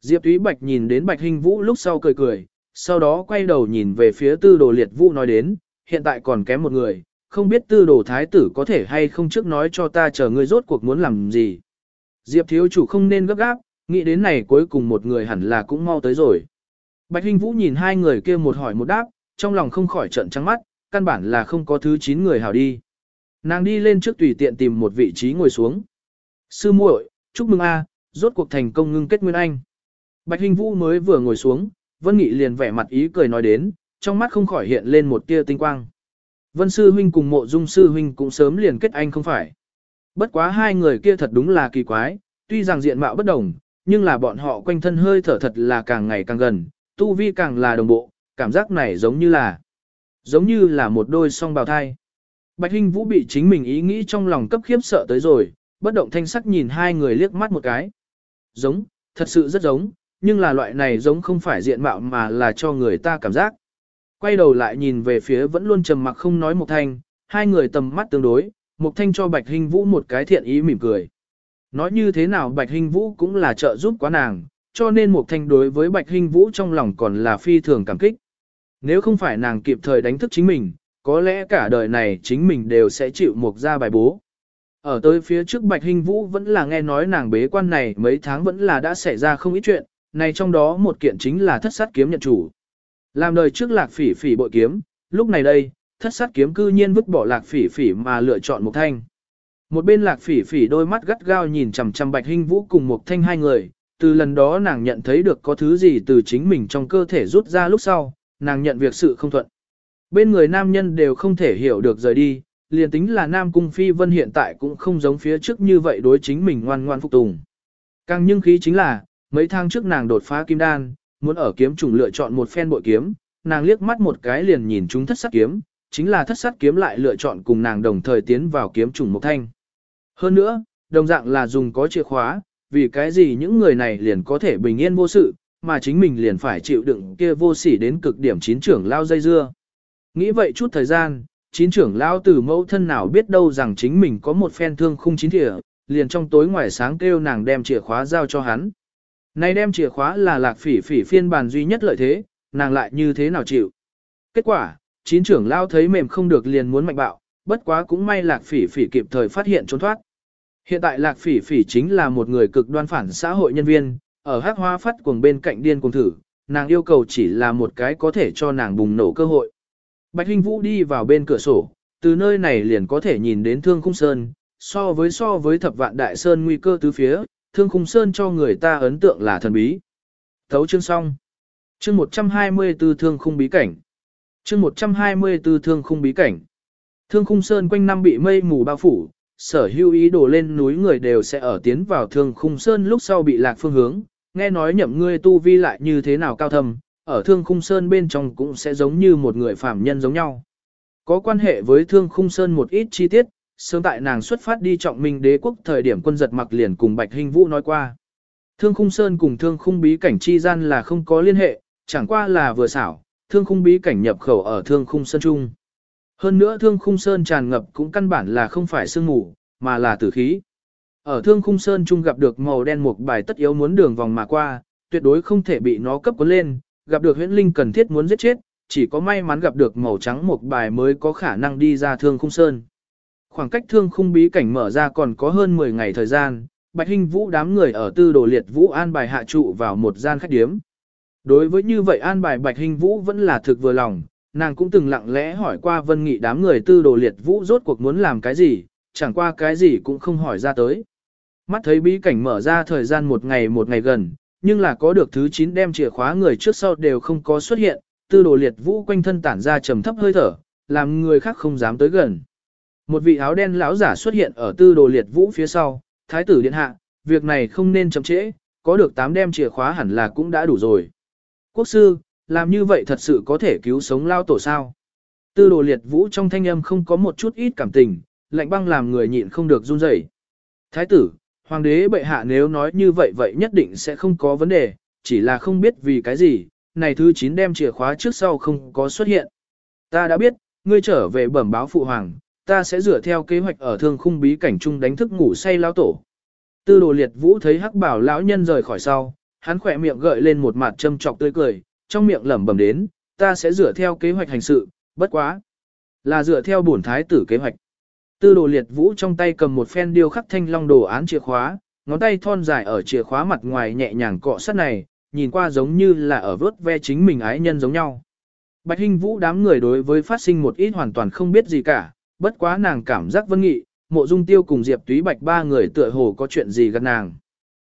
Diệp Túy Bạch nhìn đến Bạch Hinh Vũ lúc sau cười cười, sau đó quay đầu nhìn về phía Tư Đồ Liệt Vũ nói đến, hiện tại còn kém một người, không biết Tư Đồ Thái tử có thể hay không trước nói cho ta chờ ngươi rốt cuộc muốn làm gì. Diệp thiếu chủ không nên gấp gáp, nghĩ đến này cuối cùng một người hẳn là cũng mau tới rồi. Bạch Hinh Vũ nhìn hai người kia một hỏi một đáp, trong lòng không khỏi trận trắng mắt, căn bản là không có thứ chín người hảo đi. Nàng đi lên trước tùy tiện tìm một vị trí ngồi xuống. Sư muội, chúc mừng a, rốt cuộc thành công ngưng kết nguyên anh. Bạch Hinh Vũ mới vừa ngồi xuống, Vân Nghị liền vẻ mặt ý cười nói đến, trong mắt không khỏi hiện lên một tia tinh quang. Vân sư huynh cùng Mộ Dung sư huynh cũng sớm liền kết anh không phải? Bất quá hai người kia thật đúng là kỳ quái, tuy rằng diện mạo bất đồng, nhưng là bọn họ quanh thân hơi thở thật là càng ngày càng gần, tu vi càng là đồng bộ, cảm giác này giống như là giống như là một đôi song bào thai. Bạch Hinh Vũ bị chính mình ý nghĩ trong lòng cấp khiếp sợ tới rồi, bất động thanh sắc nhìn hai người liếc mắt một cái. Giống, thật sự rất giống, nhưng là loại này giống không phải diện mạo mà là cho người ta cảm giác. Quay đầu lại nhìn về phía vẫn luôn trầm mặc không nói một thanh, hai người tầm mắt tương đối, một thanh cho Bạch Hinh Vũ một cái thiện ý mỉm cười. Nói như thế nào Bạch Hinh Vũ cũng là trợ giúp quá nàng, cho nên mục thanh đối với Bạch Hinh Vũ trong lòng còn là phi thường cảm kích. Nếu không phải nàng kịp thời đánh thức chính mình, có lẽ cả đời này chính mình đều sẽ chịu mục ra bài bố. Ở tới phía trước Bạch Hinh Vũ vẫn là nghe nói nàng bế quan này mấy tháng vẫn là đã xảy ra không ít chuyện, này trong đó một kiện chính là thất sát kiếm nhận chủ. Làm đời trước lạc phỉ phỉ bội kiếm, lúc này đây, thất sát kiếm cư nhiên vứt bỏ lạc phỉ phỉ mà lựa chọn một thanh. Một bên lạc phỉ phỉ đôi mắt gắt gao nhìn chằm chằm bạch hình vũ cùng một thanh hai người, từ lần đó nàng nhận thấy được có thứ gì từ chính mình trong cơ thể rút ra lúc sau, nàng nhận việc sự không thuận. Bên người nam nhân đều không thể hiểu được rời đi, liền tính là nam cung phi vân hiện tại cũng không giống phía trước như vậy đối chính mình ngoan ngoan phục tùng. Càng nhưng khí chính là, mấy tháng trước nàng đột phá kim đan, muốn ở kiếm trùng lựa chọn một phen bội kiếm, nàng liếc mắt một cái liền nhìn chúng thất sát kiếm, chính là thất sát kiếm lại lựa chọn cùng nàng đồng thời tiến vào kiếm trùng một thanh. Hơn nữa, đồng dạng là dùng có chìa khóa, vì cái gì những người này liền có thể bình yên vô sự, mà chính mình liền phải chịu đựng kia vô sỉ đến cực điểm chín trưởng lao dây dưa. Nghĩ vậy chút thời gian, chín trưởng lao từ mẫu thân nào biết đâu rằng chính mình có một phen thương khung chín thỉa, liền trong tối ngoài sáng kêu nàng đem chìa khóa giao cho hắn. Này đem chìa khóa là lạc phỉ phỉ phiên bản duy nhất lợi thế, nàng lại như thế nào chịu. Kết quả, chín trưởng lao thấy mềm không được liền muốn mạnh bạo, bất quá cũng may lạc phỉ phỉ kịp thời phát hiện trốn thoát. Hiện tại lạc phỉ phỉ chính là một người cực đoan phản xã hội nhân viên, ở hắc hoa phát cuồng bên cạnh điên cuồng thử, nàng yêu cầu chỉ là một cái có thể cho nàng bùng nổ cơ hội. Bạch Hinh Vũ đi vào bên cửa sổ, từ nơi này liền có thể nhìn đến thương khung sơn, so với so với thập vạn đại sơn nguy cơ tứ phía, thương khung sơn cho người ta ấn tượng là thần bí. Thấu chương xong. Chương 124 thương khung bí cảnh. Chương 124 thương khung bí cảnh. Thương khung sơn quanh năm bị mây mù bao phủ, sở hữu ý đồ lên núi người đều sẽ ở tiến vào thương khung sơn lúc sau bị lạc phương hướng, nghe nói nhậm ngươi tu vi lại như thế nào cao thâm, ở thương khung sơn bên trong cũng sẽ giống như một người phạm nhân giống nhau. Có quan hệ với thương khung sơn một ít chi tiết, sớm tại nàng xuất phát đi trọng minh đế quốc thời điểm quân giật mặc liền cùng Bạch Hình Vũ nói qua. Thương khung sơn cùng thương khung bí cảnh chi gian là không có liên hệ, chẳng qua là vừa xảo, thương khung bí cảnh nhập khẩu ở thương khung sơn trung. Hơn nữa thương khung sơn tràn ngập cũng căn bản là không phải sương mù, mà là tử khí. Ở thương khung sơn trung gặp được màu đen một bài tất yếu muốn đường vòng mà qua, tuyệt đối không thể bị nó cấp cuốn lên, gặp được huyễn linh cần thiết muốn giết chết, chỉ có may mắn gặp được màu trắng một bài mới có khả năng đi ra thương khung sơn. Khoảng cách thương khung bí cảnh mở ra còn có hơn 10 ngày thời gian, Bạch Hinh Vũ đám người ở tư đồ liệt Vũ an bài hạ trụ vào một gian khách điếm. Đối với như vậy an bài Bạch Hinh Vũ vẫn là thực vừa lòng, nàng cũng từng lặng lẽ hỏi qua Vân Nghị đám người tư đồ liệt Vũ rốt cuộc muốn làm cái gì, chẳng qua cái gì cũng không hỏi ra tới. Mắt thấy bí cảnh mở ra thời gian một ngày một ngày gần, nhưng là có được thứ 9 đem chìa khóa người trước sau đều không có xuất hiện, tư đồ liệt vũ quanh thân tản ra trầm thấp hơi thở, làm người khác không dám tới gần. Một vị áo đen lão giả xuất hiện ở tư đồ liệt vũ phía sau, thái tử điện hạ, việc này không nên chậm trễ, có được 8 đem chìa khóa hẳn là cũng đã đủ rồi. Quốc sư, làm như vậy thật sự có thể cứu sống lao tổ sao? Tư đồ liệt vũ trong thanh âm không có một chút ít cảm tình, lạnh băng làm người nhịn không được run rẩy. Thái tử, hoàng đế bệ hạ nếu nói như vậy vậy nhất định sẽ không có vấn đề, chỉ là không biết vì cái gì, này thứ 9 đem chìa khóa trước sau không có xuất hiện. Ta đã biết, ngươi trở về bẩm báo phụ hoàng, ta sẽ dựa theo kế hoạch ở thương khung bí cảnh chung đánh thức ngủ say lão tổ. Tư đồ liệt vũ thấy hắc bảo lão nhân rời khỏi sau, hắn khỏe miệng gợi lên một mặt châm trọc tươi cười, trong miệng lẩm bẩm đến, ta sẽ dựa theo kế hoạch hành sự, bất quá. Là dựa theo bổn thái tử kế hoạch. Tư đồ liệt vũ trong tay cầm một phen điêu khắc thanh long đồ án chìa khóa, ngón tay thon dài ở chìa khóa mặt ngoài nhẹ nhàng cọ sát này, nhìn qua giống như là ở vớt ve chính mình ái nhân giống nhau. Bạch Hinh Vũ đám người đối với phát sinh một ít hoàn toàn không biết gì cả, bất quá nàng cảm giác vân nghị, mộ dung tiêu cùng Diệp Túy Bạch ba người tựa hồ có chuyện gì gần nàng.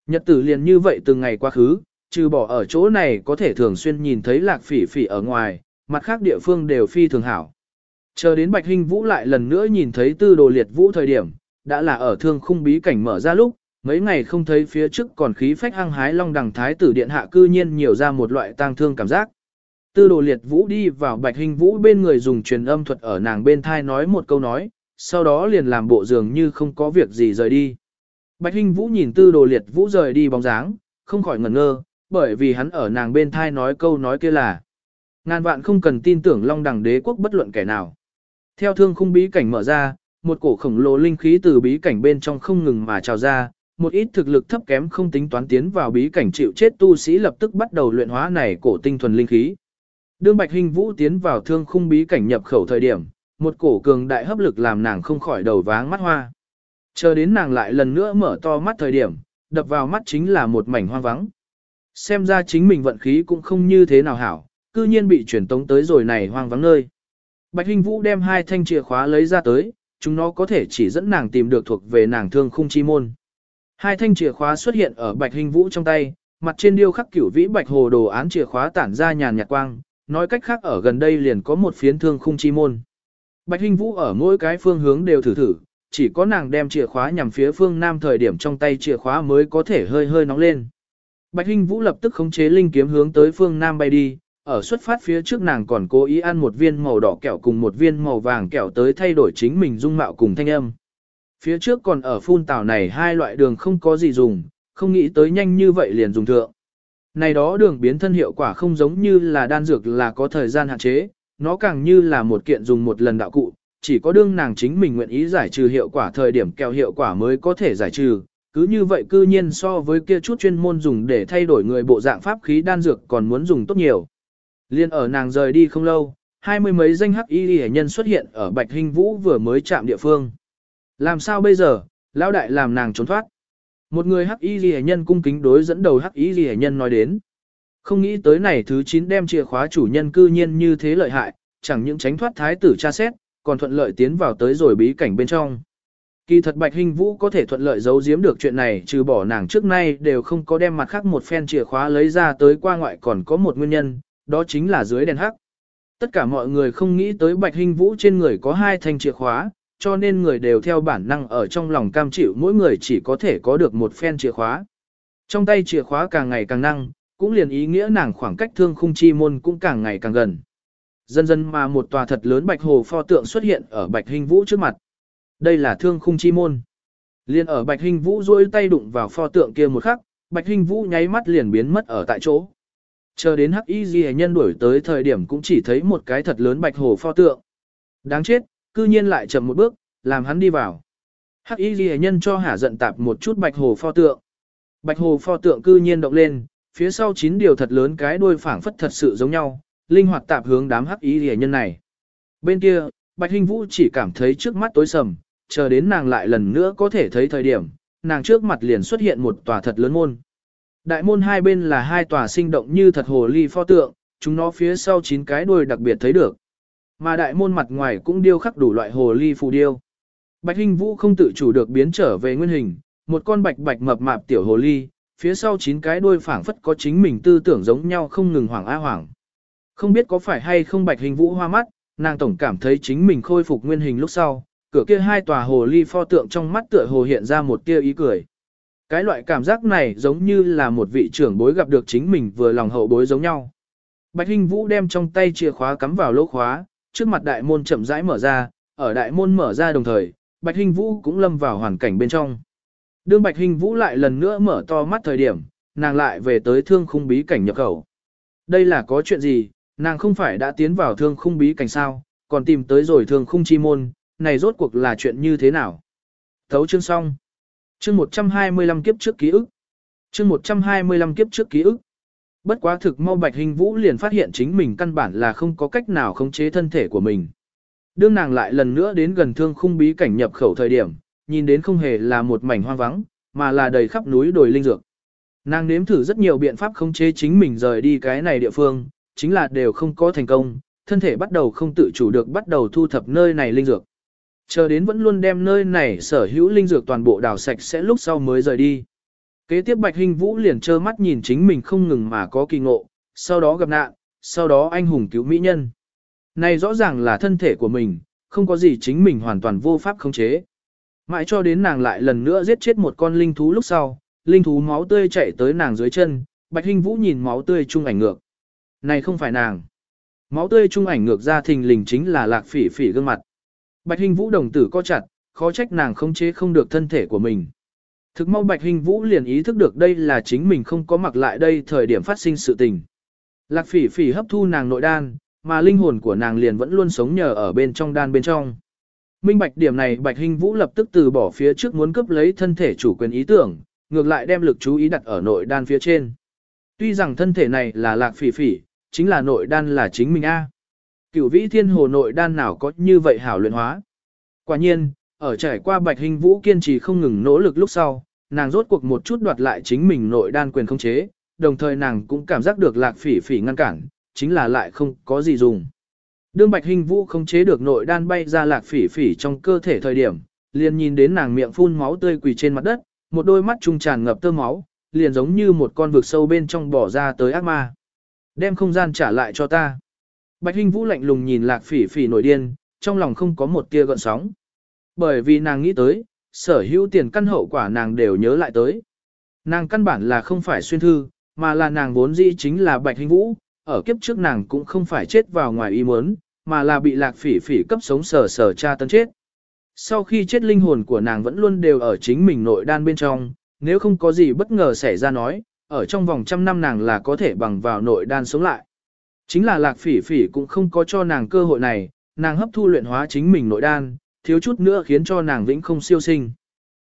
Nhật tử liền như vậy từng ngày quá khứ, trừ bỏ ở chỗ này có thể thường xuyên nhìn thấy lạc phỉ phỉ ở ngoài, mặt khác địa phương đều phi thường hảo. Chờ đến Bạch Hinh Vũ lại lần nữa nhìn thấy tư đồ liệt vũ thời điểm, đã là ở thương khung bí cảnh mở ra lúc, mấy ngày không thấy phía trước còn khí phách hăng hái long đằng thái tử điện hạ cư nhiên nhiều ra một loại tang thương cảm giác. Tư đồ liệt vũ đi vào Bạch Hinh Vũ bên người dùng truyền âm thuật ở nàng bên thai nói một câu nói, sau đó liền làm bộ dường như không có việc gì rời đi. Bạch Hinh Vũ nhìn tư đồ liệt vũ rời đi bóng dáng, không khỏi ngẩn ngơ, bởi vì hắn ở nàng bên thai nói câu nói kia là ngàn vạn không cần tin tưởng long đằng đế quốc bất luận kẻ nào. Theo thương khung bí cảnh mở ra, một cổ khổng lồ linh khí từ bí cảnh bên trong không ngừng mà trào ra, một ít thực lực thấp kém không tính toán tiến vào bí cảnh chịu chết tu sĩ lập tức bắt đầu luyện hóa này cổ tinh thuần linh khí. Đương Bạch Hình Vũ tiến vào thương khung bí cảnh nhập khẩu thời điểm, một cổ cường đại hấp lực làm nàng không khỏi đầu váng mắt hoa. Chờ đến nàng lại lần nữa mở to mắt thời điểm, đập vào mắt chính là một mảnh hoang vắng. Xem ra chính mình vận khí cũng không như thế nào hảo, cư nhiên bị chuyển tống tới rồi này hoang vắng nơi. Bạch Hinh Vũ đem hai thanh chìa khóa lấy ra tới, chúng nó có thể chỉ dẫn nàng tìm được thuộc về nàng thương khung chi môn. Hai thanh chìa khóa xuất hiện ở Bạch Hinh Vũ trong tay, mặt trên điêu khắc cửu vĩ bạch hồ đồ án chìa khóa tản ra nhàn nhạt quang, nói cách khác ở gần đây liền có một phiến thương khung chi môn. Bạch Hinh Vũ ở mỗi cái phương hướng đều thử thử, chỉ có nàng đem chìa khóa nhằm phía phương nam thời điểm trong tay chìa khóa mới có thể hơi hơi nóng lên. Bạch Hinh Vũ lập tức khống chế linh kiếm hướng tới phương nam bay đi, ở xuất phát phía trước nàng còn cố ý ăn một viên màu đỏ kẹo cùng một viên màu vàng kẹo tới thay đổi chính mình dung mạo cùng thanh âm. Phía trước còn ở phun tảo này hai loại đường không có gì dùng, không nghĩ tới nhanh như vậy liền dùng thượng. Này đó đường biến thân hiệu quả không giống như là đan dược là có thời gian hạn chế, nó càng như là một kiện dùng một lần đạo cụ, chỉ có đương nàng chính mình nguyện ý giải trừ hiệu quả thời điểm kẹo hiệu quả mới có thể giải trừ. Cứ như vậy cư nhiên so với kia chút chuyên môn dùng để thay đổi người bộ dạng pháp khí đan dược còn muốn dùng tốt nhiều. Liên ở nàng rời đi không lâu, hai mươi mấy danh hắc y hệ nhân xuất hiện ở Bạch hình Vũ vừa mới chạm địa phương. Làm sao bây giờ, lão đại làm nàng trốn thoát. Một người hắc y hệ nhân cung kính đối dẫn đầu hắc y hệ nhân nói đến. Không nghĩ tới này thứ 9 đem chìa khóa chủ nhân cư nhiên như thế lợi hại, chẳng những tránh thoát thái tử tra xét, còn thuận lợi tiến vào tới rồi bí cảnh bên trong. Kỳ thật Bạch Hinh Vũ có thể thuận lợi giấu giếm được chuyện này trừ bỏ nàng trước nay đều không có đem mặt khác một phen chìa khóa lấy ra tới qua ngoại còn có một nguyên nhân, đó chính là dưới đèn hắc. Tất cả mọi người không nghĩ tới Bạch Hinh Vũ trên người có hai thanh chìa khóa, cho nên người đều theo bản năng ở trong lòng cam chịu mỗi người chỉ có thể có được một phen chìa khóa. Trong tay chìa khóa càng ngày càng năng, cũng liền ý nghĩa nàng khoảng cách thương khung chi môn cũng càng ngày càng gần. Dần dần mà một tòa thật lớn bạch hồ pho tượng xuất hiện ở bạch hình vũ trước mặt. Đây là thương khung chi môn. Liên ở Bạch Hình Vũ duỗi tay đụng vào pho tượng kia một khắc, Bạch Hình Vũ nháy mắt liền biến mất ở tại chỗ. Chờ đến Hắc Y Ghi nhân đuổi tới thời điểm cũng chỉ thấy một cái thật lớn bạch hồ pho tượng. Đáng chết, cư nhiên lại chậm một bước, làm hắn đi vào. Hắc Y Ghi nhân cho hả giận tạp một chút bạch hồ pho tượng. Bạch hồ pho tượng cư nhiên động lên, phía sau chín điều thật lớn cái đuôi phảng phất thật sự giống nhau, linh hoạt tạp hướng đám Hắc Y Ghi nhân này. Bên kia, Bạch Hình Vũ chỉ cảm thấy trước mắt tối sầm, chờ đến nàng lại lần nữa có thể thấy thời điểm, nàng trước mặt liền xuất hiện một tòa thật lớn môn. Đại môn hai bên là hai tòa sinh động như thật hồ ly pho tượng, chúng nó phía sau chín cái đuôi đặc biệt thấy được. Mà đại môn mặt ngoài cũng điêu khắc đủ loại hồ ly phù điêu. Bạch Hinh Vũ không tự chủ được biến trở về nguyên hình, một con bạch bạch mập mạp tiểu hồ ly, phía sau chín cái đuôi phảng phất có chính mình tư tưởng giống nhau không ngừng hoảng a hoảng. Không biết có phải hay không Bạch Hình Vũ hoa mắt, nàng tổng cảm thấy chính mình khôi phục nguyên hình lúc sau, cửa kia hai tòa hồ ly pho tượng trong mắt tựa hồ hiện ra một tia ý cười. Cái loại cảm giác này giống như là một vị trưởng bối gặp được chính mình vừa lòng hậu bối giống nhau. Bạch Hinh Vũ đem trong tay chìa khóa cắm vào lỗ khóa, trước mặt đại môn chậm rãi mở ra, ở đại môn mở ra đồng thời, Bạch Hinh Vũ cũng lâm vào hoàn cảnh bên trong. Đương Bạch Hinh Vũ lại lần nữa mở to mắt thời điểm, nàng lại về tới thương khung bí cảnh nhập khẩu. Đây là có chuyện gì, nàng không phải đã tiến vào thương khung bí cảnh sao, còn tìm tới rồi thương khung chi môn, này rốt cuộc là chuyện như thế nào? Thấu chương xong. Chương 125 kiếp trước ký ức. Chương 125 kiếp trước ký ức. Bất quá thực mau Bạch Hình Vũ liền phát hiện chính mình căn bản là không có cách nào khống chế thân thể của mình. Đương nàng lại lần nữa đến gần thương khung bí cảnh nhập khẩu thời điểm, nhìn đến không hề là một mảnh hoang vắng, mà là đầy khắp núi đồi linh dược. Nàng nếm thử rất nhiều biện pháp khống chế chính mình rời đi cái này địa phương, chính là đều không có thành công, thân thể bắt đầu không tự chủ được bắt đầu thu thập nơi này linh dược. Chờ đến vẫn luôn đem nơi này sở hữu linh dược toàn bộ đào sạch sẽ lúc sau mới rời đi. Kế tiếp Bạch Hình Vũ liền trơ mắt nhìn chính mình không ngừng mà có kỳ ngộ, sau đó gặp nạn, sau đó anh hùng cứu mỹ nhân. Này rõ ràng là thân thể của mình, không có gì chính mình hoàn toàn vô pháp khống chế. Mãi cho đến nàng lại lần nữa giết chết một con linh thú lúc sau, linh thú máu tươi chạy tới nàng dưới chân, Bạch Hình Vũ nhìn máu tươi trung ảnh ngược. Này không phải nàng. Máu tươi trung ảnh ngược ra thình lình chính là lạc phỉ phỉ gương mặt. Bạch Hình Vũ đồng tử co chặt, khó trách nàng không chế không được thân thể của mình. Thực mau Bạch Hình Vũ liền ý thức được đây là chính mình không có mặc lại đây thời điểm phát sinh sự tình. Lạc phỉ phỉ hấp thu nàng nội đan, mà linh hồn của nàng liền vẫn luôn sống nhờ ở bên trong đan bên trong. Minh bạch điểm này Bạch Hình Vũ lập tức từ bỏ phía trước muốn cướp lấy thân thể chủ quyền ý tưởng, ngược lại đem lực chú ý đặt ở nội đan phía trên. Tuy rằng thân thể này là lạc phỉ phỉ, chính là nội đan là chính mình A. Cửu vĩ thiên hồ nội đan nào có như vậy hảo luyện hóa. Quả nhiên, ở trải qua bạch hình vũ kiên trì không ngừng nỗ lực lúc sau, nàng rốt cuộc một chút đoạt lại chính mình nội đan quyền không chế, đồng thời nàng cũng cảm giác được lạc phỉ phỉ ngăn cản, chính là lại không có gì dùng. Đương bạch hình vũ không chế được nội đan bay ra lạc phỉ phỉ trong cơ thể thời điểm, liền nhìn đến nàng miệng phun máu tươi quỳ trên mặt đất, một đôi mắt trung tràn ngập tơ máu, liền giống như một con vực sâu bên trong bỏ ra tới ác ma. Đem không gian trả lại cho ta. Bạch Hinh Vũ lạnh lùng nhìn Lạc Phỉ Phỉ nổi điên, trong lòng không có một tia gợn sóng. Bởi vì nàng nghĩ tới, sở hữu tiền căn hậu quả nàng đều nhớ lại tới. Nàng căn bản là không phải xuyên thư, mà là nàng vốn dĩ chính là Bạch Hinh Vũ, ở kiếp trước nàng cũng không phải chết vào ngoài ý muốn, mà là bị Lạc Phỉ Phỉ cấp sống sở sở cha tấn chết. Sau khi chết linh hồn của nàng vẫn luôn đều ở chính mình nội đan bên trong, nếu không có gì bất ngờ xảy ra nói, ở trong vòng trăm năm nàng là có thể bằng vào nội đan sống lại. Chính là lạc phỉ phỉ cũng không có cho nàng cơ hội này, nàng hấp thu luyện hóa chính mình nội đan, thiếu chút nữa khiến cho nàng vĩnh không siêu sinh.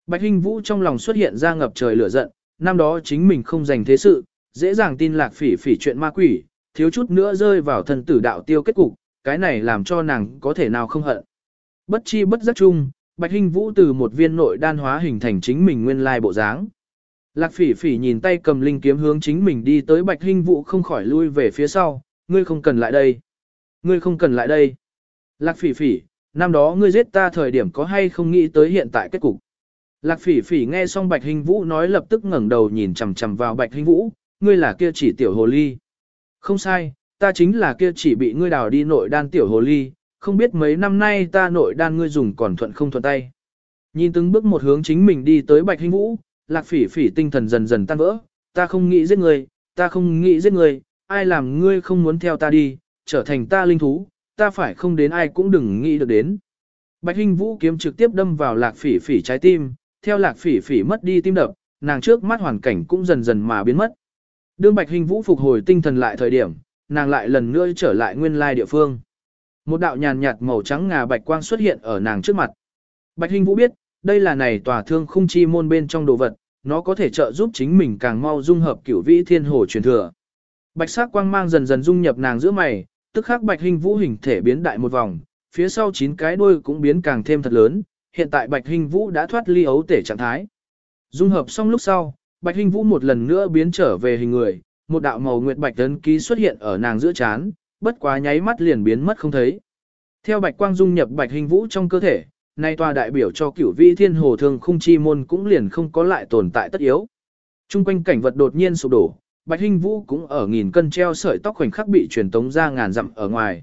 Bạch Hinh Vũ trong lòng xuất hiện ra ngập trời lửa giận, năm đó chính mình không dành thế sự, dễ dàng tin lạc phỉ phỉ chuyện ma quỷ, thiếu chút nữa rơi vào thần tử đạo tiêu kết cục, cái này làm cho nàng có thể nào không hận. Bất chi bất giác chung, Bạch Hinh Vũ từ một viên nội đan hóa hình thành chính mình nguyên lai bộ dáng. Lạc phỉ phỉ nhìn tay cầm linh kiếm hướng chính mình đi tới Bạch Hinh Vũ không khỏi lui về phía sau, ngươi không cần lại đây. Ngươi không cần lại đây. Lạc phỉ phỉ, năm đó ngươi giết ta thời điểm có hay không nghĩ tới hiện tại kết cục. Lạc phỉ phỉ nghe xong Bạch Hình Vũ nói lập tức ngẩng đầu nhìn chằm chằm vào Bạch Hình Vũ, ngươi là kia chỉ tiểu hồ ly. Không sai, ta chính là kia chỉ bị ngươi đào đi nội đan tiểu hồ ly, không biết mấy năm nay ta nội đan ngươi dùng còn thuận không thuận tay. Nhìn từng bước một hướng chính mình đi tới Bạch Hình Vũ, Lạc phỉ phỉ tinh thần dần dần tan vỡ, ta không nghĩ giết ngươi, ta không nghĩ giết ngươi, ai làm ngươi không muốn theo ta đi, trở thành ta linh thú, ta phải không đến ai cũng đừng nghĩ được đến. Bạch Hinh Vũ kiếm trực tiếp đâm vào lạc phỉ phỉ trái tim, theo lạc phỉ phỉ mất đi tim đập, nàng trước mắt hoàn cảnh cũng dần dần mà biến mất. Đương Bạch Hinh Vũ phục hồi tinh thần lại thời điểm, nàng lại lần nữa trở lại nguyên lai địa phương. Một đạo nhàn nhạt màu trắng ngà bạch quang xuất hiện ở nàng trước mặt. Bạch Hinh Vũ biết, đây là này tòa thương khung chi môn bên trong đồ vật, nó có thể trợ giúp chính mình càng mau dung hợp cửu vĩ thiên hồ truyền thừa. Bạch sắc quang mang dần dần dung nhập nàng giữa mày, tức khắc Bạch hình Vũ hình thể biến đại một vòng, phía sau chín cái đuôi cũng biến càng thêm thật lớn, hiện tại Bạch hình Vũ đã thoát ly ấu tể trạng thái. Dung hợp xong lúc sau, Bạch hình Vũ một lần nữa biến trở về hình người, một đạo màu nguyệt bạch tấn ký xuất hiện ở nàng giữa chán, bất quá nháy mắt liền biến mất không thấy. Theo bạch quang dung nhập Bạch hình Vũ trong cơ thể, nay tòa đại biểu cho cửu vị thiên hồ thường khung chi môn cũng liền không có lại tồn tại tất yếu. Trung quanh cảnh vật đột nhiên sụp đổ, Bạch Hinh Vũ cũng ở nghìn cân treo sợi tóc khoảnh khắc bị truyền tống ra ngàn dặm ở ngoài.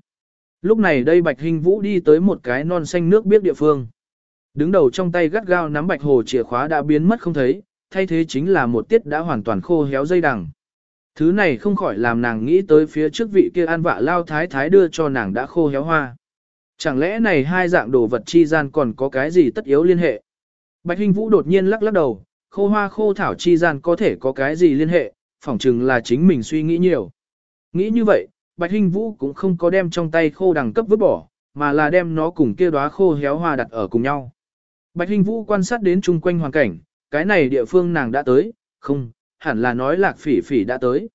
Lúc này đây Bạch Hinh Vũ đi tới một cái non xanh nước biết địa phương. Đứng đầu trong tay gắt gao nắm bạch hồ chìa khóa đã biến mất không thấy, thay thế chính là một tiết đã hoàn toàn khô héo dây đằng. Thứ này không khỏi làm nàng nghĩ tới phía trước vị kia an vạ lao thái thái đưa cho nàng đã khô héo hoa. Chẳng lẽ này hai dạng đồ vật chi gian còn có cái gì tất yếu liên hệ? Bạch Hinh Vũ đột nhiên lắc lắc đầu, khô hoa khô thảo chi gian có thể có cái gì liên hệ, phỏng chừng là chính mình suy nghĩ nhiều. Nghĩ như vậy, Bạch Hinh Vũ cũng không có đem trong tay khô đằng cấp vứt bỏ, mà là đem nó cùng kia đóa khô héo hoa đặt ở cùng nhau. Bạch Hinh Vũ quan sát đến chung quanh hoàn cảnh, cái này địa phương nàng đã tới, không, hẳn là nói lạc phỉ phỉ đã tới.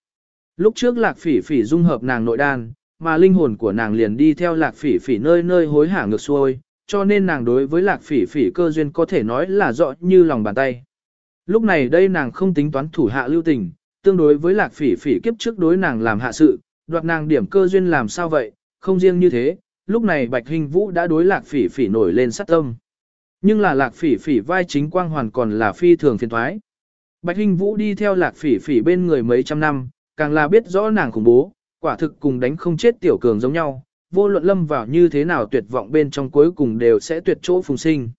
Lúc trước lạc phỉ phỉ dung hợp nàng nội đan, mà linh hồn của nàng liền đi theo lạc phỉ phỉ nơi nơi hối hả ngược xuôi, cho nên nàng đối với lạc phỉ phỉ cơ duyên có thể nói là rõ như lòng bàn tay. Lúc này đây nàng không tính toán thủ hạ lưu tình, tương đối với lạc phỉ phỉ kiếp trước đối nàng làm hạ sự, đoạt nàng điểm cơ duyên làm sao vậy, không riêng như thế, lúc này bạch hình vũ đã đối lạc phỉ phỉ nổi lên sát tâm. Nhưng là lạc phỉ phỉ vai chính quang hoàn còn là phi thường phiền thoái. Bạch hình Vũ đi theo lạc phỉ phỉ bên người mấy trăm năm, càng là biết rõ nàng khủng bố, quả thực cùng đánh không chết tiểu cường giống nhau, vô luận lâm vào như thế nào tuyệt vọng bên trong cuối cùng đều sẽ tuyệt chỗ phùng sinh.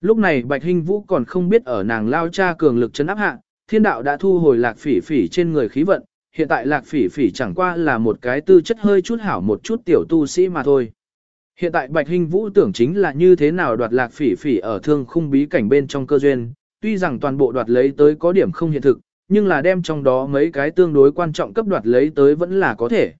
Lúc này Bạch hình Vũ còn không biết ở nàng lao cha cường lực chấn áp hạ, thiên đạo đã thu hồi lạc phỉ phỉ trên người khí vận, hiện tại lạc phỉ phỉ chẳng qua là một cái tư chất hơi chút hảo một chút tiểu tu sĩ mà thôi. Hiện tại Bạch hình Vũ tưởng chính là như thế nào đoạt lạc phỉ phỉ ở thương khung bí cảnh bên trong cơ duyên, tuy rằng toàn bộ đoạt lấy tới có điểm không hiện thực, nhưng là đem trong đó mấy cái tương đối quan trọng cấp đoạt lấy tới vẫn là có thể.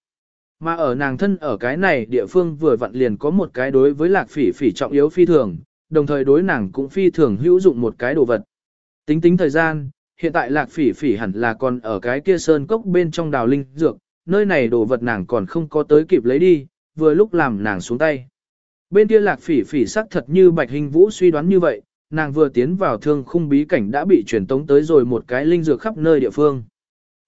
Mà ở nàng thân ở cái này địa phương vừa vặn liền có một cái đối với lạc phỉ phỉ trọng yếu phi thường, đồng thời đối nàng cũng phi thường hữu dụng một cái đồ vật. Tính tính thời gian, hiện tại lạc phỉ phỉ hẳn là còn ở cái kia sơn cốc bên trong đào linh dược, nơi này đồ vật nàng còn không có tới kịp lấy đi, vừa lúc làm nàng xuống tay. Bên kia lạc phỉ phỉ sắc thật như bạch hình vũ suy đoán như vậy, nàng vừa tiến vào thương khung bí cảnh đã bị truyền tống tới rồi một cái linh dược khắp nơi địa phương.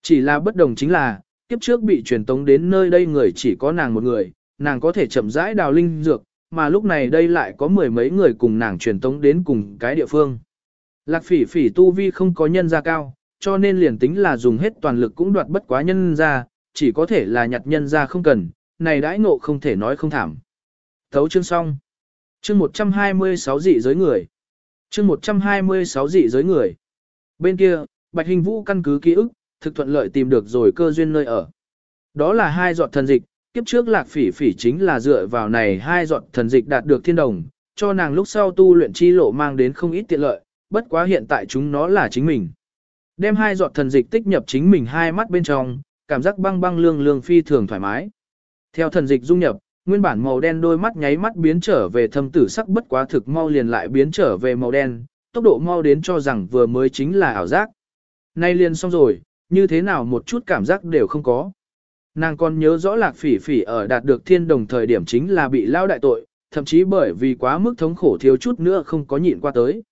Chỉ là bất đồng chính là, kiếp trước bị truyền tống đến nơi đây người chỉ có nàng một người, nàng có thể chậm rãi đào linh dược, mà lúc này đây lại có mười mấy người cùng nàng truyền tống đến cùng cái địa phương. Lạc phỉ phỉ tu vi không có nhân gia cao, cho nên liền tính là dùng hết toàn lực cũng đoạt bất quá nhân gia, chỉ có thể là nhặt nhân gia không cần, này đãi ngộ không thể nói không thảm. Thấu chương xong. Chương 126 dị giới người. Chương 126 dị giới người. Bên kia, Bạch Hình Vũ căn cứ ký ức, thực thuận lợi tìm được rồi cơ duyên nơi ở. Đó là hai giọt thần dịch, kiếp trước lạc phỉ phỉ chính là dựa vào này hai giọt thần dịch đạt được thiên đồng, cho nàng lúc sau tu luyện chi lộ mang đến không ít tiện lợi, bất quá hiện tại chúng nó là chính mình. Đem hai giọt thần dịch tích nhập chính mình hai mắt bên trong, cảm giác băng băng lương lương phi thường thoải mái. Theo thần dịch dung nhập, nguyên bản màu đen đôi mắt nháy mắt biến trở về thâm tử sắc bất quá thực mau liền lại biến trở về màu đen, tốc độ mau đến cho rằng vừa mới chính là ảo giác. Nay liền xong rồi, như thế nào một chút cảm giác đều không có. Nàng còn nhớ rõ lạc phỉ phỉ ở đạt được thiên đồng thời điểm chính là bị lao đại tội, thậm chí bởi vì quá mức thống khổ thiếu chút nữa không có nhịn qua tới.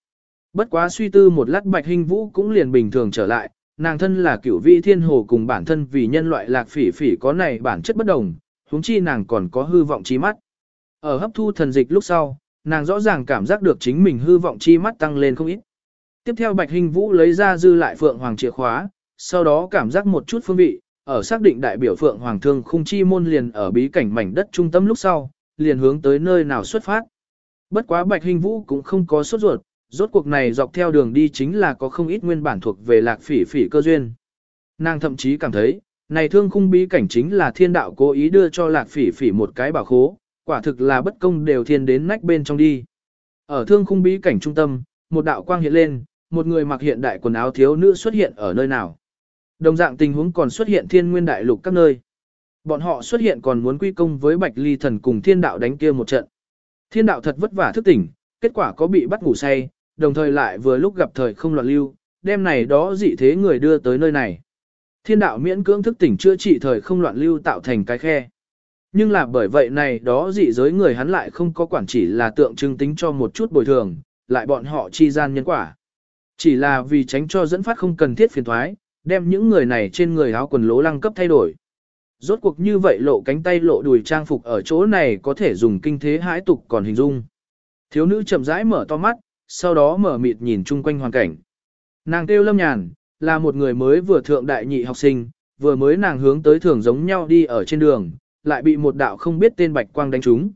Bất quá suy tư một lát bạch hình vũ cũng liền bình thường trở lại, nàng thân là cửu vị thiên hồ cùng bản thân vì nhân loại lạc phỉ phỉ có này bản chất bất đồng, huống chi nàng còn có hư vọng chi mắt. Ở hấp thu thần dịch lúc sau, nàng rõ ràng cảm giác được chính mình hư vọng chi mắt tăng lên không ít. Tiếp theo Bạch Hình Vũ lấy ra dư lại Phượng Hoàng chìa khóa, sau đó cảm giác một chút phương vị, ở xác định đại biểu Phượng Hoàng thương khung chi môn liền ở bí cảnh mảnh đất trung tâm lúc sau, liền hướng tới nơi nào xuất phát. Bất quá Bạch Hình Vũ cũng không có sốt ruột, rốt cuộc này dọc theo đường đi chính là có không ít nguyên bản thuộc về lạc phỉ phỉ cơ duyên. Nàng thậm chí cảm thấy, này thương khung bí cảnh chính là thiên đạo cố ý đưa cho lạc phỉ phỉ một cái bảo khố, quả thực là bất công đều thiên đến nách bên trong đi. Ở thương khung bí cảnh trung tâm, một đạo quang hiện lên, một người mặc hiện đại quần áo thiếu nữ xuất hiện ở nơi nào. Đồng dạng tình huống còn xuất hiện thiên nguyên đại lục các nơi. Bọn họ xuất hiện còn muốn quy công với Bạch Ly thần cùng thiên đạo đánh kia một trận. Thiên đạo thật vất vả thức tỉnh, kết quả có bị bắt ngủ say, đồng thời lại vừa lúc gặp thời không loạn lưu, đem này đó dị thế người đưa tới nơi này. Thiên đạo miễn cưỡng thức tỉnh chữa trị thời không loạn lưu tạo thành cái khe. Nhưng là bởi vậy này đó dị giới người hắn lại không có quản chỉ là tượng trưng tính cho một chút bồi thường, lại bọn họ chi gian nhân quả. Chỉ là vì tránh cho dẫn phát không cần thiết phiền thoái, đem những người này trên người áo quần lố lăng cấp thay đổi. Rốt cuộc như vậy lộ cánh tay lộ đùi trang phục ở chỗ này có thể dùng kinh thế hãi tục còn hình dung. Thiếu nữ chậm rãi mở to mắt, sau đó mở mịt nhìn chung quanh hoàn cảnh. Nàng kêu lâm nhàn, là một người mới vừa thượng đại nhị học sinh, vừa mới nàng hướng tới thường giống nhau đi ở trên đường, lại bị một đạo không biết tên bạch quang đánh trúng.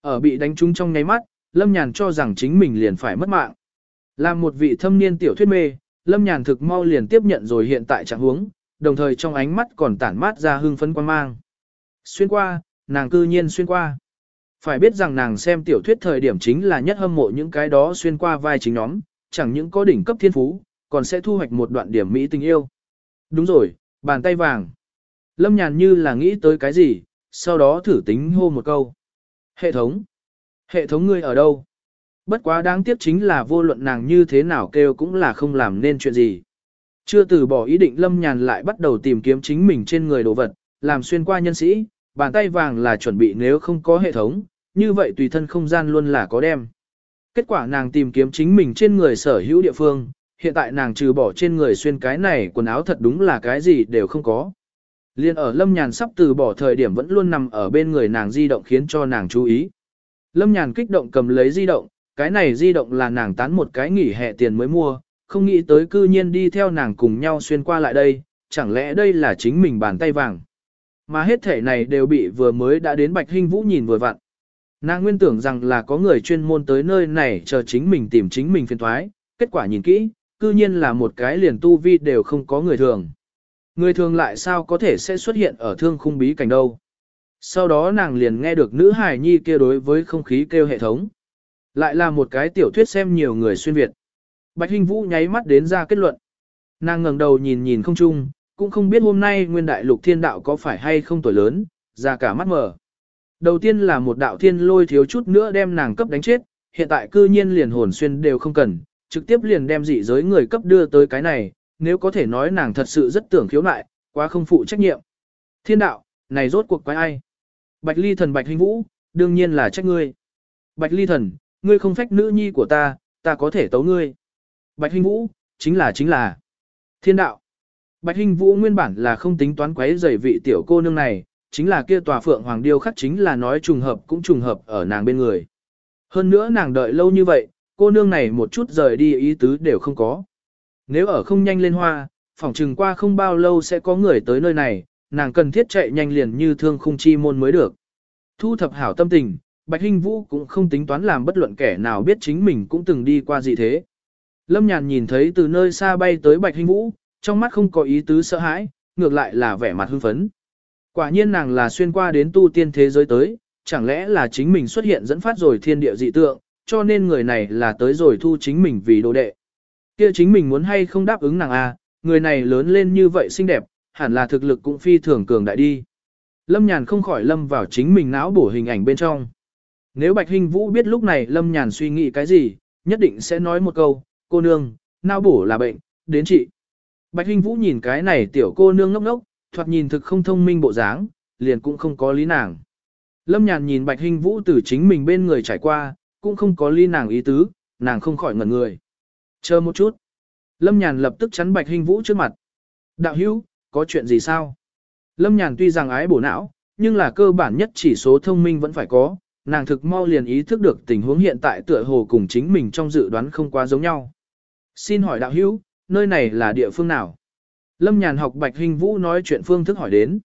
Ở bị đánh trúng trong nháy mắt, lâm nhàn cho rằng chính mình liền phải mất mạng. Làm một vị thâm niên tiểu thuyết mê, lâm nhàn thực mau liền tiếp nhận rồi hiện tại trạng huống, đồng thời trong ánh mắt còn tản mát ra hưng phấn quan mang. Xuyên qua, nàng cư nhiên xuyên qua. Phải biết rằng nàng xem tiểu thuyết thời điểm chính là nhất hâm mộ những cái đó xuyên qua vai chính nhóm, chẳng những có đỉnh cấp thiên phú, còn sẽ thu hoạch một đoạn điểm mỹ tình yêu. Đúng rồi, bàn tay vàng. Lâm nhàn như là nghĩ tới cái gì, sau đó thử tính hô một câu. Hệ thống. Hệ thống ngươi ở đâu? Bất quá đáng tiếc chính là vô luận nàng như thế nào kêu cũng là không làm nên chuyện gì. Chưa từ bỏ ý định lâm nhàn lại bắt đầu tìm kiếm chính mình trên người đồ vật, làm xuyên qua nhân sĩ, bàn tay vàng là chuẩn bị nếu không có hệ thống, như vậy tùy thân không gian luôn là có đem. Kết quả nàng tìm kiếm chính mình trên người sở hữu địa phương, hiện tại nàng trừ bỏ trên người xuyên cái này quần áo thật đúng là cái gì đều không có. Liên ở Lâm Nhàn sắp từ bỏ thời điểm vẫn luôn nằm ở bên người nàng di động khiến cho nàng chú ý. Lâm Nhàn kích động cầm lấy di động, cái này di động là nàng tán một cái nghỉ hè tiền mới mua, không nghĩ tới cư nhiên đi theo nàng cùng nhau xuyên qua lại đây, chẳng lẽ đây là chính mình bàn tay vàng. Mà hết thể này đều bị vừa mới đã đến Bạch Hinh Vũ nhìn vừa vặn. Nàng nguyên tưởng rằng là có người chuyên môn tới nơi này chờ chính mình tìm chính mình phiền thoái, kết quả nhìn kỹ, cư nhiên là một cái liền tu vi đều không có người thường. Người thường lại sao có thể sẽ xuất hiện ở thương khung bí cảnh đâu. Sau đó nàng liền nghe được nữ hài nhi kia đối với không khí kêu hệ thống. Lại là một cái tiểu thuyết xem nhiều người xuyên Việt. Bạch Hinh Vũ nháy mắt đến ra kết luận. Nàng ngẩng đầu nhìn nhìn không chung, cũng không biết hôm nay nguyên đại lục thiên đạo có phải hay không tuổi lớn, ra cả mắt mở. Đầu tiên là một đạo thiên lôi thiếu chút nữa đem nàng cấp đánh chết, hiện tại cư nhiên liền hồn xuyên đều không cần, trực tiếp liền đem dị giới người cấp đưa tới cái này, nếu có thể nói nàng thật sự rất tưởng khiếu nại, quá không phụ trách nhiệm. Thiên đạo, này rốt cuộc quái ai? Bạch ly thần bạch hình vũ, đương nhiên là trách ngươi. Bạch ly thần, ngươi không phách nữ nhi của ta, ta có thể tấu ngươi. Bạch hình vũ, chính là chính là. Thiên đạo. Bạch hình vũ nguyên bản là không tính toán quấy rầy vị tiểu cô nương này, chính là kia tòa phượng hoàng điêu khắc chính là nói trùng hợp cũng trùng hợp ở nàng bên người. Hơn nữa nàng đợi lâu như vậy, cô nương này một chút rời đi ý tứ đều không có. Nếu ở không nhanh lên hoa, phỏng chừng qua không bao lâu sẽ có người tới nơi này, nàng cần thiết chạy nhanh liền như thương khung chi môn mới được. Thu thập hảo tâm tình, Bạch Hinh Vũ cũng không tính toán làm bất luận kẻ nào biết chính mình cũng từng đi qua gì thế. Lâm Nhàn nhìn thấy từ nơi xa bay tới Bạch Hinh Vũ, trong mắt không có ý tứ sợ hãi, ngược lại là vẻ mặt hưng phấn. Quả nhiên nàng là xuyên qua đến tu tiên thế giới tới, chẳng lẽ là chính mình xuất hiện dẫn phát rồi thiên địa dị tượng, cho nên người này là tới rồi thu chính mình vì đồ đệ. Kia chính mình muốn hay không đáp ứng nàng a, à, người này lớn lên như vậy xinh đẹp, hẳn là thực lực cũng phi thường cường đại đi. Lâm Nhàn không khỏi lâm vào chính mình não bổ hình ảnh bên trong. Nếu Bạch Hinh Vũ biết lúc này Lâm Nhàn suy nghĩ cái gì, nhất định sẽ nói một câu, cô nương, não bổ là bệnh, đến chị. Bạch Hinh Vũ nhìn cái này tiểu cô nương ngốc ngốc, thoạt nhìn thực không thông minh bộ dáng, liền cũng không có lý nàng. Lâm Nhàn nhìn Bạch Hinh Vũ từ chính mình bên người trải qua, cũng không có lý nàng ý tứ, nàng không khỏi ngẩn người. Chờ một chút. Lâm Nhàn lập tức chắn Bạch Hinh Vũ trước mặt. Đạo hữu, có chuyện gì sao? Lâm Nhàn tuy rằng ái bổ não, nhưng là cơ bản nhất chỉ số thông minh vẫn phải có, nàng thực mau liền ý thức được tình huống hiện tại tựa hồ cùng chính mình trong dự đoán không quá giống nhau. Xin hỏi đạo hữu, nơi này là địa phương nào? Lâm Nhàn học Bạch Hình Vũ nói chuyện phương thức hỏi đến.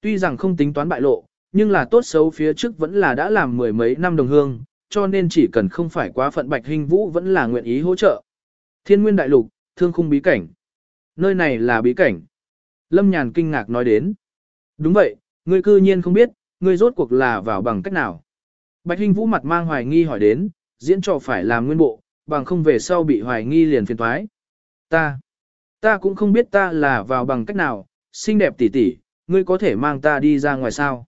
Tuy rằng không tính toán bại lộ, nhưng là tốt xấu phía trước vẫn là đã làm mười mấy năm đồng hương, cho nên chỉ cần không phải quá phận Bạch Hình Vũ vẫn là nguyện ý hỗ trợ. Thiên Nguyên Đại Lục, thương khung bí cảnh. Nơi này là bí cảnh. Lâm Nhàn kinh ngạc nói đến. Đúng vậy, ngươi cư nhiên không biết, ngươi rốt cuộc là vào bằng cách nào. Bạch Hinh Vũ mặt mang hoài nghi hỏi đến, diễn trò phải làm nguyên bộ, bằng không về sau bị hoài nghi liền phiền toái. Ta, ta cũng không biết ta là vào bằng cách nào, xinh đẹp tỷ tỷ, ngươi có thể mang ta đi ra ngoài sao.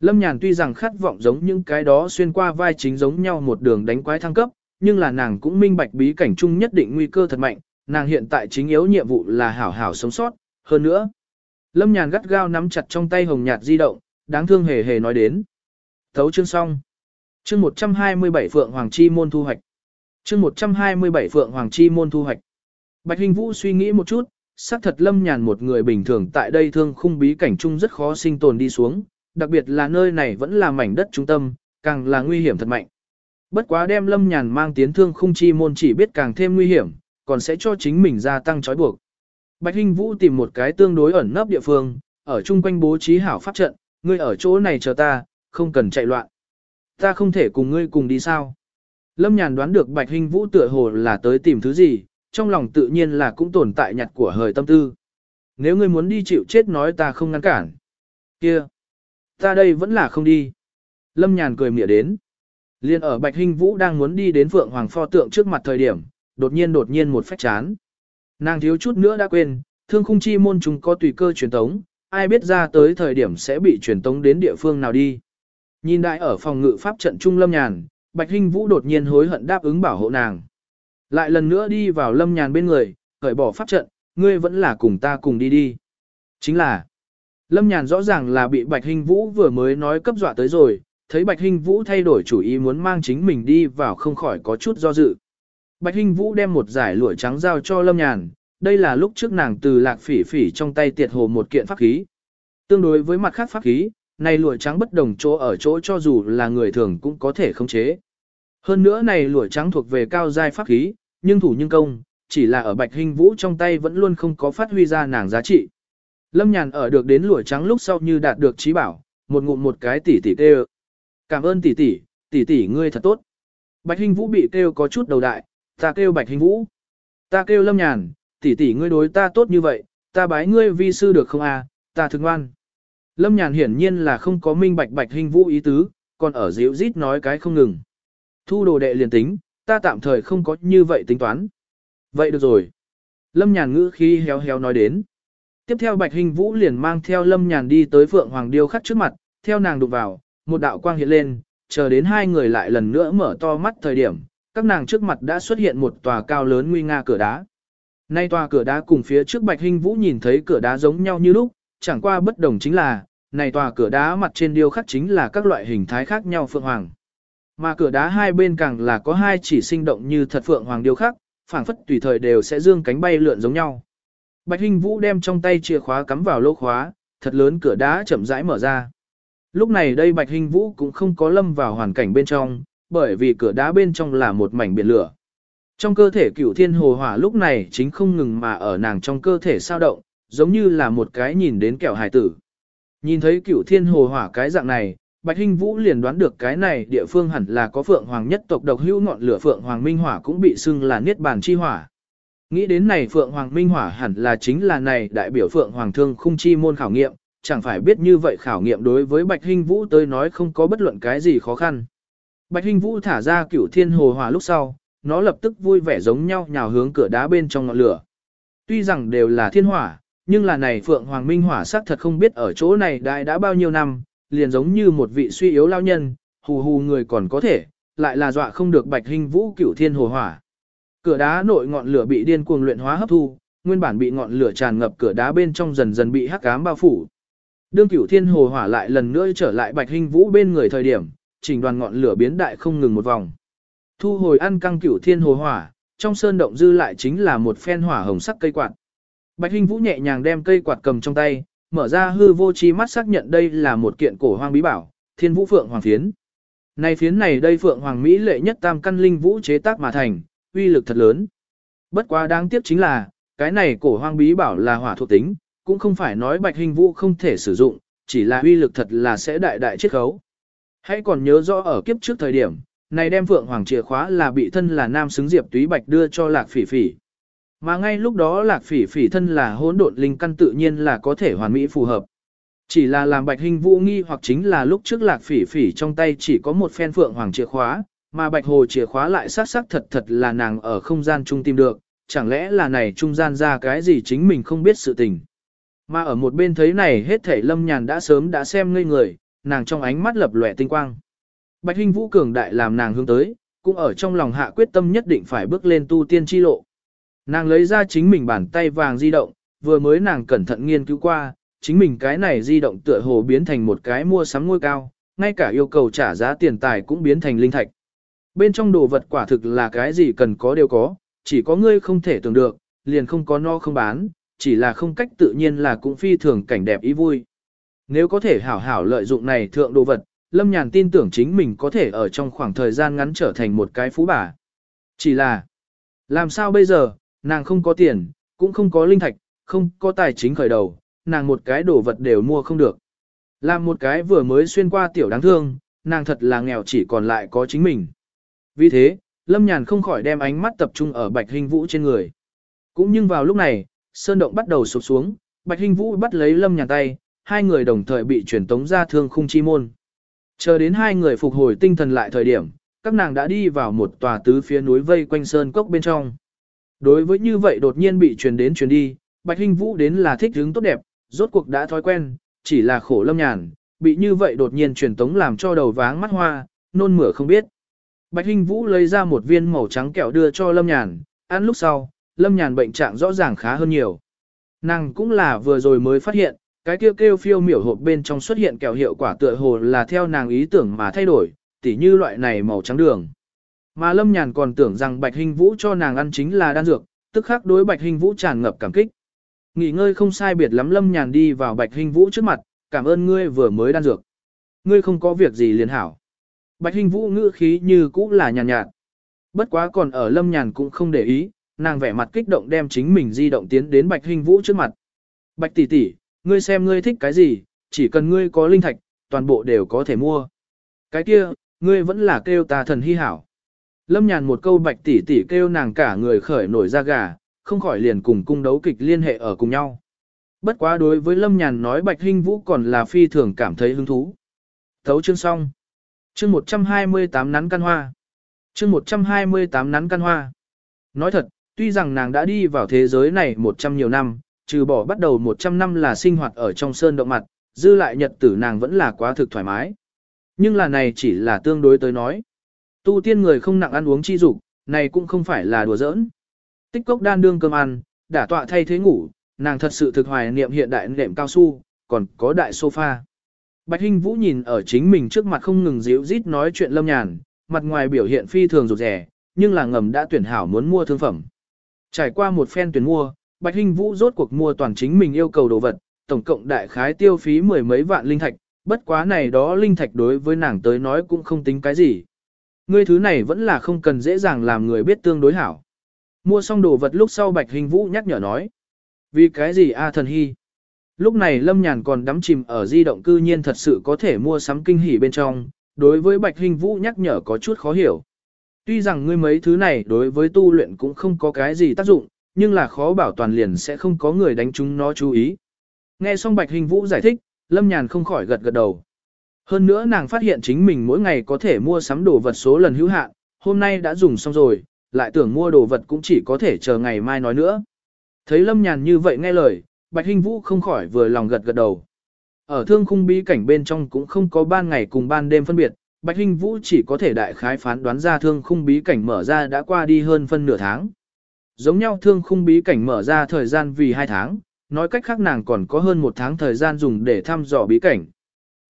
Lâm Nhàn tuy rằng khát vọng giống những cái đó xuyên qua vai chính giống nhau một đường đánh quái thăng cấp, nhưng là nàng cũng minh bạch bí cảnh chung nhất định nguy cơ thật mạnh, nàng hiện tại chính yếu nhiệm vụ là hảo hảo sống sót, hơn nữa. Lâm Nhàn gắt gao nắm chặt trong tay hồng nhạt di động, đáng thương hề hề nói đến. Thấu chương xong. Chương 127 Phượng Hoàng Chi môn thu hoạch. Chương 127 Phượng Hoàng Chi môn thu hoạch. Bạch Hình Vũ suy nghĩ một chút, xác thật Lâm Nhàn một người bình thường tại đây thương khung bí cảnh chung rất khó sinh tồn đi xuống, đặc biệt là nơi này vẫn là mảnh đất trung tâm, càng là nguy hiểm thật mạnh. Bất quá đem Lâm Nhàn mang tiến thương khung chi môn chỉ biết càng thêm nguy hiểm, còn sẽ cho chính mình gia tăng trói buộc. Bạch Hinh Vũ tìm một cái tương đối ẩn nấp địa phương, ở chung quanh bố trí hảo pháp trận, ngươi ở chỗ này chờ ta, không cần chạy loạn. Ta không thể cùng ngươi cùng đi sao? Lâm Nhàn đoán được Bạch Hinh Vũ tựa hồ là tới tìm thứ gì, trong lòng tự nhiên là cũng tồn tại nhặt của hời tâm tư. Nếu ngươi muốn đi chịu chết nói ta không ngăn cản. Kia, ta đây vẫn là không đi. Lâm Nhàn cười mỉa đến. Liên ở Bạch Hinh Vũ đang muốn đi đến Phượng Hoàng pho tượng trước mặt thời điểm, đột nhiên đột nhiên một phách chán. Nàng thiếu chút nữa đã quên, thương khung chi môn chúng có tùy cơ truyền tống, ai biết ra tới thời điểm sẽ bị truyền tống đến địa phương nào đi. Nhìn đại ở phòng ngự pháp trận trung lâm nhàn, Bạch Hinh Vũ đột nhiên hối hận đáp ứng bảo hộ nàng. Lại lần nữa đi vào lâm nhàn bên người, cởi bỏ pháp trận, ngươi vẫn là cùng ta cùng đi đi. Chính là, lâm nhàn rõ ràng là bị Bạch Hinh Vũ vừa mới nói cấp dọa tới rồi, thấy Bạch Hinh Vũ thay đổi chủ ý muốn mang chính mình đi vào không khỏi có chút do dự. Bạch Hinh Vũ đem một giải lụa trắng giao cho Lâm Nhàn, đây là lúc trước nàng từ lạc phỉ phỉ trong tay tiệt hồ một kiện pháp khí. Tương đối với mặt khác pháp khí, này lụa trắng bất đồng chỗ ở chỗ cho dù là người thường cũng có thể khống chế. Hơn nữa này lụa trắng thuộc về cao giai pháp khí, nhưng thủ nhưng công, chỉ là ở Bạch hình Vũ trong tay vẫn luôn không có phát huy ra nàng giá trị. Lâm Nhàn ở được đến lụa trắng lúc sau như đạt được trí bảo, một ngụm một cái tỷ tỷ kêu. Cảm ơn tỷ tỷ, tỷ tỷ ngươi thật tốt. Bạch hình Vũ bị kêu có chút đầu đại, ta kêu Bạch hình Vũ. Ta kêu Lâm Nhàn, tỷ tỷ ngươi đối ta tốt như vậy, ta bái ngươi vi sư được không à, ta thương ngoan. Lâm Nhàn hiển nhiên là không có minh bạch Bạch hình Vũ ý tứ, còn ở dịu rít nói cái không ngừng. Thu đồ đệ liền tính, ta tạm thời không có như vậy tính toán. Vậy được rồi. Lâm Nhàn ngữ khi héo héo nói đến. Tiếp theo Bạch hình Vũ liền mang theo Lâm Nhàn đi tới Phượng Hoàng Điêu khắc trước mặt, theo nàng đụng vào, một đạo quang hiện lên, chờ đến hai người lại lần nữa mở to mắt thời điểm, các nàng trước mặt đã xuất hiện một tòa cao lớn nguy nga cửa đá. Nay tòa cửa đá cùng phía trước Bạch hình Vũ nhìn thấy cửa đá giống nhau như lúc, chẳng qua bất đồng chính là, này tòa cửa đá mặt trên điêu khắc chính là các loại hình thái khác nhau phượng hoàng. Mà cửa đá hai bên càng là có hai chỉ sinh động như thật phượng hoàng điêu khắc, phảng phất tùy thời đều sẽ dương cánh bay lượn giống nhau. Bạch Hinh Vũ đem trong tay chìa khóa cắm vào lỗ khóa, thật lớn cửa đá chậm rãi mở ra. Lúc này đây Bạch Hinh Vũ cũng không có lâm vào hoàn cảnh bên trong, bởi vì cửa đá bên trong là một mảnh biển lửa. Trong cơ thể cửu thiên hồ hỏa lúc này chính không ngừng mà ở nàng trong cơ thể sao động, giống như là một cái nhìn đến kẹo hài tử. Nhìn thấy cửu thiên hồ hỏa cái dạng này, Bạch Hinh Vũ liền đoán được cái này địa phương hẳn là có phượng hoàng nhất tộc độc hữu ngọn lửa phượng hoàng minh hỏa cũng bị xưng là niết bàn chi hỏa. Nghĩ đến này phượng hoàng minh hỏa hẳn là chính là này đại biểu phượng hoàng thương khung chi môn khảo nghiệm, chẳng phải biết như vậy khảo nghiệm đối với Bạch Hinh Vũ tới nói không có bất luận cái gì khó khăn. Bạch Hinh Vũ thả ra cửu thiên hồ hỏa lúc sau, nó lập tức vui vẻ giống nhau nhào hướng cửa đá bên trong ngọn lửa. Tuy rằng đều là thiên hỏa, nhưng là này Phượng Hoàng Minh hỏa xác thật không biết ở chỗ này đại đã bao nhiêu năm, liền giống như một vị suy yếu lao nhân, hù hù người còn có thể, lại là dọa không được Bạch Hinh Vũ cửu thiên hồ hỏa. Cửa đá nội ngọn lửa bị điên cuồng luyện hóa hấp thu, nguyên bản bị ngọn lửa tràn ngập cửa đá bên trong dần dần bị hắc ám bao phủ. Đương cửu thiên hồ hỏa lại lần nữa trở lại Bạch Hinh Vũ bên người thời điểm, chỉnh đoàn ngọn lửa biến đại không ngừng một vòng. Thu hồi ăn căng cửu thiên hồ hỏa, trong sơn động dư lại chính là một phen hỏa hồng sắc cây quạt. Bạch Hinh Vũ nhẹ nhàng đem cây quạt cầm trong tay, mở ra hư vô chi mắt xác nhận đây là một kiện cổ hoang bí bảo, Thiên Vũ Phượng Hoàng phiến. Này phiến này đây Phượng Hoàng Mỹ lệ nhất tam căn linh vũ chế tác mà thành, uy lực thật lớn. Bất quá đáng tiếc chính là, cái này cổ hoang bí bảo là hỏa thuộc tính, cũng không phải nói Bạch Hinh Vũ không thể sử dụng, chỉ là uy lực thật là sẽ đại đại chiết khấu. Hãy còn nhớ rõ ở kiếp trước thời điểm, này đem Phượng Hoàng chìa khóa là bị thân là nam xứng Diệp Túy Bạch đưa cho Lạc Phỉ Phỉ. Mà ngay lúc đó Lạc Phỉ Phỉ thân là hỗn độn linh căn tự nhiên là có thể hoàn mỹ phù hợp. Chỉ là làm Bạch Hình Vũ nghi hoặc chính là lúc trước Lạc Phỉ Phỉ trong tay chỉ có một phen Phượng Hoàng chìa khóa, mà bạch hồ chìa khóa lại xác xác thật thật là nàng ở không gian trung tìm được, chẳng lẽ là này trung gian ra cái gì chính mình không biết sự tình. Mà ở một bên thấy này hết thảy lâm nhàn đã sớm đã xem ngây người, nàng trong ánh mắt lập lòe tinh quang. Bạch Hinh Vũ cường đại làm nàng hướng tới, cũng ở trong lòng hạ quyết tâm nhất định phải bước lên tu tiên chi lộ. Nàng lấy ra chính mình bàn tay vàng di động, vừa mới nàng cẩn thận nghiên cứu qua, chính mình cái này di động tựa hồ biến thành một cái mua sắm ngôi cao, ngay cả yêu cầu trả giá tiền tài cũng biến thành linh thạch. Bên trong đồ vật quả thực là cái gì cần có đều có, chỉ có ngươi không thể tưởng được, liền không có no không bán, chỉ là không cách tự nhiên là cũng phi thường cảnh đẹp ý vui. Nếu có thể hảo hảo lợi dụng này thượng đồ vật, Lâm Nhàn tin tưởng chính mình có thể ở trong khoảng thời gian ngắn trở thành một cái phú bà. Chỉ là, làm sao bây giờ, nàng không có tiền, cũng không có linh thạch, không có tài chính khởi đầu, nàng một cái đồ vật đều mua không được. Làm một cái vừa mới xuyên qua tiểu đáng thương, nàng thật là nghèo chỉ còn lại có chính mình. Vì thế, Lâm Nhàn không khỏi đem ánh mắt tập trung ở Bạch Hình Vũ trên người. Cũng nhưng vào lúc này, sơn động bắt đầu sụp xuống, Bạch Hình Vũ bắt lấy Lâm Nhàn tay, hai người đồng thời bị chuyển tống ra thương khung chi môn. Chờ đến hai người phục hồi tinh thần lại thời điểm, các nàng đã đi vào một tòa tứ phía núi vây quanh sơn cốc bên trong. Đối với như vậy đột nhiên bị truyền đến truyền đi, Bạch Hinh Vũ đến là thích hứng tốt đẹp, rốt cuộc đã thói quen, chỉ là khổ lâm nhàn, bị như vậy đột nhiên truyền tống làm cho đầu váng mắt hoa, nôn mửa không biết. Bạch Hinh Vũ lấy ra một viên màu trắng kẹo đưa cho lâm nhàn, ăn lúc sau, lâm nhàn bệnh trạng rõ ràng khá hơn nhiều. Nàng cũng là vừa rồi mới phát hiện, cái kêu kêu phiêu miểu hộp bên trong xuất hiện kẹo hiệu quả tựa hồ là theo nàng ý tưởng mà thay đổi, tỉ như loại này màu trắng đường. Mà Lâm Nhàn còn tưởng rằng Bạch Hình Vũ cho nàng ăn chính là đan dược, tức khắc đối Bạch Hình Vũ tràn ngập cảm kích. Nghỉ ngơi không sai biệt lắm Lâm Nhàn đi vào Bạch Hình Vũ trước mặt, cảm ơn ngươi vừa mới đan dược. Ngươi không có việc gì liền hảo. Bạch Hình Vũ ngữ khí như cũ là nhàn nhạt, nhạt. Bất quá còn ở Lâm Nhàn cũng không để ý, nàng vẻ mặt kích động đem chính mình di động tiến đến Bạch Hình Vũ trước mặt. Bạch tỷ tỷ, ngươi xem ngươi thích cái gì, chỉ cần ngươi có linh thạch, toàn bộ đều có thể mua. Cái kia, ngươi vẫn là kêu ta thần hy hảo. Lâm nhàn một câu bạch tỷ tỷ kêu nàng cả người khởi nổi ra gà, không khỏi liền cùng cung đấu kịch liên hệ ở cùng nhau. Bất quá đối với Lâm nhàn nói bạch hình vũ còn là phi thường cảm thấy hứng thú. Thấu chương xong. Chương 128 nắn căn hoa. Chương 128 nắn căn hoa. Nói thật, tuy rằng nàng đã đi vào thế giới này 100 nhiều năm, trừ bỏ bắt đầu 100 năm là sinh hoạt ở trong sơn động mặt, dư lại nhật tử nàng vẫn là quá thực thoải mái. Nhưng là này chỉ là tương đối tới nói. Tu tiên người không nặng ăn uống chi dục, này cũng không phải là đùa giỡn. Tích cốc đan đương cơm ăn, đả tọa thay thế ngủ, nàng thật sự thực hoài niệm hiện đại nệm cao su, còn có đại sofa. Bạch Hinh Vũ nhìn ở chính mình trước mặt không ngừng díu rít nói chuyện lâm nhàn, mặt ngoài biểu hiện phi thường rụt rẻ, nhưng là ngầm đã tuyển hảo muốn mua thương phẩm. Trải qua một phen tuyển mua, Bạch Hinh Vũ rốt cuộc mua toàn chính mình yêu cầu đồ vật, tổng cộng đại khái tiêu phí mười mấy vạn linh thạch, bất quá này đó linh thạch đối với nàng tới nói cũng không tính cái gì. Ngươi thứ này vẫn là không cần dễ dàng làm người biết tương đối hảo. Mua xong đồ vật lúc sau Bạch Hình Vũ nhắc nhở nói. Vì cái gì a thần hy? Lúc này Lâm Nhàn còn đắm chìm ở di động cư nhiên thật sự có thể mua sắm kinh hỉ bên trong, đối với Bạch Hình Vũ nhắc nhở có chút khó hiểu. Tuy rằng ngươi mấy thứ này đối với tu luyện cũng không có cái gì tác dụng, nhưng là khó bảo toàn liền sẽ không có người đánh chúng nó chú ý. Nghe xong Bạch Hình Vũ giải thích, Lâm Nhàn không khỏi gật gật đầu. Hơn nữa nàng phát hiện chính mình mỗi ngày có thể mua sắm đồ vật số lần hữu hạn, hôm nay đã dùng xong rồi, lại tưởng mua đồ vật cũng chỉ có thể chờ ngày mai nói nữa. Thấy Lâm Nhàn như vậy nghe lời, Bạch Hinh Vũ không khỏi vừa lòng gật gật đầu. Ở thương khung bí cảnh bên trong cũng không có ban ngày cùng ban đêm phân biệt, Bạch Hinh Vũ chỉ có thể đại khái phán đoán ra thương khung bí cảnh mở ra đã qua đi hơn phân nửa tháng. Giống nhau thương khung bí cảnh mở ra thời gian vì hai tháng, nói cách khác nàng còn có hơn một tháng thời gian dùng để thăm dò bí cảnh.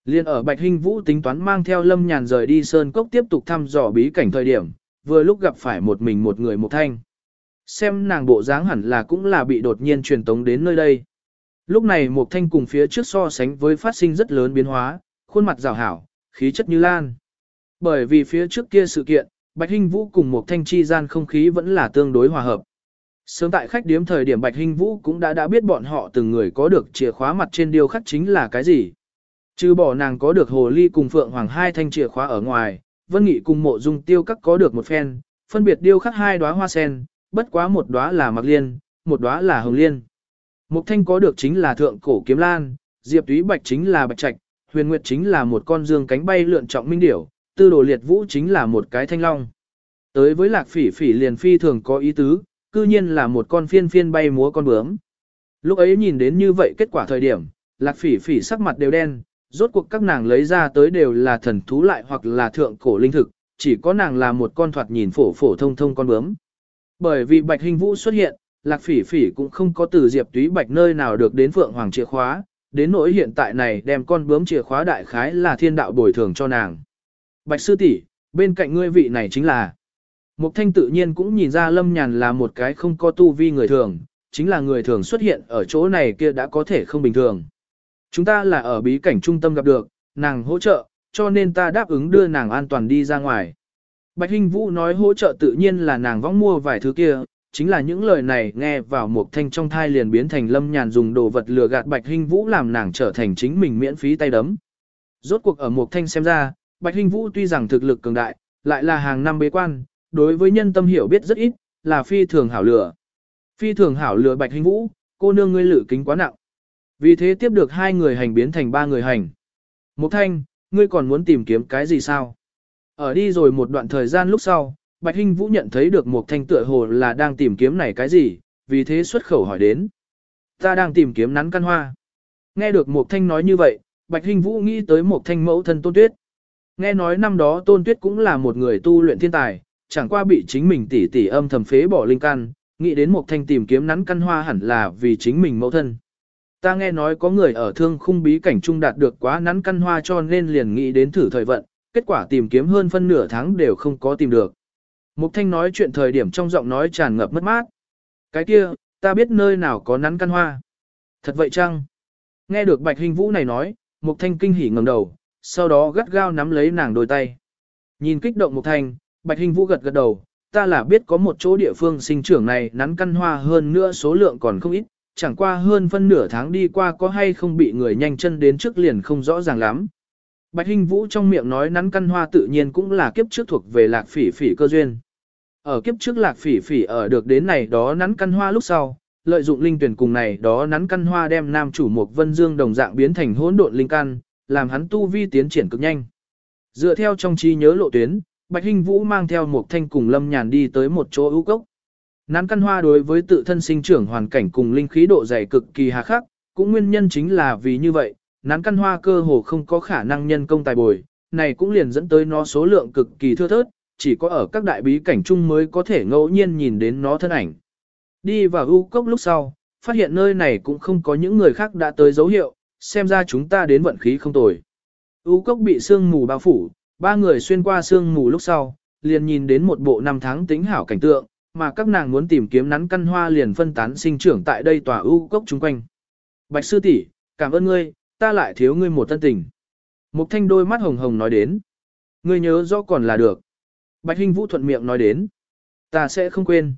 Liên ở Bạch Hinh Vũ tính toán mang theo Lâm Nhàn rời đi Sơn Cốc tiếp tục thăm dò bí cảnh thời điểm, vừa lúc gặp phải một mình một người một thanh. Xem nàng bộ dáng hẳn là cũng là bị đột nhiên truyền tống đến nơi đây. Lúc này một thanh cùng phía trước so sánh với phát sinh rất lớn biến hóa, khuôn mặt rào hảo, khí chất như lan. Bởi vì phía trước kia sự kiện, Bạch Hinh Vũ cùng một thanh chi gian không khí vẫn là tương đối hòa hợp. Sớm tại khách điếm thời điểm Bạch Hinh Vũ cũng đã đã biết bọn họ từng người có được chìa khóa mặt trên điều khắc chính là cái gì. Trừ bỏ nàng có được hồ ly cùng phượng hoàng hai thanh chìa khóa ở ngoài, Vân Nghị cùng mộ dung tiêu các có được một phen, phân biệt điêu khắc hai đóa hoa sen, bất quá một đóa là mặc liên, một đóa là hồng liên. Mục thanh có được chính là thượng cổ kiếm lan, diệp túy bạch chính là bạch trạch, huyền nguyệt chính là một con dương cánh bay lượn trọng minh điểu, tư đồ liệt vũ chính là một cái thanh long. Tới với lạc phỉ phỉ liền phi thường có ý tứ, cư nhiên là một con phiên phiên bay múa con bướm. Lúc ấy nhìn đến như vậy kết quả thời điểm, lạc phỉ phỉ sắc mặt đều đen, rốt cuộc các nàng lấy ra tới đều là thần thú lại hoặc là thượng cổ linh thực, chỉ có nàng là một con thoạt nhìn phổ phổ thông thông con bướm. Bởi vì bạch hình vũ xuất hiện, lạc phỉ phỉ cũng không có từ diệp túy bạch nơi nào được đến phượng hoàng chìa khóa, đến nỗi hiện tại này đem con bướm chìa khóa đại khái là thiên đạo bồi thường cho nàng. Bạch sư tỷ, bên cạnh ngươi vị này chính là Mục thanh tự nhiên cũng nhìn ra lâm nhàn là một cái không có tu vi người thường, chính là người thường xuất hiện ở chỗ này kia đã có thể không bình thường. Chúng ta là ở bí cảnh trung tâm gặp được, nàng hỗ trợ, cho nên ta đáp ứng đưa nàng an toàn đi ra ngoài. Bạch Hinh Vũ nói hỗ trợ tự nhiên là nàng võng mua vài thứ kia, chính là những lời này nghe vào một thanh trong thai liền biến thành lâm nhàn dùng đồ vật lừa gạt Bạch Hinh Vũ làm nàng trở thành chính mình miễn phí tay đấm. Rốt cuộc ở một thanh xem ra, Bạch Hinh Vũ tuy rằng thực lực cường đại, lại là hàng năm bế quan, đối với nhân tâm hiểu biết rất ít, là phi thường hảo lừa. Phi thường hảo lừa Bạch Hinh Vũ, cô nương ngươi lử kính quá nặng. Vì thế tiếp được hai người hành biến thành ba người hành. Mục thanh, ngươi còn muốn tìm kiếm cái gì sao? Ở đi rồi một đoạn thời gian lúc sau, Bạch Hinh Vũ nhận thấy được Mục thanh tựa hồ là đang tìm kiếm này cái gì, vì thế xuất khẩu hỏi đến. Ta đang tìm kiếm nắn căn hoa. Nghe được Mục thanh nói như vậy, Bạch Hinh Vũ nghĩ tới Mục thanh mẫu thân Tôn Tuyết. Nghe nói năm đó Tôn Tuyết cũng là một người tu luyện thiên tài, chẳng qua bị chính mình tỉ tỉ âm thầm phế bỏ linh căn, nghĩ đến Mục thanh tìm kiếm nắn căn hoa hẳn là vì chính mình mẫu thân. Ta nghe nói có người ở thương khung bí cảnh trung đạt được quá nắn căn hoa cho nên liền nghĩ đến thử thời vận, kết quả tìm kiếm hơn phân nửa tháng đều không có tìm được. Mục Thanh nói chuyện thời điểm trong giọng nói tràn ngập mất mát. Cái kia, ta biết nơi nào có nắn căn hoa. Thật vậy chăng? Nghe được Bạch Hình Vũ này nói, Mục Thanh kinh hỉ ngẩng đầu, sau đó gắt gao nắm lấy nàng đôi tay. Nhìn kích động Mục Thanh, Bạch Hình Vũ gật gật đầu, ta là biết có một chỗ địa phương sinh trưởng này nắn căn hoa hơn nữa số lượng còn không ít, chẳng qua hơn phân nửa tháng đi qua có hay không bị người nhanh chân đến trước liền không rõ ràng lắm. Bạch Hinh Vũ trong miệng nói nắn căn hoa tự nhiên cũng là kiếp trước thuộc về lạc phỉ phỉ cơ duyên. Ở kiếp trước lạc phỉ phỉ ở được đến này đó nắn căn hoa lúc sau, lợi dụng linh tuyển cùng này đó nắn căn hoa đem nam chủ một vân dương đồng dạng biến thành hỗn độn linh căn, làm hắn tu vi tiến triển cực nhanh. Dựa theo trong trí nhớ lộ tuyến, Bạch Hinh Vũ mang theo một thanh cùng lâm nhàn đi tới một chỗ ưu cốc. Nán căn hoa đối với tự thân sinh trưởng hoàn cảnh cùng linh khí độ dày cực kỳ hà khắc, cũng nguyên nhân chính là vì như vậy, nán căn hoa cơ hồ không có khả năng nhân công tài bồi, này cũng liền dẫn tới nó số lượng cực kỳ thưa thớt, chỉ có ở các đại bí cảnh chung mới có thể ngẫu nhiên nhìn đến nó thân ảnh. Đi vào u cốc lúc sau, phát hiện nơi này cũng không có những người khác đã tới dấu hiệu, xem ra chúng ta đến vận khí không tồi. U cốc bị sương mù bao phủ, ba người xuyên qua sương mù lúc sau, liền nhìn đến một bộ năm tháng tính hảo cảnh tượng, mà các nàng muốn tìm kiếm nắn căn hoa liền phân tán sinh trưởng tại đây tòa ưu cốc chung quanh. Bạch sư tỷ, cảm ơn ngươi, ta lại thiếu ngươi một thân tình. Mục thanh đôi mắt hồng hồng nói đến. Ngươi nhớ rõ còn là được. Bạch Hinh Vũ thuận miệng nói đến. Ta sẽ không quên.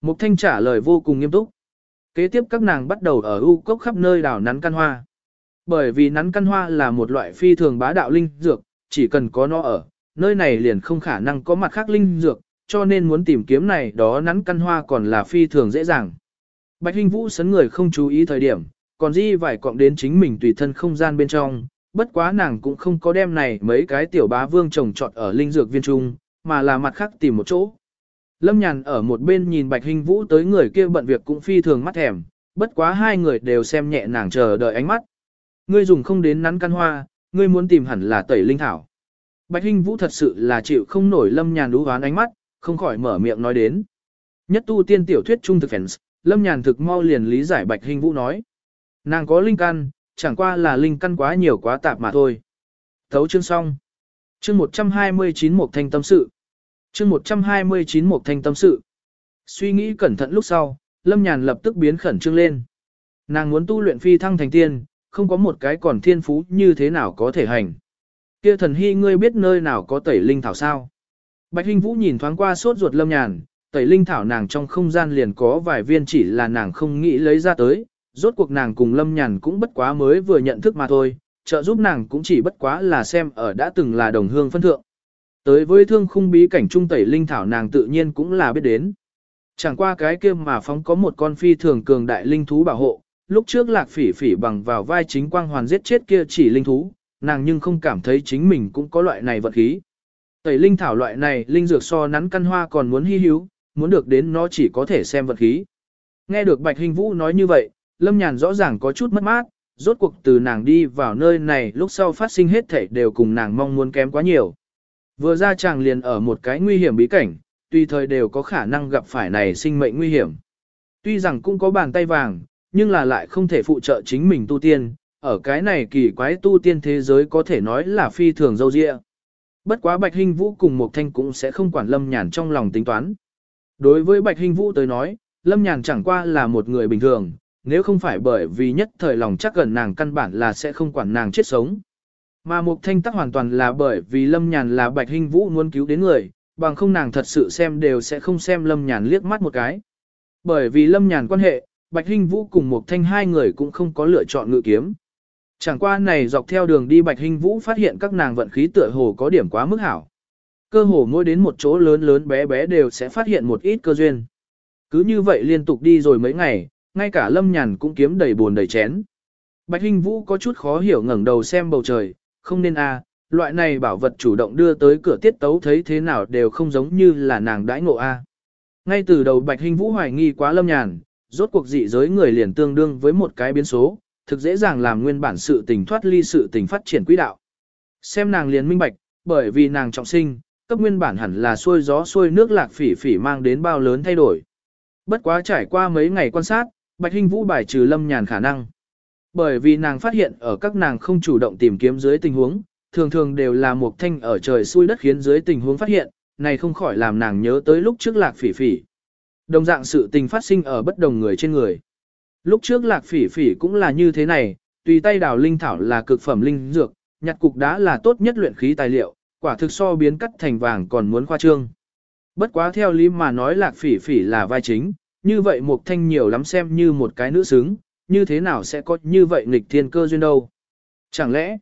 Mục thanh trả lời vô cùng nghiêm túc. Kế tiếp các nàng bắt đầu ở ưu cốc khắp nơi đào nắn căn hoa. Bởi vì nắn căn hoa là một loại phi thường bá đạo linh dược, chỉ cần có nó ở, nơi này liền không khả năng có mặt khác linh dược, cho nên muốn tìm kiếm này đó nắn căn hoa còn là phi thường dễ dàng. Bạch Hinh Vũ sấn người không chú ý thời điểm, còn di vải cọng đến chính mình tùy thân không gian bên trong, bất quá nàng cũng không có đem này mấy cái tiểu bá vương trồng trọt ở linh dược viên trung, mà là mặt khác tìm một chỗ. Lâm Nhàn ở một bên nhìn Bạch Hinh Vũ tới người kia bận việc cũng phi thường mắt thèm, bất quá hai người đều xem nhẹ nàng chờ đợi ánh mắt. Ngươi dùng không đến nắn căn hoa, ngươi muốn tìm hẳn là tẩy linh thảo. Bạch Hinh Vũ thật sự là chịu không nổi Lâm Nhàn đú ván ánh mắt, không khỏi mở miệng nói đến. Nhất tu tiên tiểu thuyết trung thực fans, Lâm Nhàn thực mau liền lý giải Bạch Hình Vũ nói. Nàng có linh căn, chẳng qua là linh căn quá nhiều quá tạp mà thôi. Thấu chương xong. Chương 129 một thanh tâm sự. Chương 129 một thanh tâm sự. Suy nghĩ cẩn thận lúc sau, Lâm Nhàn lập tức biến khẩn trương lên. Nàng muốn tu luyện phi thăng thành tiên, không có một cái còn thiên phú như thế nào có thể hành. Kia thần hy ngươi biết nơi nào có tẩy linh thảo sao? Bạch Hinh Vũ nhìn thoáng qua sốt ruột lâm nhàn, tẩy linh thảo nàng trong không gian liền có vài viên chỉ là nàng không nghĩ lấy ra tới, rốt cuộc nàng cùng lâm nhàn cũng bất quá mới vừa nhận thức mà thôi, trợ giúp nàng cũng chỉ bất quá là xem ở đã từng là đồng hương phân thượng. Tới với thương khung bí cảnh trung tẩy linh thảo nàng tự nhiên cũng là biết đến. Chẳng qua cái kia mà phóng có một con phi thường cường đại linh thú bảo hộ, lúc trước lạc phỉ phỉ bằng vào vai chính quang hoàn giết chết kia chỉ linh thú, nàng nhưng không cảm thấy chính mình cũng có loại này vật khí. Tẩy linh thảo loại này, linh dược so nắn căn hoa còn muốn hy hữu, muốn được đến nó chỉ có thể xem vật khí. Nghe được Bạch Hình Vũ nói như vậy, Lâm Nhàn rõ ràng có chút mất mát, rốt cuộc từ nàng đi vào nơi này lúc sau phát sinh hết thể đều cùng nàng mong muốn kém quá nhiều. Vừa ra chàng liền ở một cái nguy hiểm bí cảnh, tùy thời đều có khả năng gặp phải này sinh mệnh nguy hiểm. Tuy rằng cũng có bàn tay vàng, nhưng là lại không thể phụ trợ chính mình tu tiên, ở cái này kỳ quái tu tiên thế giới có thể nói là phi thường dâu dịa. Bất quá Bạch Hinh Vũ cùng Mục thanh cũng sẽ không quản Lâm Nhàn trong lòng tính toán. Đối với Bạch Hinh Vũ tới nói, Lâm Nhàn chẳng qua là một người bình thường, nếu không phải bởi vì nhất thời lòng chắc gần nàng căn bản là sẽ không quản nàng chết sống. Mà Mục Thanh tắc hoàn toàn là bởi vì Lâm Nhàn là Bạch Hinh Vũ muốn cứu đến người, bằng không nàng thật sự xem đều sẽ không xem Lâm Nhàn liếc mắt một cái. Bởi vì Lâm Nhàn quan hệ, Bạch Hinh Vũ cùng Mục Thanh hai người cũng không có lựa chọn ngự kiếm. Chẳng qua này dọc theo đường đi Bạch Hinh Vũ phát hiện các nàng vận khí tựa hồ có điểm quá mức hảo. Cơ hồ mỗi đến một chỗ lớn lớn bé bé đều sẽ phát hiện một ít cơ duyên. Cứ như vậy liên tục đi rồi mấy ngày, ngay cả Lâm Nhàn cũng kiếm đầy buồn đầy chén. Bạch Hinh Vũ có chút khó hiểu ngẩng đầu xem bầu trời, không nên a, loại này bảo vật chủ động đưa tới cửa tiết tấu thấy thế nào đều không giống như là nàng đãi ngộ a. Ngay từ đầu Bạch Hinh Vũ hoài nghi quá Lâm Nhàn, rốt cuộc dị giới người liền tương đương với một cái biến số, thực dễ dàng làm nguyên bản sự tình thoát ly sự tình phát triển quỹ đạo. Xem nàng liền minh bạch, bởi vì nàng trọng sinh, cấp nguyên bản hẳn là xuôi gió xuôi nước lạc phỉ phỉ mang đến bao lớn thay đổi. Bất quá trải qua mấy ngày quan sát, Bạch Hinh Vũ bài trừ Lâm Nhàn khả năng. Bởi vì nàng phát hiện ở các nàng không chủ động tìm kiếm dưới tình huống, thường thường đều là một thanh ở trời xuôi đất khiến dưới tình huống phát hiện, này không khỏi làm nàng nhớ tới lúc trước lạc phỉ phỉ. Đồng dạng sự tình phát sinh ở bất đồng người trên người. Lúc trước lạc phỉ phỉ cũng là như thế này, tùy tay đào linh thảo là cực phẩm linh dược, nhặt cục đá là tốt nhất luyện khí tài liệu, quả thực so biến cắt thành vàng còn muốn khoa trương. Bất quá theo lý mà nói lạc phỉ phỉ là vai chính, như vậy một Thanh nhiều lắm xem như một cái nữ xứng, như thế nào sẽ có như vậy nghịch thiên cơ duyên đâu. Chẳng lẽ,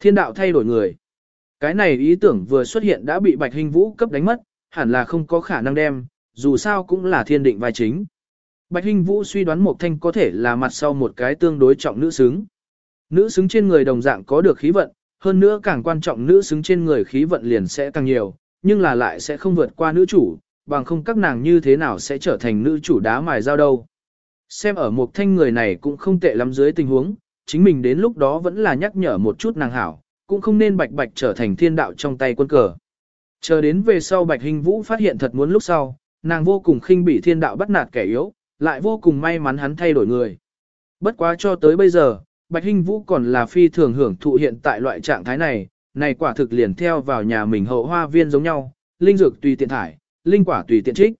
thiên đạo thay đổi người? Cái này ý tưởng vừa xuất hiện đã bị Bạch Hình Vũ cấp đánh mất, hẳn là không có khả năng đem, dù sao cũng là thiên định vai chính. Bạch Hinh Vũ suy đoán Mộc Thanh có thể là mặt sau một cái tương đối trọng nữ xứng. Nữ xứng trên người đồng dạng có được khí vận, hơn nữa càng quan trọng nữ xứng trên người khí vận liền sẽ càng nhiều, nhưng là lại sẽ không vượt qua nữ chủ, bằng không các nàng như thế nào sẽ trở thành nữ chủ đá mài dao đâu. Xem ở một thanh người này cũng không tệ lắm dưới tình huống, chính mình đến lúc đó vẫn là nhắc nhở một chút nàng hảo, cũng không nên bạch bạch trở thành thiên đạo trong tay quân cờ. Chờ đến về sau bạch hình vũ phát hiện thật muốn lúc sau, nàng vô cùng khinh bị thiên đạo bắt nạt kẻ yếu, lại vô cùng may mắn hắn thay đổi người. Bất quá cho tới bây giờ, bạch hinh vũ còn là phi thường hưởng thụ hiện tại loại trạng thái này, này quả thực liền theo vào nhà mình hậu hoa viên giống nhau, linh dược tùy tiện thải, linh quả tùy tiện trích.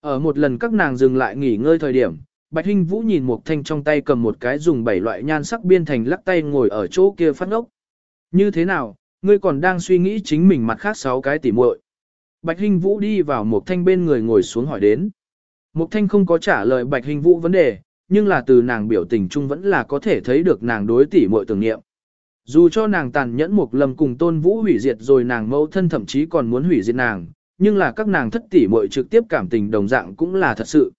Ở một lần các nàng dừng lại nghỉ ngơi thời điểm, Bạch Hinh Vũ nhìn một thanh trong tay cầm một cái dùng bảy loại nhan sắc biên thành lắc tay ngồi ở chỗ kia phát ngốc. Như thế nào, ngươi còn đang suy nghĩ chính mình mặt khác sáu cái tỉ muội. Bạch Hinh Vũ đi vào một thanh bên người ngồi xuống hỏi đến. Mục thanh không có trả lời Bạch hình Vũ vấn đề, nhưng là từ nàng biểu tình chung vẫn là có thể thấy được nàng đối tỷ muội tưởng niệm. Dù cho nàng tàn nhẫn một Lâm cùng tôn vũ hủy diệt rồi nàng mẫu thân thậm chí còn muốn hủy diệt nàng, nhưng là các nàng thất tỷ muội trực tiếp cảm tình đồng dạng cũng là thật sự.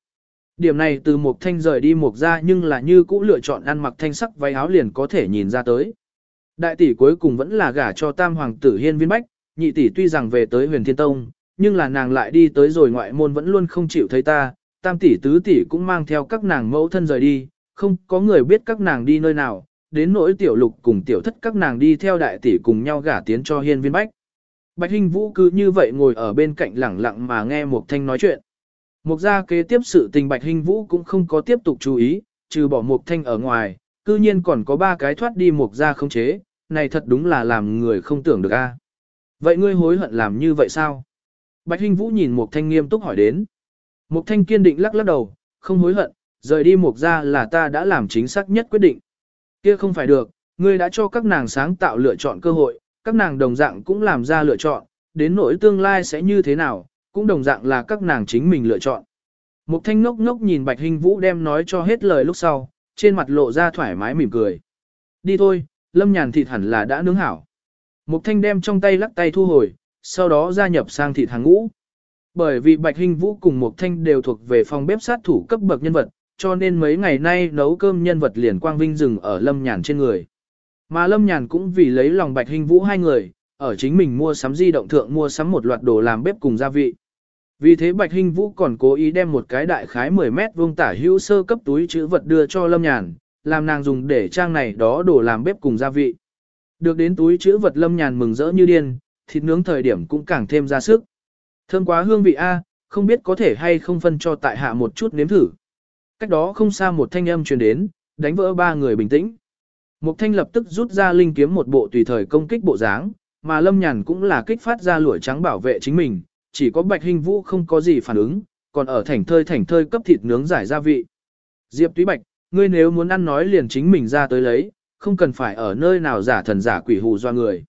Điểm này từ Mục thanh rời đi Mục ra nhưng là như cũ lựa chọn ăn mặc thanh sắc váy áo liền có thể nhìn ra tới. Đại tỷ cuối cùng vẫn là gả cho tam hoàng tử hiên viên bách, nhị tỷ tuy rằng về tới huyền thiên tông, nhưng là nàng lại đi tới rồi ngoại môn vẫn luôn không chịu thấy ta, tam tỷ tứ tỷ cũng mang theo các nàng mẫu thân rời đi, không có người biết các nàng đi nơi nào, đến nỗi tiểu lục cùng tiểu thất các nàng đi theo đại tỷ cùng nhau gả tiến cho hiên viên bách. Bạch Hinh Vũ cứ như vậy ngồi ở bên cạnh lẳng lặng mà nghe Mục Thanh nói chuyện. Mục gia kế tiếp sự tình Bạch Hinh Vũ cũng không có tiếp tục chú ý, trừ bỏ Mục Thanh ở ngoài, cư nhiên còn có ba cái thoát đi Mục gia không chế, này thật đúng là làm người không tưởng được a. Vậy ngươi hối hận làm như vậy sao? Bạch Hinh Vũ nhìn Mục Thanh nghiêm túc hỏi đến. Mục Thanh kiên định lắc lắc đầu, không hối hận, rời đi Mục gia là ta đã làm chính xác nhất quyết định. Kia không phải được, ngươi đã cho các nàng sáng tạo lựa chọn cơ hội, các nàng đồng dạng cũng làm ra lựa chọn, đến nỗi tương lai sẽ như thế nào, cũng đồng dạng là các nàng chính mình lựa chọn. Mục thanh ngốc ngốc nhìn Bạch Hình Vũ đem nói cho hết lời lúc sau, trên mặt lộ ra thoải mái mỉm cười. Đi thôi, lâm nhàn thịt hẳn là đã nướng hảo. Mục thanh đem trong tay lắc tay thu hồi, sau đó gia nhập sang thịt hàng ngũ. Bởi vì Bạch Hình Vũ cùng Mục thanh đều thuộc về phòng bếp sát thủ cấp bậc nhân vật, cho nên mấy ngày nay nấu cơm nhân vật liền quang vinh dừng ở lâm nhàn trên người. Mà Lâm Nhàn cũng vì lấy lòng Bạch Hình Vũ hai người, ở chính mình mua sắm di động thượng mua sắm một loạt đồ làm bếp cùng gia vị. Vì thế Bạch Hinh Vũ còn cố ý đem một cái đại khái 10 mét vuông tả hữu sơ cấp túi chữ vật đưa cho Lâm Nhàn, làm nàng dùng để trang này đó đồ làm bếp cùng gia vị. Được đến túi chữ vật Lâm Nhàn mừng rỡ như điên, thịt nướng thời điểm cũng càng thêm ra sức. Thơm quá hương vị A, không biết có thể hay không phân cho tại hạ một chút nếm thử. Cách đó không xa một thanh âm truyền đến, đánh vỡ ba người bình tĩnh. Mục thanh lập tức rút ra linh kiếm một bộ tùy thời công kích bộ dáng, mà lâm nhàn cũng là kích phát ra lũa trắng bảo vệ chính mình, chỉ có bạch hình vũ không có gì phản ứng, còn ở thảnh thơi thảnh thơi cấp thịt nướng giải gia vị. Diệp túy bạch, ngươi nếu muốn ăn nói liền chính mình ra tới lấy, không cần phải ở nơi nào giả thần giả quỷ hù do người.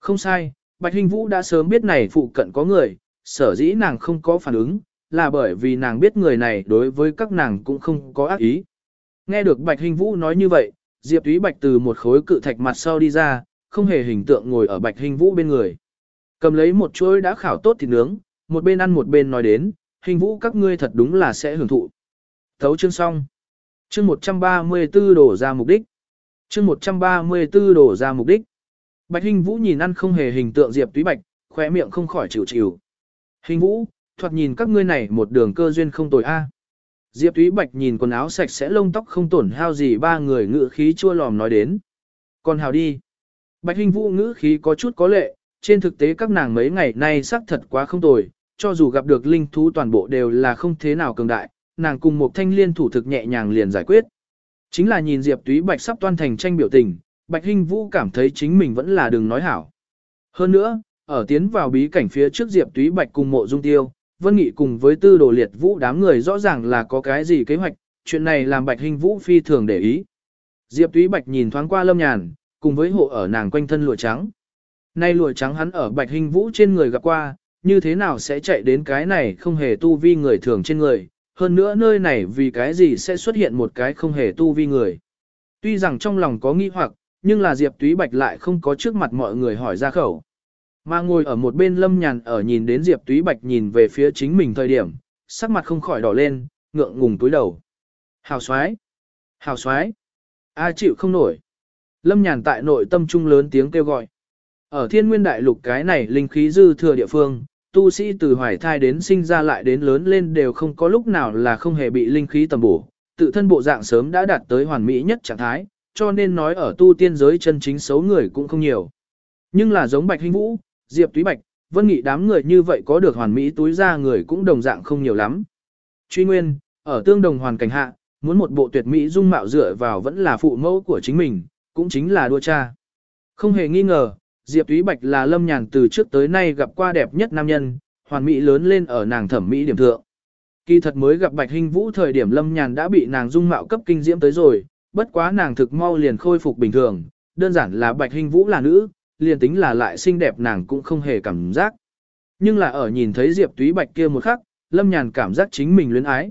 Không sai, bạch hình vũ đã sớm biết này phụ cận có người, sở dĩ nàng không có phản ứng, là bởi vì nàng biết người này đối với các nàng cũng không có ác ý. Nghe được Bạch Hình Vũ nói như vậy, Diệp Túy Bạch từ một khối cự thạch mặt sau đi ra, không hề hình tượng ngồi ở Bạch Hình Vũ bên người. Cầm lấy một chuỗi đã khảo tốt thịt nướng, một bên ăn một bên nói đến, Hình Vũ các ngươi thật đúng là sẽ hưởng thụ. Thấu chương xong. Chương 134 đổ ra mục đích. Chương 134 đổ ra mục đích. Bạch Hình Vũ nhìn ăn không hề hình tượng Diệp Túy Bạch, khóe miệng không khỏi chịu chịu. Hình Vũ, thoạt nhìn các ngươi này một đường cơ duyên không tồi a. Diệp Thúy Bạch nhìn quần áo sạch sẽ lông tóc không tổn hao gì ba người ngữ khí chua lòm nói đến. Còn hào đi. Bạch Hình Vũ ngữ khí có chút có lệ, trên thực tế các nàng mấy ngày nay xác thật quá không tồi, cho dù gặp được linh thú toàn bộ đều là không thế nào cường đại, nàng cùng một thanh liên thủ thực nhẹ nhàng liền giải quyết. Chính là nhìn Diệp Túy Bạch sắp toan thành tranh biểu tình, Bạch Hinh Vũ cảm thấy chính mình vẫn là đừng nói hảo. Hơn nữa, ở tiến vào bí cảnh phía trước Diệp Túy Bạch cùng mộ dung tiêu, Vân Nghị cùng với tư đồ liệt vũ đám người rõ ràng là có cái gì kế hoạch, chuyện này làm Bạch Hình Vũ phi thường để ý. Diệp Túy Bạch nhìn thoáng qua Lâm Nhàn, cùng với hộ ở nàng quanh thân lụa trắng. Nay lụa trắng hắn ở Bạch Hình Vũ trên người gặp qua, như thế nào sẽ chạy đến cái này không hề tu vi người thường trên người, hơn nữa nơi này vì cái gì sẽ xuất hiện một cái không hề tu vi người. Tuy rằng trong lòng có nghi hoặc, nhưng là Diệp Túy Bạch lại không có trước mặt mọi người hỏi ra khẩu. Mà ngồi ở một bên lâm nhàn ở nhìn đến Diệp Túy Bạch nhìn về phía chính mình thời điểm, sắc mặt không khỏi đỏ lên, ngượng ngùng túi đầu. Hào xoái! Hào xoái! A chịu không nổi! Lâm nhàn tại nội tâm trung lớn tiếng kêu gọi. Ở thiên nguyên đại lục cái này linh khí dư thừa địa phương, tu sĩ từ hoài thai đến sinh ra lại đến lớn lên đều không có lúc nào là không hề bị linh khí tầm bổ, tự thân bộ dạng sớm đã đạt tới hoàn mỹ nhất trạng thái, cho nên nói ở tu tiên giới chân chính xấu người cũng không nhiều. Nhưng là giống Bạch Hinh Vũ, Diệp Túy Bạch, Vân Nghị đám người như vậy có được hoàn mỹ túi ra người cũng đồng dạng không nhiều lắm. Truy Nguyên, ở tương đồng hoàn cảnh hạ, muốn một bộ tuyệt mỹ dung mạo dựa vào vẫn là phụ mẫu của chính mình, cũng chính là đua cha. Không hề nghi ngờ, Diệp Túy Bạch là lâm nhàn từ trước tới nay gặp qua đẹp nhất nam nhân, hoàn mỹ lớn lên ở nàng thẩm mỹ điểm thượng. Kỳ thật mới gặp Bạch Hinh Vũ thời điểm lâm nhàn đã bị nàng dung mạo cấp kinh diễm tới rồi, bất quá nàng thực mau liền khôi phục bình thường, đơn giản là Bạch Hinh Vũ là nữ, liền tính là lại xinh đẹp nàng cũng không hề cảm giác. Nhưng là ở nhìn thấy Diệp Túy Bạch kia một khắc, Lâm Nhàn cảm giác chính mình luyến ái.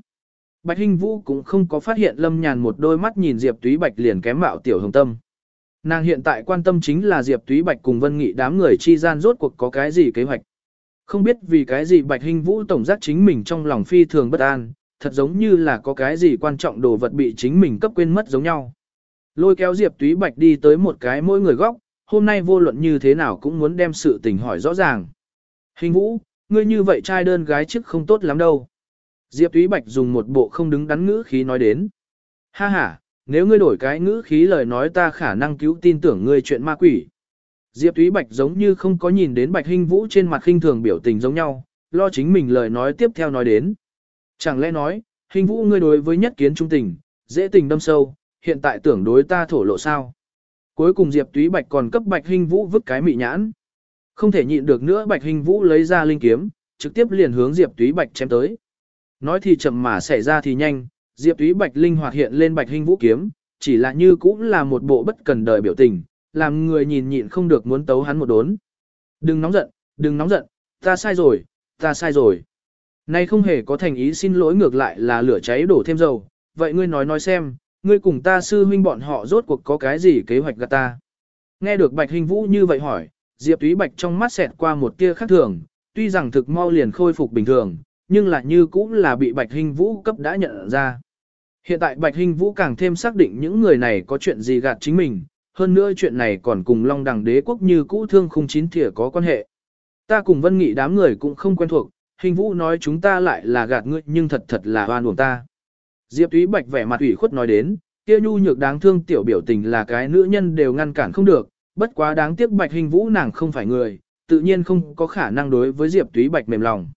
Bạch Hinh Vũ cũng không có phát hiện Lâm Nhàn một đôi mắt nhìn Diệp Túy Bạch liền kém mạo tiểu hồng tâm. Nàng hiện tại quan tâm chính là Diệp Túy Bạch cùng Vân Nghị đám người chi gian rốt cuộc có cái gì kế hoạch. Không biết vì cái gì Bạch Hinh Vũ tổng giác chính mình trong lòng phi thường bất an, thật giống như là có cái gì quan trọng đồ vật bị chính mình cấp quên mất giống nhau. Lôi kéo Diệp Túy Bạch đi tới một cái mỗi người góc, hôm nay vô luận như thế nào cũng muốn đem sự tình hỏi rõ ràng. Hình vũ, ngươi như vậy trai đơn gái trước không tốt lắm đâu. Diệp Thúy Bạch dùng một bộ không đứng đắn ngữ khí nói đến. Ha ha, nếu ngươi đổi cái ngữ khí lời nói ta khả năng cứu tin tưởng ngươi chuyện ma quỷ. Diệp Thúy Bạch giống như không có nhìn đến Bạch Hình Vũ trên mặt khinh thường biểu tình giống nhau, lo chính mình lời nói tiếp theo nói đến. Chẳng lẽ nói, Hình Vũ ngươi đối với nhất kiến trung tình, dễ tình đâm sâu, hiện tại tưởng đối ta thổ lộ sao? Cuối cùng Diệp Túy Bạch còn cấp Bạch Hinh Vũ vứt cái mị nhãn. Không thể nhịn được nữa Bạch Hinh Vũ lấy ra linh kiếm, trực tiếp liền hướng Diệp Túy Bạch chém tới. Nói thì chậm mà xảy ra thì nhanh, Diệp Túy Bạch linh hoạt hiện lên Bạch Hinh Vũ kiếm, chỉ là như cũng là một bộ bất cần đời biểu tình, làm người nhìn nhịn không được muốn tấu hắn một đốn. Đừng nóng giận, đừng nóng giận, ta sai rồi, ta sai rồi. Nay không hề có thành ý xin lỗi ngược lại là lửa cháy đổ thêm dầu, vậy ngươi nói nói xem, ngươi cùng ta sư huynh bọn họ rốt cuộc có cái gì kế hoạch gạt ta. Nghe được Bạch Hình Vũ như vậy hỏi, Diệp Túy Bạch trong mắt xẹt qua một tia khác thường, tuy rằng thực mau liền khôi phục bình thường, nhưng lại như cũng là bị Bạch Hình Vũ cấp đã nhận ra. Hiện tại Bạch Hình Vũ càng thêm xác định những người này có chuyện gì gạt chính mình, hơn nữa chuyện này còn cùng Long Đằng đế quốc như cũ thương khung chín thỉa có quan hệ. Ta cùng Vân Nghị đám người cũng không quen thuộc, hình vũ nói chúng ta lại là gạt ngươi nhưng thật thật là oan uổng ta. Diệp Thúy Bạch vẻ mặt ủy khuất nói đến, kia nhu nhược đáng thương tiểu biểu tình là cái nữ nhân đều ngăn cản không được, bất quá đáng tiếc Bạch hình vũ nàng không phải người, tự nhiên không có khả năng đối với Diệp Thúy Bạch mềm lòng.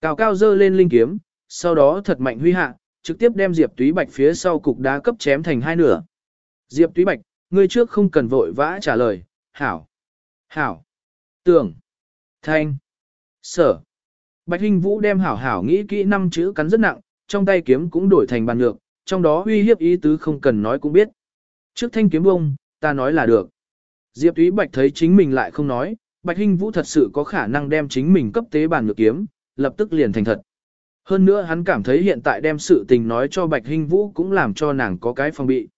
Cao cao dơ lên linh kiếm, sau đó thật mạnh huy hạ, trực tiếp đem Diệp Túy Bạch phía sau cục đá cấp chém thành hai nửa. Diệp Túy Bạch, ngươi trước không cần vội vã trả lời, hảo, hảo, tưởng, thanh, sở. Bạch Hinh Vũ đem hảo hảo nghĩ kỹ năm chữ cắn rất nặng, trong tay kiếm cũng đổi thành bàn nhược, trong đó uy hiếp ý tứ không cần nói cũng biết. Trước thanh kiếm bông, ta nói là được. Diệp Thúy Bạch thấy chính mình lại không nói, Bạch Hinh Vũ thật sự có khả năng đem chính mình cấp tế bàn nhược kiếm, lập tức liền thành thật. Hơn nữa hắn cảm thấy hiện tại đem sự tình nói cho Bạch Hinh Vũ cũng làm cho nàng có cái phong bị.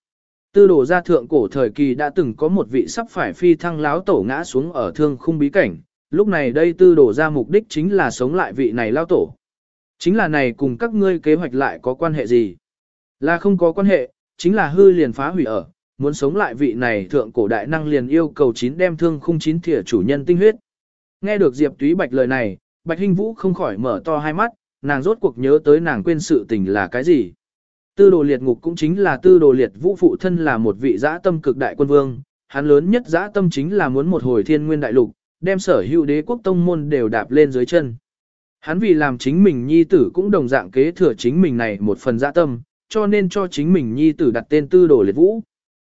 Tư đồ gia thượng cổ thời kỳ đã từng có một vị sắp phải phi thăng láo tổ ngã xuống ở thương khung bí cảnh, lúc này đây tư đồ gia mục đích chính là sống lại vị này lao tổ. Chính là này cùng các ngươi kế hoạch lại có quan hệ gì? Là không có quan hệ, chính là hư liền phá hủy ở, muốn sống lại vị này thượng cổ đại năng liền yêu cầu chín đem thương khung chín thỉa chủ nhân tinh huyết. Nghe được Diệp Túy Bạch lời này, Bạch Hinh Vũ không khỏi mở to hai mắt, nàng rốt cuộc nhớ tới nàng quên sự tình là cái gì. Tư đồ liệt ngục cũng chính là tư đồ liệt vũ phụ thân là một vị giã tâm cực đại quân vương, hắn lớn nhất giã tâm chính là muốn một hồi thiên nguyên đại lục, đem sở hữu đế quốc tông môn đều đạp lên dưới chân. Hắn vì làm chính mình nhi tử cũng đồng dạng kế thừa chính mình này một phần dạ tâm, cho nên cho chính mình nhi tử đặt tên tư đồ liệt vũ.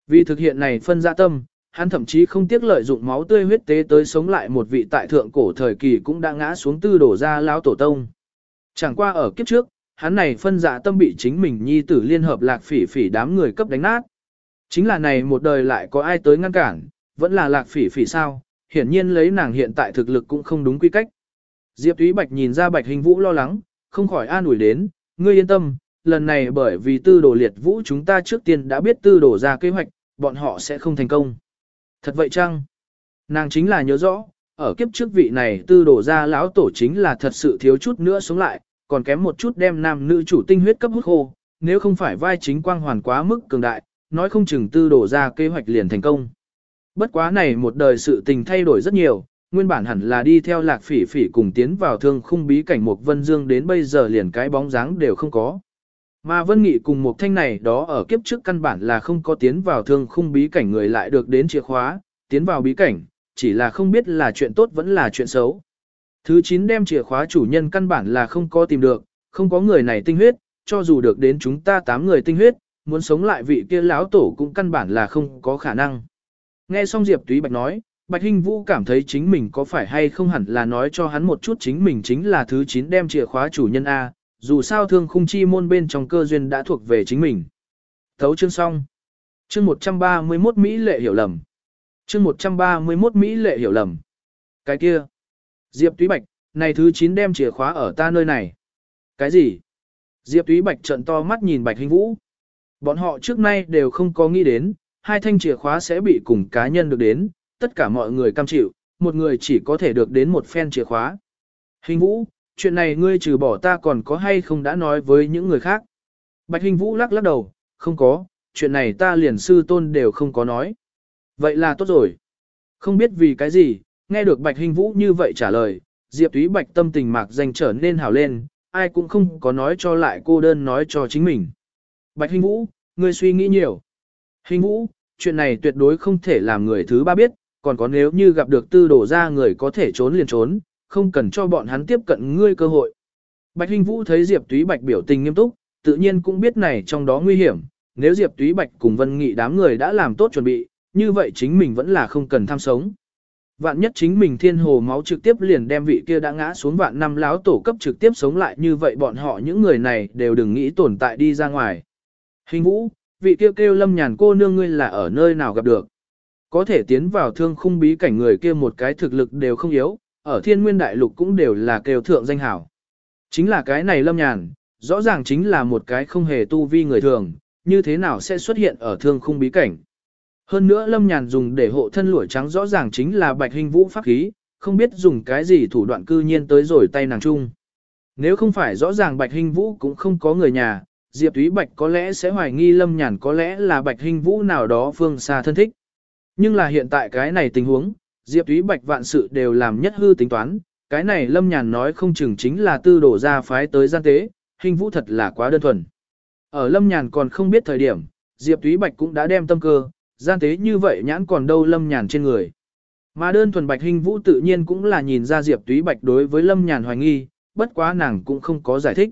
Vì thực hiện này phân dạ tâm, hắn thậm chí không tiếc lợi dụng máu tươi huyết tế tới sống lại một vị tại thượng cổ thời kỳ cũng đã ngã xuống tư đổ ra lão tổ tông. Chẳng qua ở kiếp trước, hắn này phân dạ tâm bị chính mình nhi tử liên hợp lạc phỉ phỉ đám người cấp đánh nát. Chính là này một đời lại có ai tới ngăn cản, vẫn là lạc phỉ phỉ sao, hiển nhiên lấy nàng hiện tại thực lực cũng không đúng quy cách. Diệp Thúy Bạch nhìn ra Bạch Hình Vũ lo lắng, không khỏi an ủi đến, ngươi yên tâm, lần này bởi vì tư đồ liệt vũ chúng ta trước tiên đã biết tư đồ ra kế hoạch, bọn họ sẽ không thành công. Thật vậy chăng? Nàng chính là nhớ rõ, ở kiếp trước vị này tư đồ ra lão tổ chính là thật sự thiếu chút nữa sống lại, còn kém một chút đem nam nữ chủ tinh huyết cấp hút khô, nếu không phải vai chính quang hoàn quá mức cường đại, nói không chừng tư đổ ra kế hoạch liền thành công. Bất quá này một đời sự tình thay đổi rất nhiều, nguyên bản hẳn là đi theo lạc phỉ phỉ cùng tiến vào thương khung bí cảnh một vân dương đến bây giờ liền cái bóng dáng đều không có. Mà vân nghị cùng một thanh này đó ở kiếp trước căn bản là không có tiến vào thương khung bí cảnh người lại được đến chìa khóa, tiến vào bí cảnh, chỉ là không biết là chuyện tốt vẫn là chuyện xấu. Thứ 9 đem chìa khóa chủ nhân căn bản là không có tìm được, không có người này tinh huyết, cho dù được đến chúng ta 8 người tinh huyết, muốn sống lại vị kia lão tổ cũng căn bản là không có khả năng. Nghe xong Diệp Túy Bạch nói, Bạch Hinh Vũ cảm thấy chính mình có phải hay không hẳn là nói cho hắn một chút chính mình chính là thứ 9 đem chìa khóa chủ nhân A, dù sao thương khung chi môn bên trong cơ duyên đã thuộc về chính mình. Thấu chương xong. Chương 131 Mỹ lệ hiểu lầm. Chương 131 Mỹ lệ hiểu lầm. Cái kia. Diệp Túy Bạch, này thứ 9 đem chìa khóa ở ta nơi này. Cái gì? Diệp Túy Bạch trận to mắt nhìn Bạch Hinh Vũ. Bọn họ trước nay đều không có nghĩ đến, hai thanh chìa khóa sẽ bị cùng cá nhân được đến, tất cả mọi người cam chịu, một người chỉ có thể được đến một phen chìa khóa. Hình Vũ, chuyện này ngươi trừ bỏ ta còn có hay không đã nói với những người khác. Bạch Hình Vũ lắc lắc đầu, không có, chuyện này ta liền sư tôn đều không có nói. Vậy là tốt rồi. Không biết vì cái gì, Nghe được Bạch Hình Vũ như vậy trả lời, Diệp Thúy Bạch tâm tình mạc danh trở nên hào lên, ai cũng không có nói cho lại cô đơn nói cho chính mình. Bạch Hình Vũ, ngươi suy nghĩ nhiều. Hình Vũ, chuyện này tuyệt đối không thể làm người thứ ba biết, còn có nếu như gặp được tư đổ ra người có thể trốn liền trốn, không cần cho bọn hắn tiếp cận ngươi cơ hội. Bạch Hinh Vũ thấy Diệp Túy Bạch biểu tình nghiêm túc, tự nhiên cũng biết này trong đó nguy hiểm, nếu Diệp Túy Bạch cùng Vân Nghị đám người đã làm tốt chuẩn bị, như vậy chính mình vẫn là không cần tham sống. Vạn nhất chính mình thiên hồ máu trực tiếp liền đem vị kia đã ngã xuống vạn năm láo tổ cấp trực tiếp sống lại như vậy bọn họ những người này đều đừng nghĩ tồn tại đi ra ngoài. Hình vũ, vị kia kêu, kêu lâm nhàn cô nương ngươi là ở nơi nào gặp được. Có thể tiến vào thương khung bí cảnh người kia một cái thực lực đều không yếu, ở thiên nguyên đại lục cũng đều là kêu thượng danh hảo. Chính là cái này lâm nhàn, rõ ràng chính là một cái không hề tu vi người thường, như thế nào sẽ xuất hiện ở thương khung bí cảnh. Hơn nữa Lâm Nhàn dùng để hộ thân lũi trắng rõ ràng chính là bạch hình vũ pháp khí, không biết dùng cái gì thủ đoạn cư nhiên tới rồi tay nàng chung. Nếu không phải rõ ràng bạch hình vũ cũng không có người nhà, Diệp Thúy Bạch có lẽ sẽ hoài nghi Lâm Nhàn có lẽ là bạch hình vũ nào đó phương xa thân thích. Nhưng là hiện tại cái này tình huống, Diệp Thúy Bạch vạn sự đều làm nhất hư tính toán, cái này Lâm Nhàn nói không chừng chính là tư đổ ra phái tới gian tế, hình vũ thật là quá đơn thuần. Ở Lâm Nhàn còn không biết thời điểm, Diệp Thúy Bạch cũng đã đem tâm cơ, gian tế như vậy nhãn còn đâu Lâm Nhàn trên người. Mà đơn thuần Bạch Hình Vũ tự nhiên cũng là nhìn ra Diệp Thúy Bạch đối với Lâm Nhàn hoài nghi, bất quá nàng cũng không có giải thích.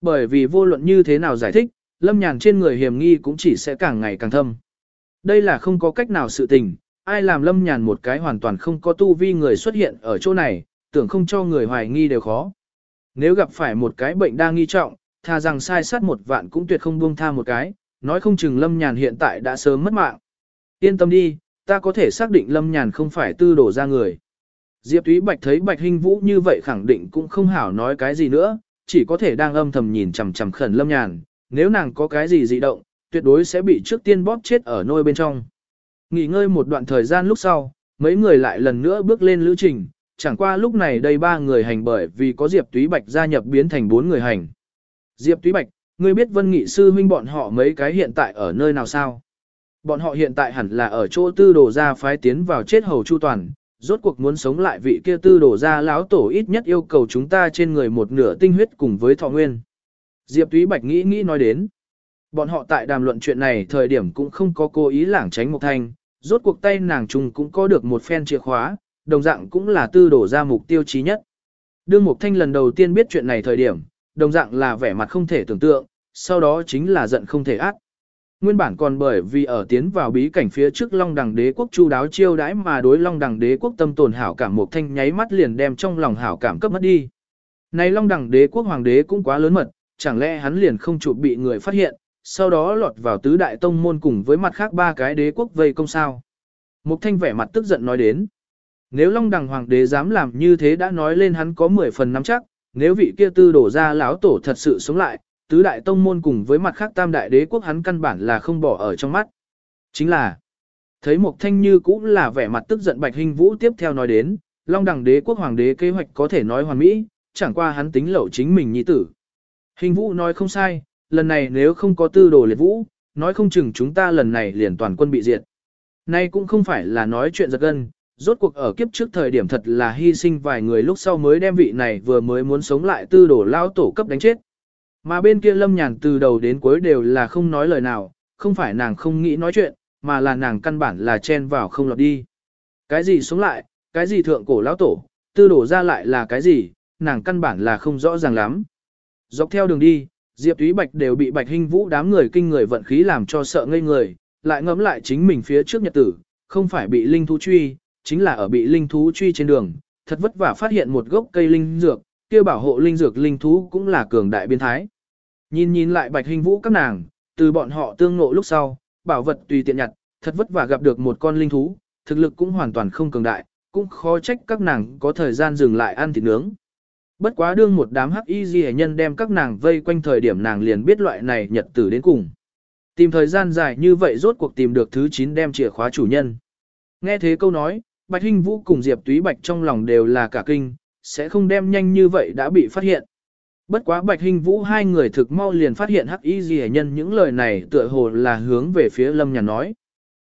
Bởi vì vô luận như thế nào giải thích, Lâm Nhàn trên người hiểm nghi cũng chỉ sẽ càng ngày càng thâm. Đây là không có cách nào sự tình, ai làm Lâm Nhàn một cái hoàn toàn không có tu vi người xuất hiện ở chỗ này, tưởng không cho người hoài nghi đều khó. Nếu gặp phải một cái bệnh đang nghi trọng, thà rằng sai sát một vạn cũng tuyệt không buông tha một cái, nói không chừng Lâm Nhàn hiện tại đã sớm mất mạng. Yên tâm đi, ta có thể xác định Lâm Nhàn không phải tư đổ ra người. Diệp Thúy Bạch thấy Bạch Hinh Vũ như vậy khẳng định cũng không hảo nói cái gì nữa, chỉ có thể đang âm thầm nhìn chằm chằm khẩn Lâm Nhàn, nếu nàng có cái gì dị động, tuyệt đối sẽ bị trước tiên bóp chết ở nôi bên trong. Nghỉ ngơi một đoạn thời gian lúc sau, mấy người lại lần nữa bước lên lữ trình, chẳng qua lúc này đây ba người hành bởi vì có Diệp Túy Bạch gia nhập biến thành bốn người hành. Diệp Túy Bạch, ngươi biết Vân Nghị sư huynh bọn họ mấy cái hiện tại ở nơi nào sao? Bọn họ hiện tại hẳn là ở chỗ tư đồ gia phái tiến vào chết hầu chu toàn, rốt cuộc muốn sống lại vị kia tư đồ gia lão tổ ít nhất yêu cầu chúng ta trên người một nửa tinh huyết cùng với thọ nguyên. Diệp Túy Bạch nghĩ nghĩ nói đến. Bọn họ tại đàm luận chuyện này thời điểm cũng không có cố ý lảng tránh mục thanh, rốt cuộc tay nàng chung cũng có được một phen chìa khóa, đồng dạng cũng là tư đổ ra mục tiêu chí nhất. Đương Mục Thanh lần đầu tiên biết chuyện này thời điểm, đồng dạng là vẻ mặt không thể tưởng tượng, sau đó chính là giận không thể ác. Nguyên bản còn bởi vì ở tiến vào bí cảnh phía trước Long Đằng Đế quốc chu đáo chiêu đãi mà đối Long Đằng Đế quốc tâm tồn hảo cảm Mục Thanh nháy mắt liền đem trong lòng hảo cảm cấp mất đi. Này Long Đằng Đế quốc hoàng đế cũng quá lớn mật, chẳng lẽ hắn liền không chụp bị người phát hiện, sau đó lọt vào tứ đại tông môn cùng với mặt khác ba cái đế quốc vây công sao. Mục Thanh vẻ mặt tức giận nói đến. Nếu Long Đằng Hoàng đế dám làm như thế đã nói lên hắn có 10 phần nắm chắc, nếu vị kia tư đổ ra lão tổ thật sự sống lại, tứ đại tông môn cùng với mặt khác tam đại đế quốc hắn căn bản là không bỏ ở trong mắt. Chính là, thấy Mục Thanh Như cũng là vẻ mặt tức giận Bạch Hình Vũ tiếp theo nói đến, Long Đằng đế quốc hoàng đế kế hoạch có thể nói hoàn mỹ, chẳng qua hắn tính lẩu chính mình nhi tử. Hình Vũ nói không sai, lần này nếu không có tư đồ liệt vũ, nói không chừng chúng ta lần này liền toàn quân bị diệt. Nay cũng không phải là nói chuyện giật gân, rốt cuộc ở kiếp trước thời điểm thật là hy sinh vài người lúc sau mới đem vị này vừa mới muốn sống lại tư đổ lao tổ cấp đánh chết. Mà bên kia lâm nhàn từ đầu đến cuối đều là không nói lời nào, không phải nàng không nghĩ nói chuyện, mà là nàng căn bản là chen vào không lọt đi. Cái gì sống lại, cái gì thượng cổ lão tổ, tư đổ ra lại là cái gì, nàng căn bản là không rõ ràng lắm. Dọc theo đường đi, Diệp Túy Bạch đều bị Bạch Hinh Vũ đám người kinh người vận khí làm cho sợ ngây người, lại ngẫm lại chính mình phía trước nhật tử, không phải bị linh thú truy, chính là ở bị linh thú truy trên đường, thật vất vả phát hiện một gốc cây linh dược, kia bảo hộ linh dược linh thú cũng là cường đại biến thái. Nhìn nhìn lại Bạch Hinh Vũ các nàng, từ bọn họ tương ngộ lúc sau, bảo vật tùy tiện nhặt, thật vất vả gặp được một con linh thú, thực lực cũng hoàn toàn không cường đại, cũng khó trách các nàng có thời gian dừng lại ăn thịt nướng. Bất quá đương một đám hắc y ghi nhân đem các nàng vây quanh thời điểm nàng liền biết loại này nhật tử đến cùng. Tìm thời gian dài như vậy rốt cuộc tìm được thứ 9 đem chìa khóa chủ nhân. Nghe thế câu nói, Bạch Hinh Vũ cùng Diệp Túy Bạch trong lòng đều là cả kinh, sẽ không đem nhanh như vậy đã bị phát hiện. Bất quá Bạch Hinh Vũ hai người thực mau liền phát hiện hắc y gì nhân những lời này tựa hồ là hướng về phía Lâm Nhàn nói.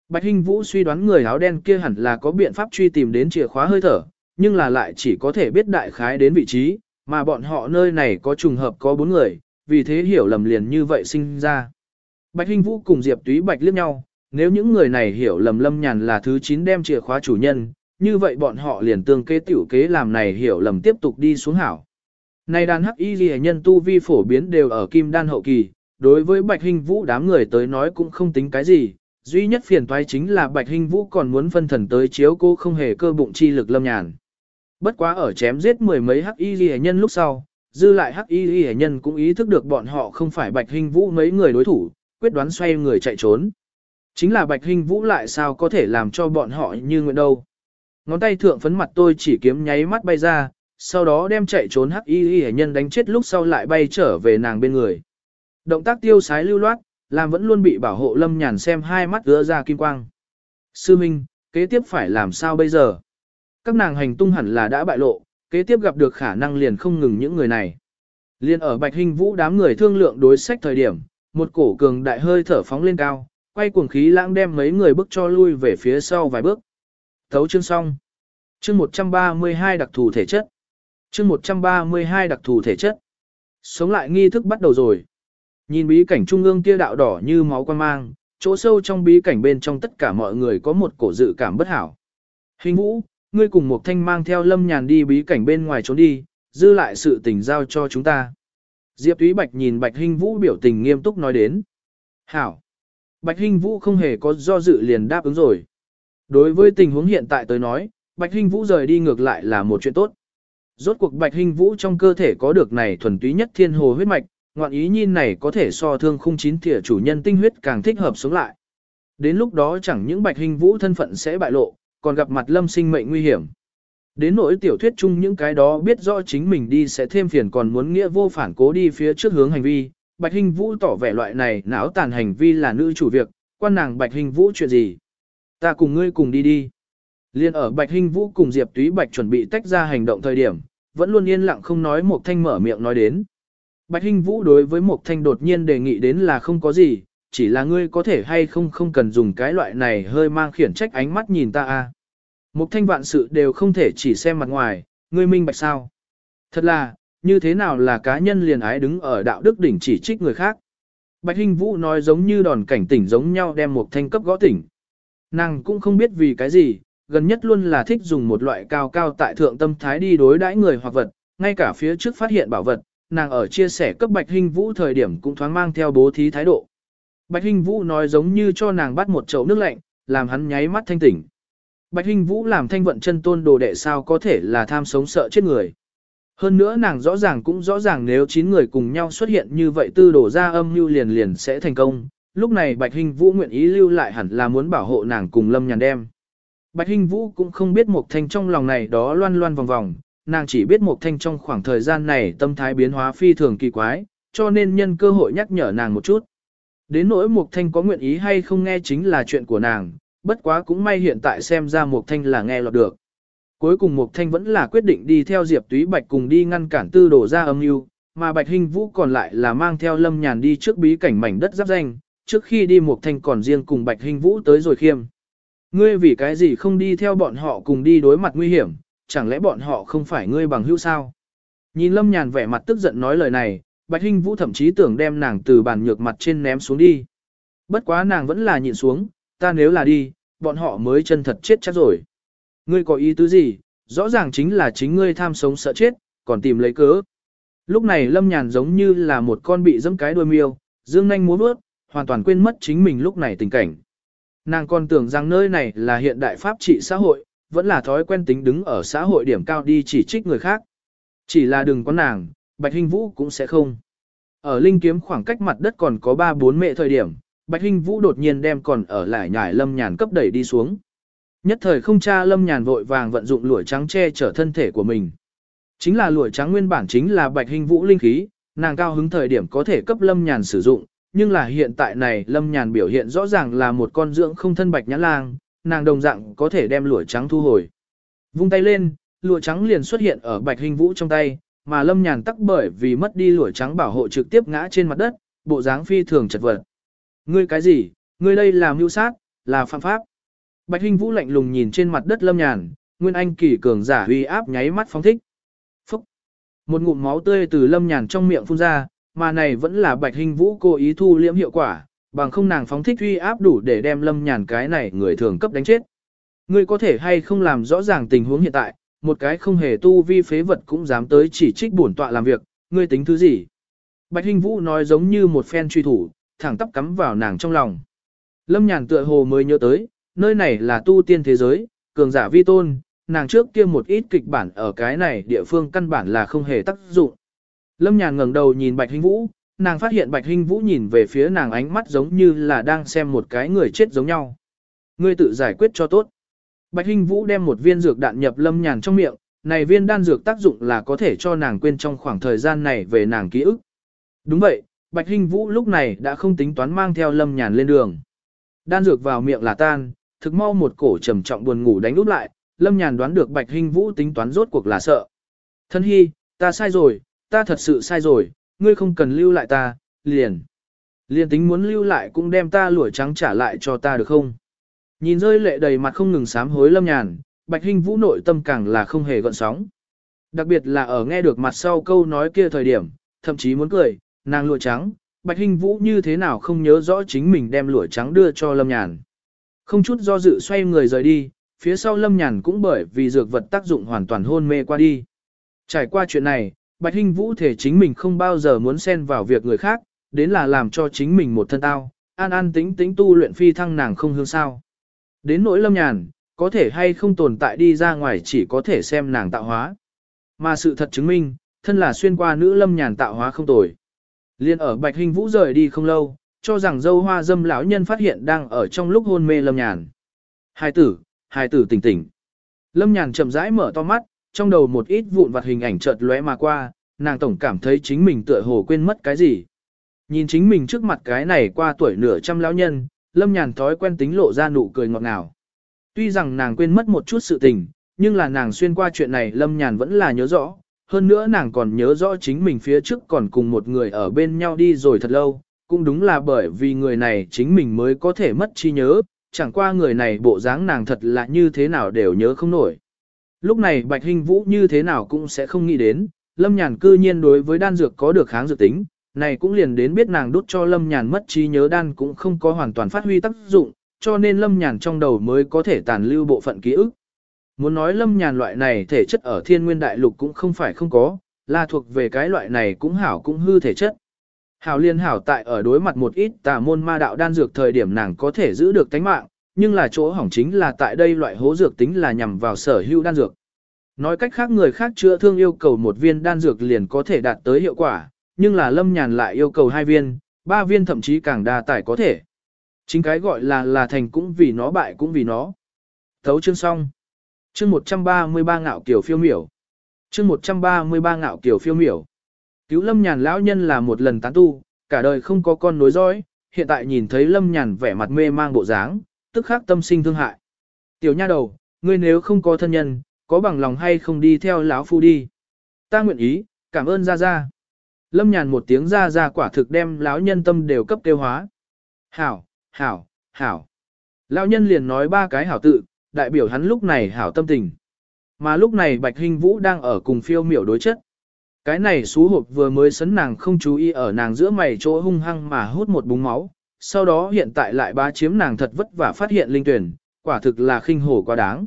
Bạch Hinh Vũ suy đoán người áo đen kia hẳn là có biện pháp truy tìm đến chìa khóa hơi thở, nhưng là lại chỉ có thể biết đại khái đến vị trí, mà bọn họ nơi này có trùng hợp có bốn người, vì thế hiểu lầm liền như vậy sinh ra. Bạch Hinh Vũ cùng Diệp Túy Bạch liếc nhau, nếu những người này hiểu lầm Lâm Nhàn là thứ 9 đem chìa khóa chủ nhân, như vậy bọn họ liền tương kế tiểu kế làm này hiểu lầm tiếp tục đi xuống hảo. Này đàn hắc y ghi nhân tu vi phổ biến đều ở kim đan hậu kỳ, đối với Bạch Hinh Vũ đám người tới nói cũng không tính cái gì, duy nhất phiền toái chính là Bạch Hinh Vũ còn muốn phân thần tới chiếu cô không hề cơ bụng chi lực Lâm Nhàn. Bất quá ở chém giết mười mấy hắc y ghi nhân lúc sau, dư lại hắc y ghi nhân cũng ý thức được bọn họ không phải Bạch Hinh Vũ mấy người đối thủ, quyết đoán xoay người chạy trốn. Chính là Bạch Hinh Vũ lại sao có thể làm cho bọn họ như nguyện đâu. Ngón tay thượng phấn mặt tôi chỉ kiếm nháy mắt bay ra, sau đó đem chạy trốn hắc y y nhân đánh chết lúc sau lại bay trở về nàng bên người. Động tác tiêu sái lưu loát, làm vẫn luôn bị bảo hộ lâm nhàn xem hai mắt ứa ra kim quang. Sư Minh, kế tiếp phải làm sao bây giờ? Các nàng hành tung hẳn là đã bại lộ, kế tiếp gặp được khả năng liền không ngừng những người này. Liên ở Bạch hình Vũ đám người thương lượng đối sách thời điểm, một cổ cường đại hơi thở phóng lên cao, Quay cuồng khí lãng đem mấy người bước cho lui về phía sau vài bước. Thấu chương xong. Chương 132 đặc thù thể chất. Chương 132 đặc thù thể chất. Sống lại nghi thức bắt đầu rồi. Nhìn bí cảnh trung ương kia đạo đỏ như máu quan mang, chỗ sâu trong bí cảnh bên trong tất cả mọi người có một cổ dự cảm bất hảo. Hình vũ, ngươi cùng một thanh mang theo lâm nhàn đi bí cảnh bên ngoài trốn đi, dư lại sự tình giao cho chúng ta. Diệp Thúy Bạch nhìn Bạch Hinh Vũ biểu tình nghiêm túc nói đến. Hảo. Bạch Hinh Vũ không hề có do dự liền đáp ứng rồi. Đối với tình huống hiện tại tới nói, Bạch Hinh Vũ rời đi ngược lại là một chuyện tốt. Rốt cuộc Bạch Hinh Vũ trong cơ thể có được này thuần túy nhất thiên hồ huyết mạch, ngoạn ý nhìn này có thể so thương khung chín thỉa chủ nhân tinh huyết càng thích hợp sống lại. Đến lúc đó chẳng những Bạch Hinh Vũ thân phận sẽ bại lộ, còn gặp mặt lâm sinh mệnh nguy hiểm. Đến nỗi tiểu thuyết chung những cái đó biết rõ chính mình đi sẽ thêm phiền còn muốn nghĩa vô phản cố đi phía trước hướng hành vi, Bạch Hình Vũ tỏ vẻ loại này não tàn hành vi là nữ chủ việc, quan nàng Bạch Hình Vũ chuyện gì. Ta cùng ngươi cùng đi đi. Liên ở Bạch Hình Vũ cùng Diệp Túy Bạch chuẩn bị tách ra hành động thời điểm, vẫn luôn yên lặng không nói một thanh mở miệng nói đến. Bạch Hình Vũ đối với một thanh đột nhiên đề nghị đến là không có gì, chỉ là ngươi có thể hay không không cần dùng cái loại này hơi mang khiển trách ánh mắt nhìn ta a. Một thanh vạn sự đều không thể chỉ xem mặt ngoài, ngươi minh bạch sao. Thật là, như thế nào là cá nhân liền ái đứng ở đạo đức đỉnh chỉ trích người khác. Bạch Hinh Vũ nói giống như đòn cảnh tỉnh giống nhau đem một thanh cấp gõ tỉnh. Nàng cũng không biết vì cái gì, gần nhất luôn là thích dùng một loại cao cao tại thượng tâm thái đi đối đãi người hoặc vật, ngay cả phía trước phát hiện bảo vật, nàng ở chia sẻ cấp Bạch Hinh Vũ thời điểm cũng thoáng mang theo bố thí thái độ. Bạch Hinh Vũ nói giống như cho nàng bắt một chậu nước lạnh, làm hắn nháy mắt thanh tỉnh. Bạch Hinh Vũ làm thanh vận chân tôn đồ đệ sao có thể là tham sống sợ chết người. Hơn nữa nàng rõ ràng cũng rõ ràng nếu 9 người cùng nhau xuất hiện như vậy tư đổ ra âm mưu liền liền sẽ thành công. Lúc này Bạch Hinh Vũ nguyện ý lưu lại hẳn là muốn bảo hộ nàng cùng Lâm Nhàn đem. Bạch Hinh Vũ cũng không biết Mộc Thanh trong lòng này đó loan loan vòng vòng, nàng chỉ biết Mộc Thanh trong khoảng thời gian này tâm thái biến hóa phi thường kỳ quái, cho nên nhân cơ hội nhắc nhở nàng một chút. Đến nỗi Mộc Thanh có nguyện ý hay không nghe chính là chuyện của nàng, bất quá cũng may hiện tại xem ra mục Thanh là nghe lọt được. Cuối cùng mục Thanh vẫn là quyết định đi theo Diệp Túy Bạch cùng đi ngăn cản tư đổ ra âm mưu, mà Bạch Hinh Vũ còn lại là mang theo Lâm Nhàn đi trước bí cảnh mảnh đất giáp danh, trước khi đi mục Thanh còn riêng cùng Bạch Hinh Vũ tới rồi khiêm. Ngươi vì cái gì không đi theo bọn họ cùng đi đối mặt nguy hiểm, chẳng lẽ bọn họ không phải ngươi bằng hữu sao? Nhìn Lâm Nhàn vẻ mặt tức giận nói lời này, Bạch Hinh Vũ thậm chí tưởng đem nàng từ bàn nhược mặt trên ném xuống đi. Bất quá nàng vẫn là nhịn xuống, ta nếu là đi, bọn họ mới chân thật chết chắc rồi. Ngươi có ý tứ gì, rõ ràng chính là chính ngươi tham sống sợ chết, còn tìm lấy cớ. Lúc này Lâm Nhàn giống như là một con bị dẫm cái đuôi miêu, dương nanh múa bước, hoàn toàn quên mất chính mình lúc này tình cảnh. Nàng còn tưởng rằng nơi này là hiện đại pháp trị xã hội, vẫn là thói quen tính đứng ở xã hội điểm cao đi chỉ trích người khác. Chỉ là đừng có nàng, Bạch Hinh Vũ cũng sẽ không. Ở linh kiếm khoảng cách mặt đất còn có 3-4 mệ thời điểm, Bạch Hinh Vũ đột nhiên đem còn ở lại nhải Lâm Nhàn cấp đẩy đi xuống. Nhất thời không cha Lâm Nhàn vội vàng vận dụng lụa trắng che chở thân thể của mình. Chính là lụa trắng nguyên bản chính là Bạch Hinh Vũ linh khí, nàng cao hứng thời điểm có thể cấp Lâm Nhàn sử dụng, nhưng là hiện tại này Lâm Nhàn biểu hiện rõ ràng là một con dưỡng không thân Bạch Nhã Lang, nàng đồng dạng có thể đem lụa trắng thu hồi. Vung tay lên, lụa trắng liền xuất hiện ở Bạch Hinh Vũ trong tay, mà Lâm Nhàn tắc bởi vì mất đi lụa trắng bảo hộ trực tiếp ngã trên mặt đất, bộ dáng phi thường chật vật. Ngươi cái gì? Ngươi đây là mưu sát, là phạm pháp. Bạch Hinh Vũ lạnh lùng nhìn trên mặt đất Lâm Nhàn, Nguyên Anh kỳ cường giả uy áp nháy mắt phóng thích. Phúc! Một ngụm máu tươi từ Lâm Nhàn trong miệng phun ra, mà này vẫn là Bạch Hinh Vũ cố ý thu liễm hiệu quả, bằng không nàng phóng thích uy áp đủ để đem Lâm Nhàn cái này người thường cấp đánh chết. Ngươi có thể hay không làm rõ ràng tình huống hiện tại, một cái không hề tu vi phế vật cũng dám tới chỉ trích bổn tọa làm việc, ngươi tính thứ gì? Bạch Hinh Vũ nói giống như một phen truy thủ, thẳng tắp cắm vào nàng trong lòng. Lâm nhàn tựa hồ mới nhớ tới, nơi này là tu tiên thế giới, cường giả vi tôn, nàng trước kia một ít kịch bản ở cái này địa phương căn bản là không hề tác dụng. Lâm nhàn ngẩng đầu nhìn Bạch Hinh Vũ, nàng phát hiện Bạch Hinh Vũ nhìn về phía nàng ánh mắt giống như là đang xem một cái người chết giống nhau. Ngươi tự giải quyết cho tốt. Bạch Hinh Vũ đem một viên dược đạn nhập Lâm nhàn trong miệng, này viên đan dược tác dụng là có thể cho nàng quên trong khoảng thời gian này về nàng ký ức. Đúng vậy, Bạch Hinh Vũ lúc này đã không tính toán mang theo Lâm Nhàn lên đường. Đan dược vào miệng là tan, thực mau một cổ trầm trọng buồn ngủ đánh úp lại, Lâm Nhàn đoán được Bạch Hinh Vũ tính toán rốt cuộc là sợ. Thân hy, ta sai rồi, ta thật sự sai rồi, ngươi không cần lưu lại ta, liền. liền tính muốn lưu lại cũng đem ta lụa trắng trả lại cho ta được không? Nhìn rơi lệ đầy mặt không ngừng sám hối lâm nhàn, Bạch Hinh Vũ nội tâm càng là không hề gợn sóng. Đặc biệt là ở nghe được mặt sau câu nói kia thời điểm, thậm chí muốn cười, nàng lụa trắng, Bạch Hinh Vũ như thế nào không nhớ rõ chính mình đem lụa trắng đưa cho Lâm Nhàn. Không chút do dự xoay người rời đi, phía sau Lâm Nhàn cũng bởi vì dược vật tác dụng hoàn toàn hôn mê qua đi. Trải qua chuyện này, Bạch Hinh Vũ thể chính mình không bao giờ muốn xen vào việc người khác, đến là làm cho chính mình một thân tao, an an tính tính tu luyện phi thăng nàng không hương sao. Đến nỗi Lâm Nhàn, có thể hay không tồn tại đi ra ngoài chỉ có thể xem nàng tạo hóa. Mà sự thật chứng minh, thân là xuyên qua nữ Lâm Nhàn tạo hóa không tồi. Liên ở Bạch Hình Vũ rời đi không lâu, cho rằng dâu hoa dâm lão nhân phát hiện đang ở trong lúc hôn mê Lâm Nhàn. Hai tử, hai tử tỉnh tỉnh. Lâm Nhàn chậm rãi mở to mắt, trong đầu một ít vụn vặt hình ảnh chợt lóe mà qua, nàng tổng cảm thấy chính mình tựa hồ quên mất cái gì. Nhìn chính mình trước mặt cái này qua tuổi nửa trăm lão nhân, Lâm Nhàn thói quen tính lộ ra nụ cười ngọt ngào. Tuy rằng nàng quên mất một chút sự tình, nhưng là nàng xuyên qua chuyện này Lâm Nhàn vẫn là nhớ rõ, hơn nữa nàng còn nhớ rõ chính mình phía trước còn cùng một người ở bên nhau đi rồi thật lâu, cũng đúng là bởi vì người này chính mình mới có thể mất trí nhớ, chẳng qua người này bộ dáng nàng thật là như thế nào đều nhớ không nổi. Lúc này Bạch hình Vũ như thế nào cũng sẽ không nghĩ đến, Lâm Nhàn cư nhiên đối với đan dược có được kháng dược tính, này cũng liền đến biết nàng đút cho Lâm Nhàn mất trí nhớ đan cũng không có hoàn toàn phát huy tác dụng, cho nên Lâm Nhàn trong đầu mới có thể tàn lưu bộ phận ký ức. Muốn nói lâm nhàn loại này thể chất ở thiên nguyên đại lục cũng không phải không có, là thuộc về cái loại này cũng hảo cũng hư thể chất. Hảo liên hảo tại ở đối mặt một ít tà môn ma đạo đan dược thời điểm nàng có thể giữ được tánh mạng, nhưng là chỗ hỏng chính là tại đây loại hố dược tính là nhằm vào sở hữu đan dược. Nói cách khác người khác chữa thương yêu cầu một viên đan dược liền có thể đạt tới hiệu quả, nhưng là lâm nhàn lại yêu cầu hai viên, ba viên thậm chí càng đa tải có thể. Chính cái gọi là là thành cũng vì nó bại cũng vì nó. Thấu chương xong chương 133 ngạo kiểu phiêu miểu. chương 133 ngạo kiểu phiêu miểu. Cứu lâm nhàn lão nhân là một lần tán tu, cả đời không có con nối dõi, hiện tại nhìn thấy lâm nhàn vẻ mặt mê mang bộ dáng, tức khắc tâm sinh thương hại. Tiểu nha đầu, ngươi nếu không có thân nhân, có bằng lòng hay không đi theo lão phu đi. Ta nguyện ý, cảm ơn ra ra. Lâm nhàn một tiếng ra ra quả thực đem lão nhân tâm đều cấp tiêu hóa. Hảo, hảo, hảo. Lão nhân liền nói ba cái hảo tự, đại biểu hắn lúc này hảo tâm tình. Mà lúc này Bạch Hinh Vũ đang ở cùng phiêu miểu đối chất. Cái này xú hộp vừa mới sấn nàng không chú ý ở nàng giữa mày chỗ hung hăng mà hút một búng máu, sau đó hiện tại lại bá chiếm nàng thật vất vả phát hiện linh tuyển, quả thực là khinh hổ quá đáng.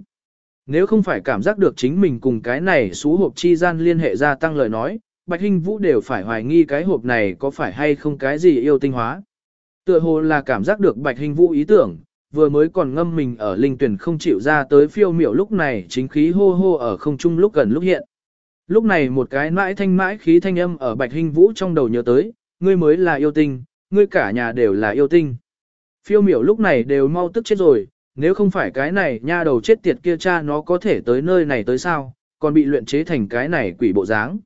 Nếu không phải cảm giác được chính mình cùng cái này xú hộp chi gian liên hệ gia tăng lời nói, Bạch Hinh Vũ đều phải hoài nghi cái hộp này có phải hay không cái gì yêu tinh hóa. Tựa hồ là cảm giác được Bạch Hinh Vũ ý tưởng, vừa mới còn ngâm mình ở linh tuyển không chịu ra tới phiêu miểu lúc này chính khí hô hô ở không trung lúc gần lúc hiện. Lúc này một cái mãi thanh mãi khí thanh âm ở bạch hình vũ trong đầu nhớ tới, ngươi mới là yêu tinh, ngươi cả nhà đều là yêu tinh. Phiêu miểu lúc này đều mau tức chết rồi, nếu không phải cái này nha đầu chết tiệt kia cha nó có thể tới nơi này tới sao, còn bị luyện chế thành cái này quỷ bộ dáng.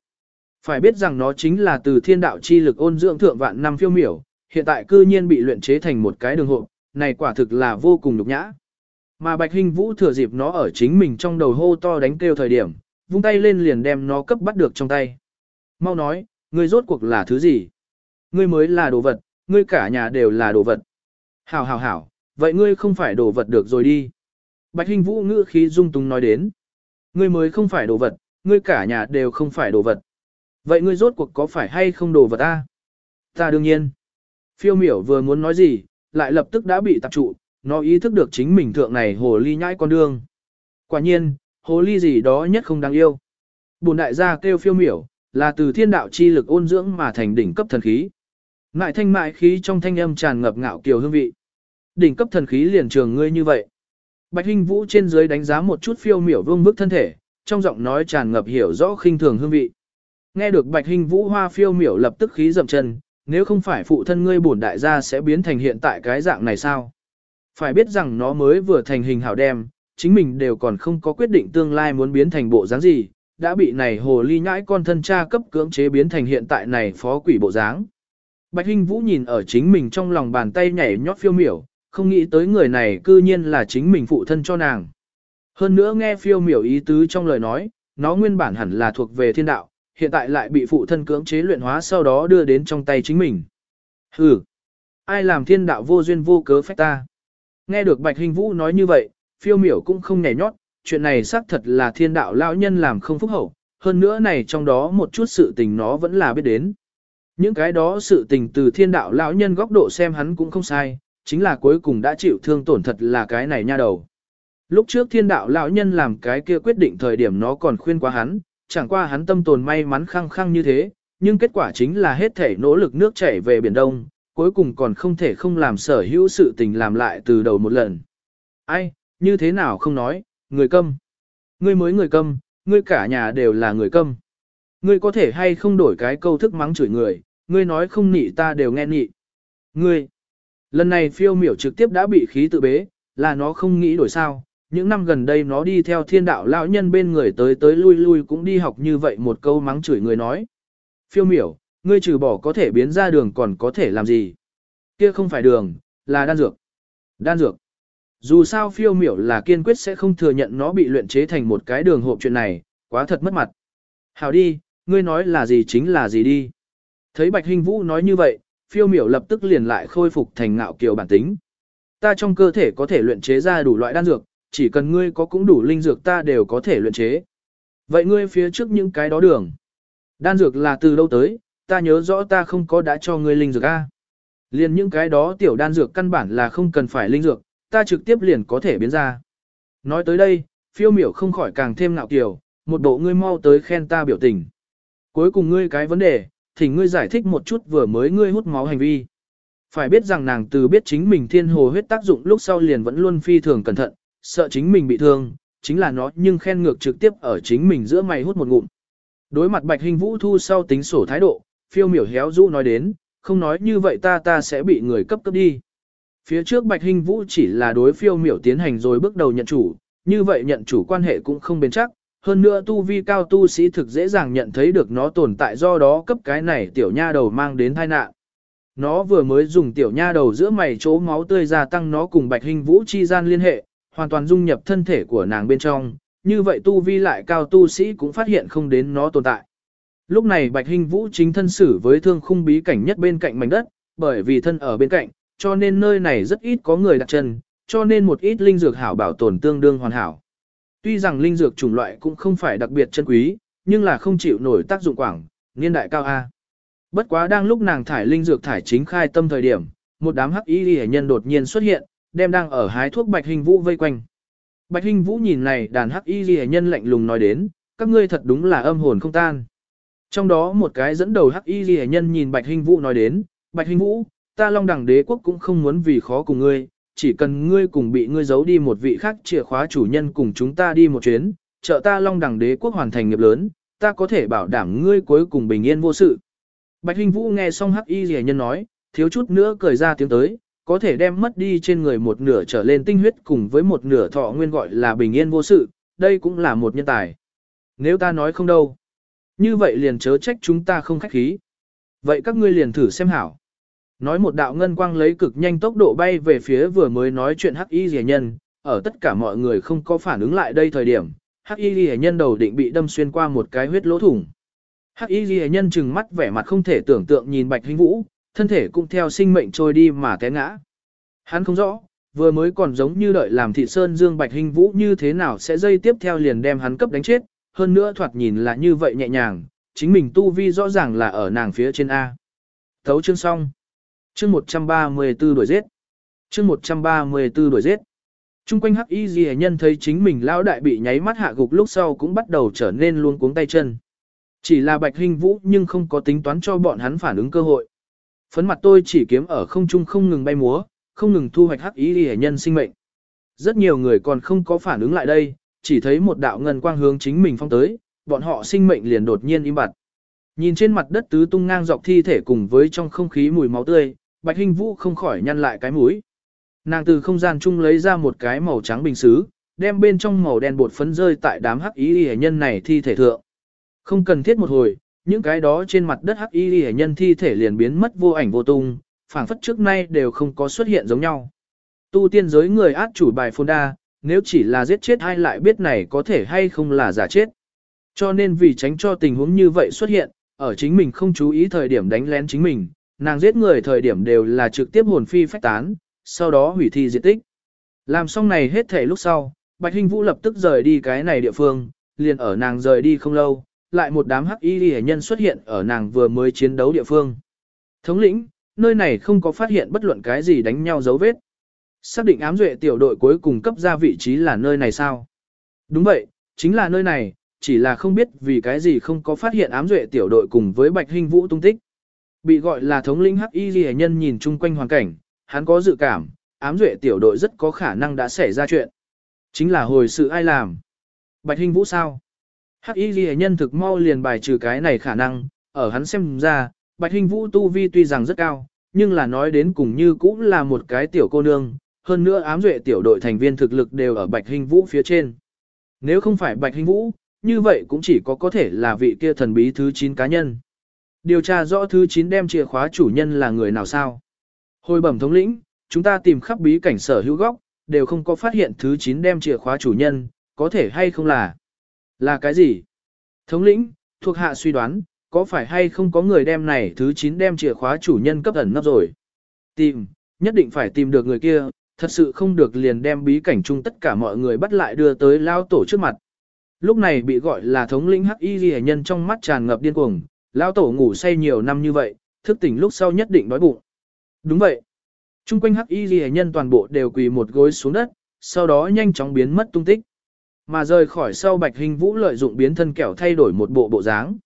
Phải biết rằng nó chính là từ thiên đạo chi lực ôn dưỡng thượng vạn năm phiêu miểu, hiện tại cư nhiên bị luyện chế thành một cái đường hộ, này quả thực là vô cùng nhục nhã. Mà Bạch Hinh Vũ thừa dịp nó ở chính mình trong đầu hô to đánh kêu thời điểm, vung tay lên liền đem nó cấp bắt được trong tay. Mau nói, ngươi rốt cuộc là thứ gì? Ngươi mới là đồ vật, ngươi cả nhà đều là đồ vật. Hảo hảo hảo, vậy ngươi không phải đồ vật được rồi đi. Bạch Hinh Vũ ngữ khí dung túng nói đến. Ngươi mới không phải đồ vật, ngươi cả nhà đều không phải đồ vật. Vậy ngươi rốt cuộc có phải hay không đồ vật ta? Ta đương nhiên. Phiêu miểu vừa muốn nói gì, lại lập tức đã bị tập trụ, nó ý thức được chính mình thượng này hồ ly nhãi con đương. Quả nhiên, hồ ly gì đó nhất không đáng yêu. Bồn đại gia kêu phiêu miểu, là từ thiên đạo chi lực ôn dưỡng mà thành đỉnh cấp thần khí. Ngại thanh mại khí trong thanh âm tràn ngập ngạo kiều hương vị. Đỉnh cấp thần khí liền trường ngươi như vậy. Bạch Hinh Vũ trên dưới đánh giá một chút phiêu miểu vương bức thân thể, trong giọng nói tràn ngập hiểu rõ khinh thường hương vị. Nghe được Bạch Hinh Vũ hoa phiêu miểu lập tức khí dậm chân, nếu không phải phụ thân ngươi bổn đại gia sẽ biến thành hiện tại cái dạng này sao? Phải biết rằng nó mới vừa thành hình hảo đem, chính mình đều còn không có quyết định tương lai muốn biến thành bộ dáng gì, đã bị này hồ ly nhãi con thân cha cấp cưỡng chế biến thành hiện tại này phó quỷ bộ dáng. Bạch Hinh Vũ nhìn ở chính mình trong lòng bàn tay nhảy nhót phiêu miểu, không nghĩ tới người này cư nhiên là chính mình phụ thân cho nàng. Hơn nữa nghe phiêu miểu ý tứ trong lời nói, nó nguyên bản hẳn là thuộc về thiên đạo, hiện tại lại bị phụ thân cưỡng chế luyện hóa sau đó đưa đến trong tay chính mình. Hừ, Ai làm thiên đạo vô duyên vô cớ phách ta? Nghe được Bạch Hình Vũ nói như vậy, phiêu miểu cũng không nhảy nhót, chuyện này xác thật là thiên đạo lão nhân làm không phúc hậu, hơn nữa này trong đó một chút sự tình nó vẫn là biết đến. Những cái đó sự tình từ thiên đạo lão nhân góc độ xem hắn cũng không sai, chính là cuối cùng đã chịu thương tổn thật là cái này nha đầu. Lúc trước thiên đạo lão nhân làm cái kia quyết định thời điểm nó còn khuyên quá hắn, chẳng qua hắn tâm tồn may mắn khăng khăng như thế, nhưng kết quả chính là hết thể nỗ lực nước chảy về Biển Đông, cuối cùng còn không thể không làm sở hữu sự tình làm lại từ đầu một lần. Ai, như thế nào không nói, người câm. Ngươi mới người câm, ngươi cả nhà đều là người câm. Ngươi có thể hay không đổi cái câu thức mắng chửi người, ngươi nói không nị ta đều nghe nị. Ngươi, lần này phiêu miểu trực tiếp đã bị khí tự bế, là nó không nghĩ đổi sao. Những năm gần đây nó đi theo thiên đạo lão nhân bên người tới tới lui lui cũng đi học như vậy một câu mắng chửi người nói. Phiêu miểu, ngươi trừ bỏ có thể biến ra đường còn có thể làm gì? Kia không phải đường, là đan dược. Đan dược. Dù sao phiêu miểu là kiên quyết sẽ không thừa nhận nó bị luyện chế thành một cái đường hộp chuyện này, quá thật mất mặt. Hảo đi, ngươi nói là gì chính là gì đi. Thấy Bạch Hình Vũ nói như vậy, phiêu miểu lập tức liền lại khôi phục thành ngạo kiều bản tính. Ta trong cơ thể có thể luyện chế ra đủ loại đan dược, chỉ cần ngươi có cũng đủ linh dược ta đều có thể luyện chế. Vậy ngươi phía trước những cái đó đường. Đan dược là từ đâu tới, ta nhớ rõ ta không có đã cho ngươi linh dược A. Liền những cái đó tiểu đan dược căn bản là không cần phải linh dược, ta trực tiếp liền có thể biến ra. Nói tới đây, phiêu miểu không khỏi càng thêm ngạo kiều, một bộ ngươi mau tới khen ta biểu tình. Cuối cùng ngươi cái vấn đề, thì ngươi giải thích một chút vừa mới ngươi hút máu hành vi. Phải biết rằng nàng từ biết chính mình thiên hồ huyết tác dụng lúc sau liền vẫn luôn phi thường cẩn thận, sợ chính mình bị thương, chính là nó nhưng khen ngược trực tiếp ở chính mình giữa mày hút một ngụm. Đối mặt bạch hình vũ thu sau tính sổ thái độ, phiêu miểu héo rũ nói đến, không nói như vậy ta ta sẽ bị người cấp cấp đi. Phía trước Bạch hình Vũ chỉ là đối phiêu miểu tiến hành rồi bước đầu nhận chủ, như vậy nhận chủ quan hệ cũng không bền chắc, hơn nữa tu vi cao tu sĩ thực dễ dàng nhận thấy được nó tồn tại do đó cấp cái này tiểu nha đầu mang đến tai nạn. Nó vừa mới dùng tiểu nha đầu giữa mày chỗ máu tươi gia tăng nó cùng Bạch hình Vũ chi gian liên hệ, hoàn toàn dung nhập thân thể của nàng bên trong, như vậy tu vi lại cao tu sĩ cũng phát hiện không đến nó tồn tại. Lúc này Bạch Hinh Vũ chính thân xử với thương khung bí cảnh nhất bên cạnh mảnh đất, bởi vì thân ở bên cạnh, cho nên nơi này rất ít có người đặt chân, cho nên một ít linh dược hảo bảo tồn tương đương hoàn hảo. Tuy rằng linh dược chủng loại cũng không phải đặc biệt chân quý, nhưng là không chịu nổi tác dụng quảng, niên đại cao A. Bất quá đang lúc nàng thải linh dược thải chính khai tâm thời điểm, một đám hắc y hệ nhân đột nhiên xuất hiện, đem đang ở hái thuốc Bạch Hình Vũ vây quanh. Bạch Hình Vũ nhìn này đàn hắc y ghi nhân lạnh lùng nói đến, các ngươi thật đúng là âm hồn không tan. Trong đó một cái dẫn đầu hắc y ghi nhân nhìn Bạch Hình Vũ nói đến, Bạch Hình Vũ, ta long đẳng đế quốc cũng không muốn vì khó cùng ngươi, chỉ cần ngươi cùng bị ngươi giấu đi một vị khác chìa khóa chủ nhân cùng chúng ta đi một chuyến, trợ ta long đẳng đế quốc hoàn thành nghiệp lớn, ta có thể bảo đảm ngươi cuối cùng bình yên vô sự. Bạch Hình Vũ nghe xong hắc y ghi nhân nói, thiếu chút nữa cười ra tiếng tới, có thể đem mất đi trên người một nửa trở lên tinh huyết cùng với một nửa thọ nguyên gọi là bình yên vô sự, đây cũng là một nhân tài. Nếu ta nói không đâu, như vậy liền chớ trách chúng ta không khách khí. Vậy các ngươi liền thử xem hảo. Nói một đạo ngân quang lấy cực nhanh tốc độ bay về phía vừa mới nói chuyện hắc y rẻ nhân, ở tất cả mọi người không có phản ứng lại đây thời điểm, hắc y rẻ nhân đầu định bị đâm xuyên qua một cái huyết lỗ thủng. Hắc y rẻ nhân chừng mắt vẻ mặt không thể tưởng tượng nhìn bạch hình vũ, thân thể cũng theo sinh mệnh trôi đi mà té ngã. Hắn không rõ, vừa mới còn giống như đợi làm thị sơn dương bạch hình vũ như thế nào sẽ dây tiếp theo liền đem hắn cấp đánh chết, hơn nữa thoạt nhìn là như vậy nhẹ nhàng, chính mình tu vi rõ ràng là ở nàng phía trên A. Thấu chương xong. Chương 134 đuổi giết. Chương 134 đuổi giết. Trung quanh hắc y ghi nhân thấy chính mình lão đại bị nháy mắt hạ gục lúc sau cũng bắt đầu trở nên luôn cuống tay chân. Chỉ là bạch hình vũ nhưng không có tính toán cho bọn hắn phản ứng cơ hội. Phấn mặt tôi chỉ kiếm ở không trung không ngừng bay múa, không ngừng thu hoạch hắc ý hệ nhân sinh mệnh. Rất nhiều người còn không có phản ứng lại đây, chỉ thấy một đạo ngân quang hướng chính mình phong tới, bọn họ sinh mệnh liền đột nhiên im bặt. Nhìn trên mặt đất tứ tung ngang dọc thi thể cùng với trong không khí mùi máu tươi, Bạch Hinh Vũ không khỏi nhăn lại cái mũi. Nàng từ không gian chung lấy ra một cái màu trắng bình xứ, đem bên trong màu đen bột phấn rơi tại đám hắc ý hệ nhân này thi thể thượng. Không cần thiết một hồi, những cái đó trên mặt đất hắc y hệ nhân thi thể liền biến mất vô ảnh vô tung, phảng phất trước nay đều không có xuất hiện giống nhau. Tu tiên giới người át chủ bài phôn đa, nếu chỉ là giết chết hay lại biết này có thể hay không là giả chết. Cho nên vì tránh cho tình huống như vậy xuất hiện, ở chính mình không chú ý thời điểm đánh lén chính mình, nàng giết người thời điểm đều là trực tiếp hồn phi phách tán, sau đó hủy thi diệt tích. Làm xong này hết thể lúc sau, Bạch Hinh Vũ lập tức rời đi cái này địa phương, liền ở nàng rời đi không lâu, lại một đám hắc y hệ nhân xuất hiện ở nàng vừa mới chiến đấu địa phương. Thống lĩnh, nơi này không có phát hiện bất luận cái gì đánh nhau dấu vết. Xác định ám duệ tiểu đội cuối cùng cấp ra vị trí là nơi này sao? Đúng vậy, chính là nơi này, chỉ là không biết vì cái gì không có phát hiện ám duệ tiểu đội cùng với Bạch Hinh Vũ tung tích. Bị gọi là thống lĩnh hắc y hệ nhân nhìn chung quanh hoàn cảnh, hắn có dự cảm, ám duệ tiểu đội rất có khả năng đã xảy ra chuyện. Chính là hồi sự ai làm? Bạch Hinh Vũ sao? Hắc y ghi nhân thực mau liền bài trừ cái này khả năng, ở hắn xem ra, Bạch Hinh Vũ tu vi tuy rằng rất cao, nhưng là nói đến cùng như cũng là một cái tiểu cô nương, hơn nữa ám duệ tiểu đội thành viên thực lực đều ở Bạch Hinh Vũ phía trên. Nếu không phải Bạch Hinh Vũ, như vậy cũng chỉ có có thể là vị kia thần bí thứ 9 cá nhân. Điều tra rõ thứ 9 đem chìa khóa chủ nhân là người nào sao? Hồi bẩm thống lĩnh, chúng ta tìm khắp bí cảnh sở hữu góc, đều không có phát hiện thứ 9 đem chìa khóa chủ nhân, có thể hay không là? Là cái gì? Thống lĩnh, thuộc hạ suy đoán, có phải hay không có người đem này thứ 9 đem chìa khóa chủ nhân cấp ẩn nấp rồi? Tìm, nhất định phải tìm được người kia, thật sự không được liền đem bí cảnh chung tất cả mọi người bắt lại đưa tới lao tổ trước mặt. Lúc này bị gọi là thống lĩnh hắc y ghi nhân trong mắt tràn ngập điên cuồng, lao tổ ngủ say nhiều năm như vậy, thức tỉnh lúc sau nhất định đói bụng. Đúng vậy. Trung quanh hắc y ghi nhân toàn bộ đều quỳ một gối xuống đất, sau đó nhanh chóng biến mất tung tích. Mà rời khỏi sau bạch hình vũ lợi dụng biến thân kẻo thay đổi một bộ bộ dáng.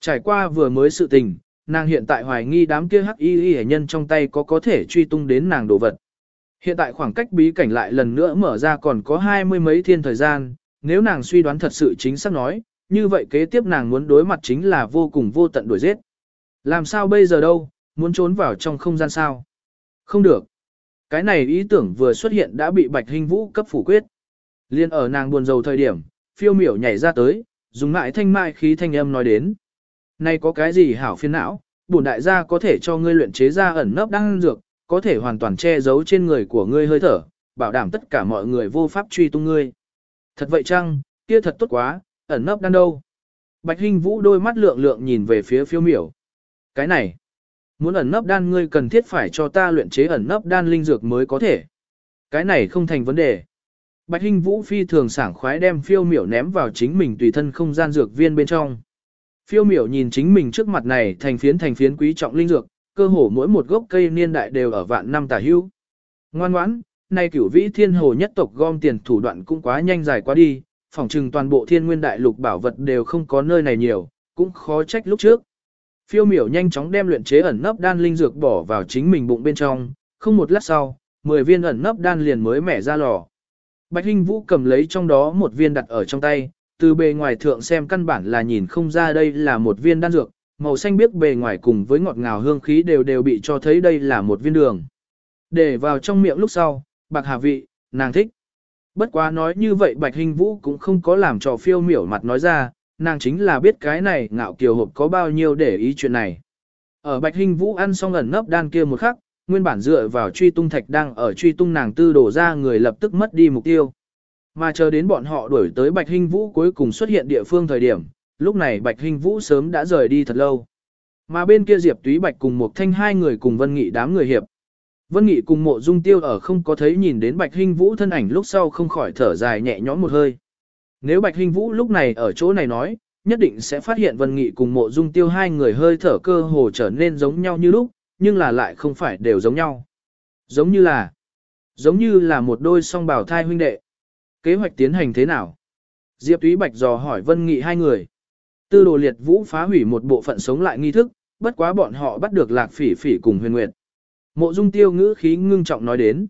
Trải qua vừa mới sự tình, nàng hiện tại hoài nghi đám kia hắc y y nhân trong tay có có thể truy tung đến nàng đồ vật. Hiện tại khoảng cách bí cảnh lại lần nữa mở ra còn có hai mươi mấy thiên thời gian, nếu nàng suy đoán thật sự chính xác nói, như vậy kế tiếp nàng muốn đối mặt chính là vô cùng vô tận đuổi giết. Làm sao bây giờ đâu, muốn trốn vào trong không gian sao? Không được. Cái này ý tưởng vừa xuất hiện đã bị Bạch Hình Vũ cấp phủ quyết. Liên ở nàng buồn rầu thời điểm, phiêu miểu nhảy ra tới, dùng mại thanh mại khí thanh âm nói đến. Này có cái gì hảo phiên não, bổn đại gia có thể cho ngươi luyện chế ra ẩn nấp đan dược, có thể hoàn toàn che giấu trên người của ngươi hơi thở, bảo đảm tất cả mọi người vô pháp truy tung ngươi. Thật vậy chăng, kia thật tốt quá, ẩn nấp đan đâu. Bạch Hinh Vũ đôi mắt lượng lượng nhìn về phía phiêu miểu. Cái này, muốn ẩn nấp đan ngươi cần thiết phải cho ta luyện chế ẩn nấp đan linh dược mới có thể. Cái này không thành vấn đề. Bạch Hinh Vũ phi thường sảng khoái đem phiêu miểu ném vào chính mình tùy thân không gian dược viên bên trong. Phiêu miểu nhìn chính mình trước mặt này thành phiến thành phiến quý trọng linh dược, cơ hồ mỗi một gốc cây niên đại đều ở vạn năm tả hưu. Ngoan ngoãn, nay cửu vĩ thiên hồ nhất tộc gom tiền thủ đoạn cũng quá nhanh dài quá đi, phỏng chừng toàn bộ thiên nguyên đại lục bảo vật đều không có nơi này nhiều, cũng khó trách lúc trước. Phiêu miểu nhanh chóng đem luyện chế ẩn nấp đan linh dược bỏ vào chính mình bụng bên trong, không một lát sau, 10 viên ẩn nấp đan liền mới mẻ ra lò. Bạch Hinh Vũ cầm lấy trong đó một viên đặt ở trong tay, từ bề ngoài thượng xem căn bản là nhìn không ra đây là một viên đan dược, màu xanh biếc bề ngoài cùng với ngọt ngào hương khí đều đều bị cho thấy đây là một viên đường. Để vào trong miệng lúc sau, bạc hà vị, nàng thích. Bất quá nói như vậy Bạch Hinh Vũ cũng không có làm trò phiêu miểu mặt nói ra, nàng chính là biết cái này ngạo kiều hộp có bao nhiêu để ý chuyện này. Ở Bạch Hinh Vũ ăn xong ẩn nấp đan kia một khắc, nguyên bản dựa vào truy tung thạch đang ở truy tung nàng tư đổ ra người lập tức mất đi mục tiêu. Mà chờ đến bọn họ đuổi tới Bạch Hinh Vũ cuối cùng xuất hiện địa phương thời điểm, lúc này Bạch Hinh Vũ sớm đã rời đi thật lâu. Mà bên kia Diệp Túy Bạch cùng một thanh hai người cùng Vân Nghị đám người hiệp. Vân Nghị cùng mộ dung tiêu ở không có thấy nhìn đến Bạch Hinh Vũ thân ảnh lúc sau không khỏi thở dài nhẹ nhõm một hơi. Nếu Bạch Hinh Vũ lúc này ở chỗ này nói, nhất định sẽ phát hiện Vân Nghị cùng mộ dung tiêu hai người hơi thở cơ hồ trở nên giống nhau như lúc, nhưng là lại không phải đều giống nhau. Giống như là, giống như là một đôi song bảo thai huynh đệ. Kế hoạch tiến hành thế nào? Diệp Túy Bạch dò hỏi Vân Nghị hai người. Tư đồ liệt vũ phá hủy một bộ phận sống lại nghi thức, bất quá bọn họ bắt được Lạc Phỉ Phỉ cùng Huyền Nguyệt. Mộ Dung Tiêu ngữ khí ngưng trọng nói đến.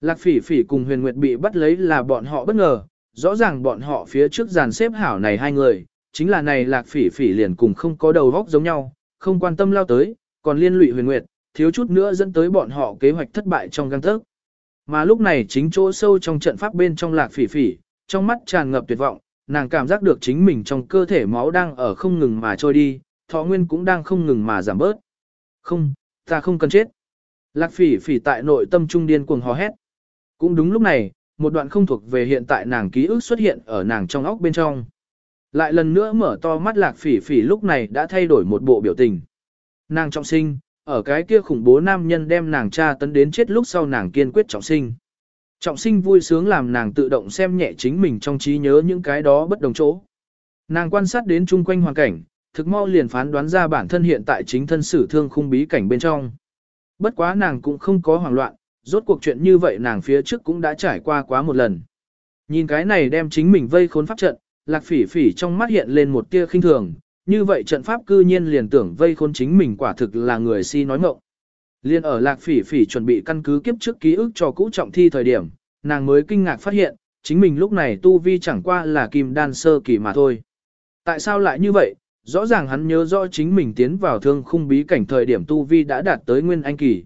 Lạc Phỉ Phỉ cùng Huyền Nguyệt bị bắt lấy là bọn họ bất ngờ, rõ ràng bọn họ phía trước dàn xếp hảo này hai người, chính là này Lạc Phỉ Phỉ liền cùng không có đầu góc giống nhau, không quan tâm lao tới, còn liên lụy Huyền Nguyệt, thiếu chút nữa dẫn tới bọn họ kế hoạch thất bại trong găng thức Mà lúc này chính chỗ sâu trong trận pháp bên trong Lạc Phỉ Phỉ, trong mắt tràn ngập tuyệt vọng, nàng cảm giác được chính mình trong cơ thể máu đang ở không ngừng mà trôi đi, thọ nguyên cũng đang không ngừng mà giảm bớt. Không, ta không cần chết. Lạc phỉ phỉ tại nội tâm trung điên cuồng hò hét. Cũng đúng lúc này, một đoạn không thuộc về hiện tại nàng ký ức xuất hiện ở nàng trong óc bên trong. Lại lần nữa mở to mắt lạc phỉ phỉ lúc này đã thay đổi một bộ biểu tình. Nàng trọng sinh, ở cái kia khủng bố nam nhân đem nàng cha tấn đến chết lúc sau nàng kiên quyết trọng sinh. Trọng sinh vui sướng làm nàng tự động xem nhẹ chính mình trong trí nhớ những cái đó bất đồng chỗ. Nàng quan sát đến chung quanh hoàn cảnh, thực mau liền phán đoán ra bản thân hiện tại chính thân sử thương khung bí cảnh bên trong. Bất quá nàng cũng không có hoảng loạn, rốt cuộc chuyện như vậy nàng phía trước cũng đã trải qua quá một lần. Nhìn cái này đem chính mình vây khốn pháp trận, lạc phỉ phỉ trong mắt hiện lên một tia khinh thường, như vậy trận pháp cư nhiên liền tưởng vây khốn chính mình quả thực là người si nói ngọng. Liên ở lạc phỉ phỉ chuẩn bị căn cứ kiếp trước ký ức cho cũ trọng thi thời điểm, nàng mới kinh ngạc phát hiện, chính mình lúc này tu vi chẳng qua là kim đan sơ kỳ mà thôi. Tại sao lại như vậy? Rõ ràng hắn nhớ rõ chính mình tiến vào thương khung bí cảnh thời điểm tu vi đã đạt tới nguyên anh kỳ.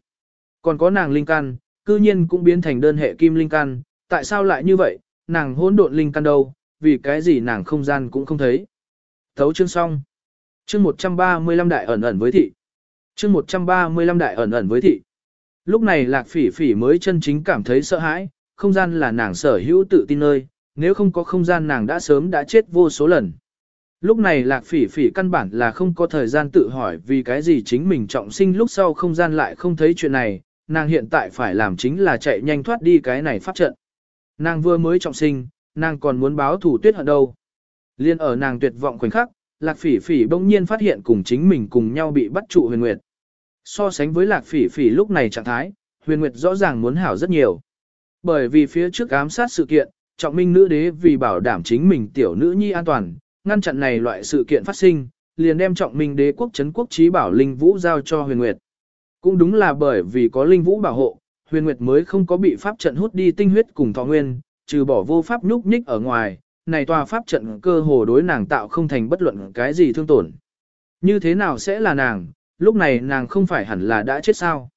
Còn có nàng linh căn, cư nhiên cũng biến thành đơn hệ kim linh căn, tại sao lại như vậy? Nàng hỗn độn linh căn đâu, vì cái gì nàng không gian cũng không thấy. Thấu chương xong. Chương 135 đại ẩn ẩn với thị. Chương 135 đại ẩn ẩn với thị. Lúc này Lạc Phỉ Phỉ mới chân chính cảm thấy sợ hãi, không gian là nàng sở hữu tự tin nơi, nếu không có không gian nàng đã sớm đã chết vô số lần. Lúc này Lạc Phỉ Phỉ căn bản là không có thời gian tự hỏi vì cái gì chính mình trọng sinh lúc sau không gian lại không thấy chuyện này, nàng hiện tại phải làm chính là chạy nhanh thoát đi cái này pháp trận. Nàng vừa mới trọng sinh, nàng còn muốn báo thủ tuyết hận đâu. Liên ở nàng tuyệt vọng khoảnh khắc, Lạc Phỉ Phỉ bỗng nhiên phát hiện cùng chính mình cùng nhau bị bắt trụ Huyền Nguyệt. So sánh với Lạc Phỉ Phỉ lúc này trạng thái, Huyền Nguyệt rõ ràng muốn hảo rất nhiều. Bởi vì phía trước ám sát sự kiện, trọng minh nữ đế vì bảo đảm chính mình tiểu nữ nhi an toàn, ngăn chặn này loại sự kiện phát sinh, liền đem trọng minh đế quốc chấn quốc trí bảo Linh Vũ giao cho Huyền Nguyệt. Cũng đúng là bởi vì có Linh Vũ bảo hộ, Huyền Nguyệt mới không có bị pháp trận hút đi tinh huyết cùng thọ nguyên, trừ bỏ vô pháp nhúc nhích ở ngoài, này tòa pháp trận cơ hồ đối nàng tạo không thành bất luận cái gì thương tổn. Như thế nào sẽ là nàng, lúc này nàng không phải hẳn là đã chết sao.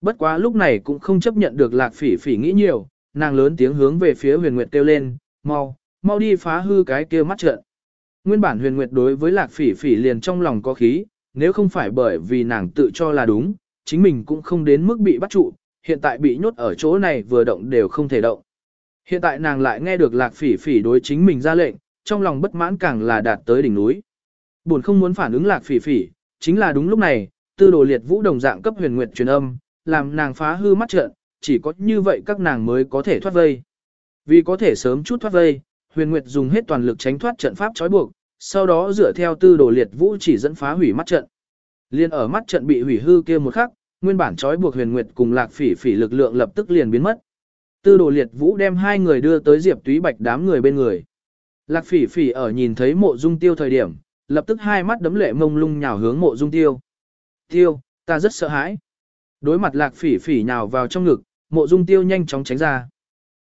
Bất quá lúc này cũng không chấp nhận được lạc phỉ phỉ nghĩ nhiều, nàng lớn tiếng hướng về phía huyền nguyệt kêu lên, mau, mau đi phá hư cái kia mắt trận. Nguyên bản huyền nguyệt đối với lạc phỉ phỉ liền trong lòng có khí, nếu không phải bởi vì nàng tự cho là đúng, chính mình cũng không đến mức bị bắt trụ, hiện tại bị nhốt ở chỗ này vừa động đều không thể động. Hiện tại nàng lại nghe được lạc phỉ phỉ đối chính mình ra lệnh, trong lòng bất mãn càng là đạt tới đỉnh núi. Buồn không muốn phản ứng lạc phỉ phỉ, chính là đúng lúc này, tư đồ liệt vũ đồng dạng cấp huyền nguyệt truyền âm, làm nàng phá hư mắt trận, chỉ có như vậy các nàng mới có thể thoát vây. Vì có thể sớm chút thoát vây, huyền nguyệt dùng hết toàn lực tránh thoát trận pháp trói buộc, sau đó dựa theo tư đồ liệt vũ chỉ dẫn phá hủy mắt trận. Liên ở mắt trận bị hủy hư kia một khắc, nguyên bản trói buộc huyền nguyệt cùng lạc phỉ phỉ lực lượng lập tức liền biến mất. Tư đồ liệt vũ đem hai người đưa tới Diệp Túy Bạch đám người bên người. Lạc phỉ phỉ ở nhìn thấy mộ dung tiêu thời điểm, lập tức hai mắt đấm lệ mông lung nhào hướng mộ dung tiêu. Tiêu, ta rất sợ hãi. Đối mặt lạc phỉ phỉ nhào vào trong ngực, mộ dung tiêu nhanh chóng tránh ra.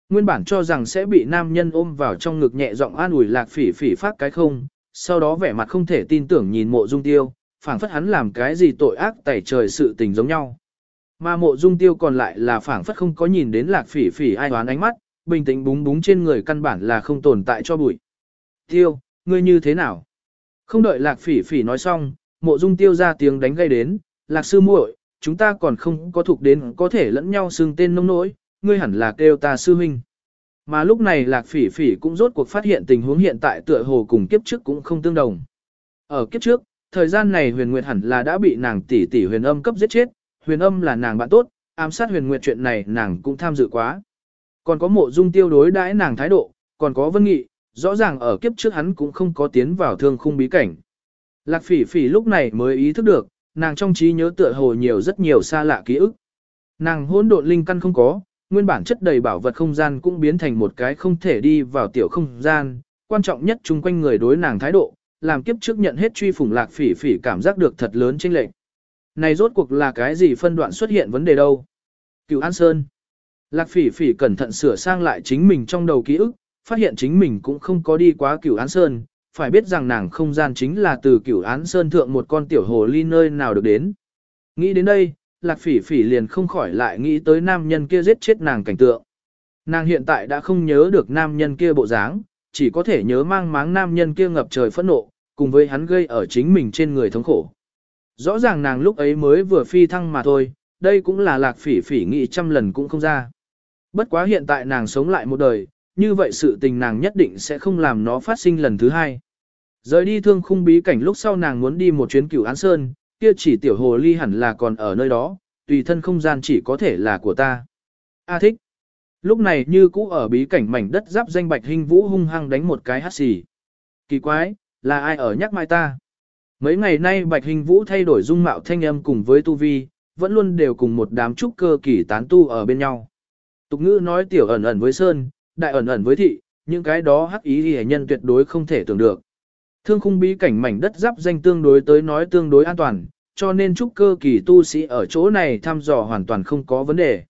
Nguyên bản cho rằng sẽ bị nam nhân ôm vào trong ngực nhẹ giọng an ủi lạc phỉ phỉ phát cái không, sau đó vẻ mặt không thể tin tưởng nhìn mộ dung tiêu, phảng phất hắn làm cái gì tội ác tẩy trời sự tình giống nhau. Mà mộ dung tiêu còn lại là phảng phất không có nhìn đến lạc phỉ phỉ ai đoán ánh mắt, bình tĩnh búng búng trên người căn bản là không tồn tại cho bụi. Tiêu, ngươi như thế nào? Không đợi lạc phỉ phỉ nói xong, mộ dung tiêu ra tiếng đánh gây đến, lạc sư muội, chúng ta còn không có thuộc đến có thể lẫn nhau xưng tên nông nỗi, ngươi hẳn là kêu ta sư huynh. Mà lúc này lạc phỉ phỉ cũng rốt cuộc phát hiện tình huống hiện tại tựa hồ cùng kiếp trước cũng không tương đồng. Ở kiếp trước, thời gian này huyền nguyệt hẳn là đã bị nàng tỷ tỷ huyền âm cấp giết chết, huyền âm là nàng bạn tốt, ám sát huyền nguyệt chuyện này nàng cũng tham dự quá. Còn có mộ dung tiêu đối đãi nàng thái độ, còn có vân nghị, rõ ràng ở kiếp trước hắn cũng không có tiến vào thương khung bí cảnh. Lạc phỉ phỉ lúc này mới ý thức được, nàng trong trí nhớ tựa hồ nhiều rất nhiều xa lạ ký ức. Nàng hỗn độn linh căn không có, nguyên bản chất đầy bảo vật không gian cũng biến thành một cái không thể đi vào tiểu không gian, quan trọng nhất chung quanh người đối nàng thái độ, làm kiếp trước nhận hết truy phủng lạc phỉ phỉ cảm giác được thật lớn chênh lệch. Này rốt cuộc là cái gì phân đoạn xuất hiện vấn đề đâu? Cựu An Sơn. Lạc phỉ phỉ cẩn thận sửa sang lại chính mình trong đầu ký ức, phát hiện chính mình cũng không có đi quá Cửu An Sơn, phải biết rằng nàng không gian chính là từ Cửu Án Sơn thượng một con tiểu hồ ly nơi nào được đến. Nghĩ đến đây, Lạc phỉ phỉ liền không khỏi lại nghĩ tới nam nhân kia giết chết nàng cảnh tượng. Nàng hiện tại đã không nhớ được nam nhân kia bộ dáng, chỉ có thể nhớ mang máng nam nhân kia ngập trời phẫn nộ, cùng với hắn gây ở chính mình trên người thống khổ. Rõ ràng nàng lúc ấy mới vừa phi thăng mà thôi, đây cũng là lạc phỉ phỉ nghĩ trăm lần cũng không ra. Bất quá hiện tại nàng sống lại một đời, như vậy sự tình nàng nhất định sẽ không làm nó phát sinh lần thứ hai. Rời đi thương khung bí cảnh lúc sau nàng muốn đi một chuyến cửu án sơn, kia chỉ tiểu hồ ly hẳn là còn ở nơi đó, tùy thân không gian chỉ có thể là của ta. A à, thích. Lúc này như cũ ở bí cảnh mảnh đất giáp danh bạch hình vũ hung hăng đánh một cái hát xì. Kỳ quái, là ai ở nhắc mai ta? Mấy ngày nay bạch hình vũ thay đổi dung mạo thanh âm cùng với tu vi, vẫn luôn đều cùng một đám trúc cơ kỳ tán tu ở bên nhau. Tục ngữ nói tiểu ẩn ẩn với sơn, đại ẩn ẩn với thị, những cái đó hắc ý hề nhân tuyệt đối không thể tưởng được. Thương khung bí cảnh mảnh đất giáp danh tương đối tới nói tương đối an toàn, cho nên trúc cơ kỳ tu sĩ ở chỗ này thăm dò hoàn toàn không có vấn đề.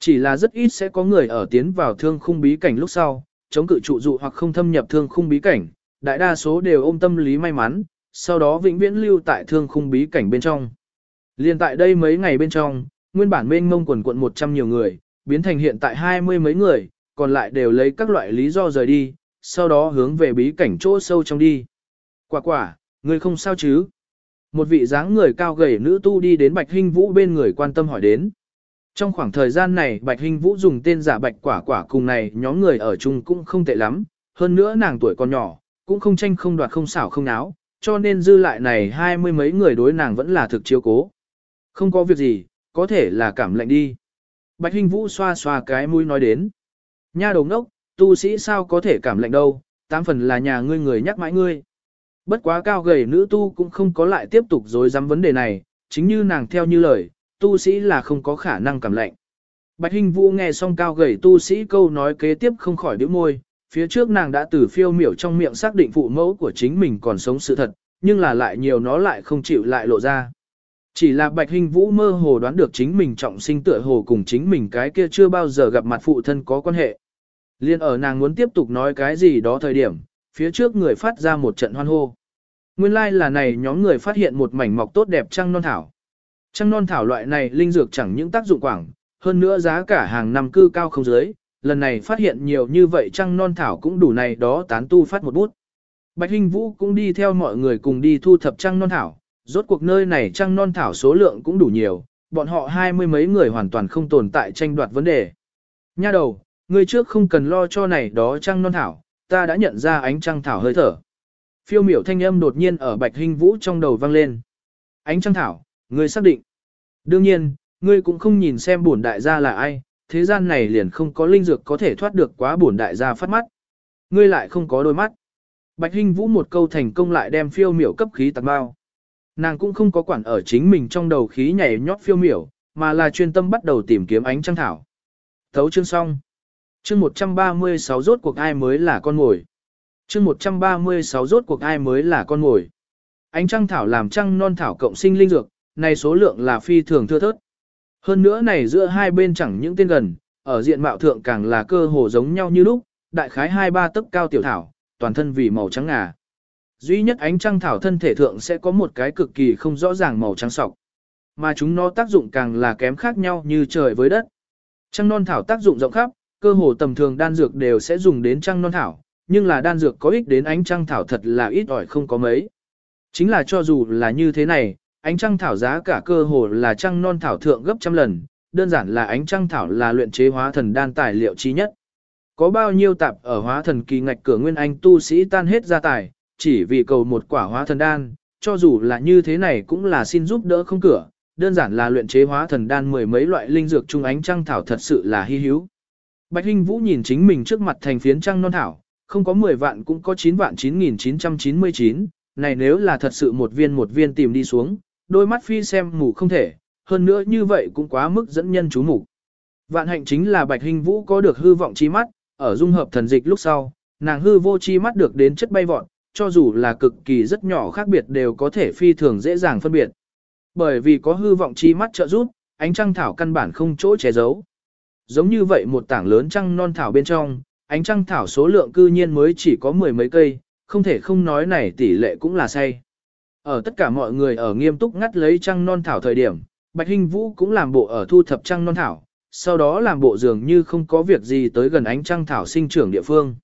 Chỉ là rất ít sẽ có người ở tiến vào thương khung bí cảnh lúc sau, chống cự trụ dụ hoặc không thâm nhập thương khung bí cảnh, đại đa số đều ôm tâm lý may mắn, sau đó vĩnh viễn lưu tại thương khung bí cảnh bên trong. Liên tại đây mấy ngày bên trong, nguyên bản mênh mông quần quận 100 nhiều người, biến thành hiện tại hai mươi mấy người, còn lại đều lấy các loại lý do rời đi, sau đó hướng về bí cảnh chỗ sâu trong đi. Quả quả, người không sao chứ? Một vị dáng người cao gầy nữ tu đi đến Bạch Hinh Vũ bên người quan tâm hỏi đến. Trong khoảng thời gian này Bạch Hinh Vũ dùng tên giả Bạch Quả Quả cùng này nhóm người ở chung cũng không tệ lắm, hơn nữa nàng tuổi còn nhỏ, cũng không tranh không đoạt không xảo không náo, cho nên dư lại này hai mươi mấy người đối nàng vẫn là thực chiếu cố. Không có việc gì, có thể là cảm lạnh đi. Bạch Hinh Vũ xoa xoa cái mũi nói đến. Nha đầu ngốc, tu sĩ sao có thể cảm lạnh đâu, tám phần là nhà ngươi người nhắc mãi ngươi. Bất quá cao gầy nữ tu cũng không có lại tiếp tục dối dám vấn đề này, chính như nàng theo như lời, tu sĩ là không có khả năng cảm lạnh. Bạch Hinh Vũ nghe xong cao gầy tu sĩ câu nói kế tiếp không khỏi đứa môi, phía trước nàng đã từ phiêu miểu trong miệng xác định phụ mẫu của chính mình còn sống sự thật, nhưng là lại nhiều nó lại không chịu lại lộ ra. Chỉ là Bạch hình Vũ mơ hồ đoán được chính mình trọng sinh tựa hồ cùng chính mình cái kia chưa bao giờ gặp mặt phụ thân có quan hệ. Liên ở nàng muốn tiếp tục nói cái gì đó thời điểm, phía trước người phát ra một trận hoan hô. Nguyên lai like là này nhóm người phát hiện một mảnh mọc tốt đẹp trăng non thảo. Trăng non thảo loại này linh dược chẳng những tác dụng quảng, hơn nữa giá cả hàng năm cư cao không dưới, lần này phát hiện nhiều như vậy trăng non thảo cũng đủ này đó tán tu phát một bút. Bạch Hinh Vũ cũng đi theo mọi người cùng đi thu thập trăng non thảo, rốt cuộc nơi này trăng non thảo số lượng cũng đủ nhiều, bọn họ hai mươi mấy người hoàn toàn không tồn tại tranh đoạt vấn đề. Nha đầu, người trước không cần lo cho này đó trăng non thảo, ta đã nhận ra ánh trăng thảo hơi thở. Phiêu miểu thanh âm đột nhiên ở bạch hinh vũ trong đầu vang lên. Ánh trăng thảo, ngươi xác định. Đương nhiên, ngươi cũng không nhìn xem bổn đại gia là ai, thế gian này liền không có linh dược có thể thoát được quá bổn đại gia phát mắt. Ngươi lại không có đôi mắt. Bạch Hinh Vũ một câu thành công lại đem phiêu miểu cấp khí tạc bao. Nàng cũng không có quản ở chính mình trong đầu khí nhảy nhót phiêu miểu, mà là chuyên tâm bắt đầu tìm kiếm ánh trăng thảo. Thấu chương xong. Chương 136 rốt cuộc ai mới là con ngồi. Chương 136 rốt cuộc ai mới là con ngồi. Ánh trăng thảo làm trăng non thảo cộng sinh linh dược, này số lượng là phi thường thưa thớt. Hơn nữa này giữa hai bên chẳng những tên gần, ở diện mạo thượng càng là cơ hồ giống nhau như lúc, đại khái hai ba tấc cao tiểu thảo, toàn thân vì màu trắng ngà. Duy nhất ánh trăng thảo thân thể thượng sẽ có một cái cực kỳ không rõ ràng màu trắng sọc. Mà chúng nó tác dụng càng là kém khác nhau như trời với đất. Trăng non thảo tác dụng rộng khắp, cơ hồ tầm thường đan dược đều sẽ dùng đến trăng non thảo, nhưng là đan dược có ích đến ánh trăng thảo thật là ít ỏi không có mấy. Chính là cho dù là như thế này, ánh trăng thảo giá cả cơ hồ là trăng non thảo thượng gấp trăm lần, đơn giản là ánh trăng thảo là luyện chế hóa thần đan tài liệu chí nhất. Có bao nhiêu tạp ở hóa thần kỳ ngạch cửa nguyên anh tu sĩ tan hết gia tài, chỉ vì cầu một quả hóa thần đan, cho dù là như thế này cũng là xin giúp đỡ không cửa, đơn giản là luyện chế hóa thần đan mười mấy loại linh dược trung ánh trăng thảo thật sự là hy hữu. Bạch Hinh Vũ nhìn chính mình trước mặt thành phiến trăng non thảo, không có 10 vạn cũng có 9 vạn 9999, này nếu là thật sự một viên một viên tìm đi xuống, đôi mắt phi xem mù không thể, hơn nữa như vậy cũng quá mức dẫn nhân chú mục. Vạn hạnh chính là Bạch hình Vũ có được hư vọng chi mắt, ở dung hợp thần dịch lúc sau, nàng hư vô chi mắt được đến chất bay vọt, cho dù là cực kỳ rất nhỏ khác biệt đều có thể phi thường dễ dàng phân biệt. Bởi vì có hư vọng chi mắt trợ giúp, ánh trăng thảo căn bản không chỗ che giấu. Giống như vậy một tảng lớn trăng non thảo bên trong, ánh trăng thảo số lượng cư nhiên mới chỉ có mười mấy cây, không thể không nói này tỷ lệ cũng là say. Ở tất cả mọi người ở nghiêm túc ngắt lấy trăng non thảo thời điểm, Bạch Hinh Vũ cũng làm bộ ở thu thập trăng non thảo, sau đó làm bộ dường như không có việc gì tới gần ánh trăng thảo sinh trưởng địa phương.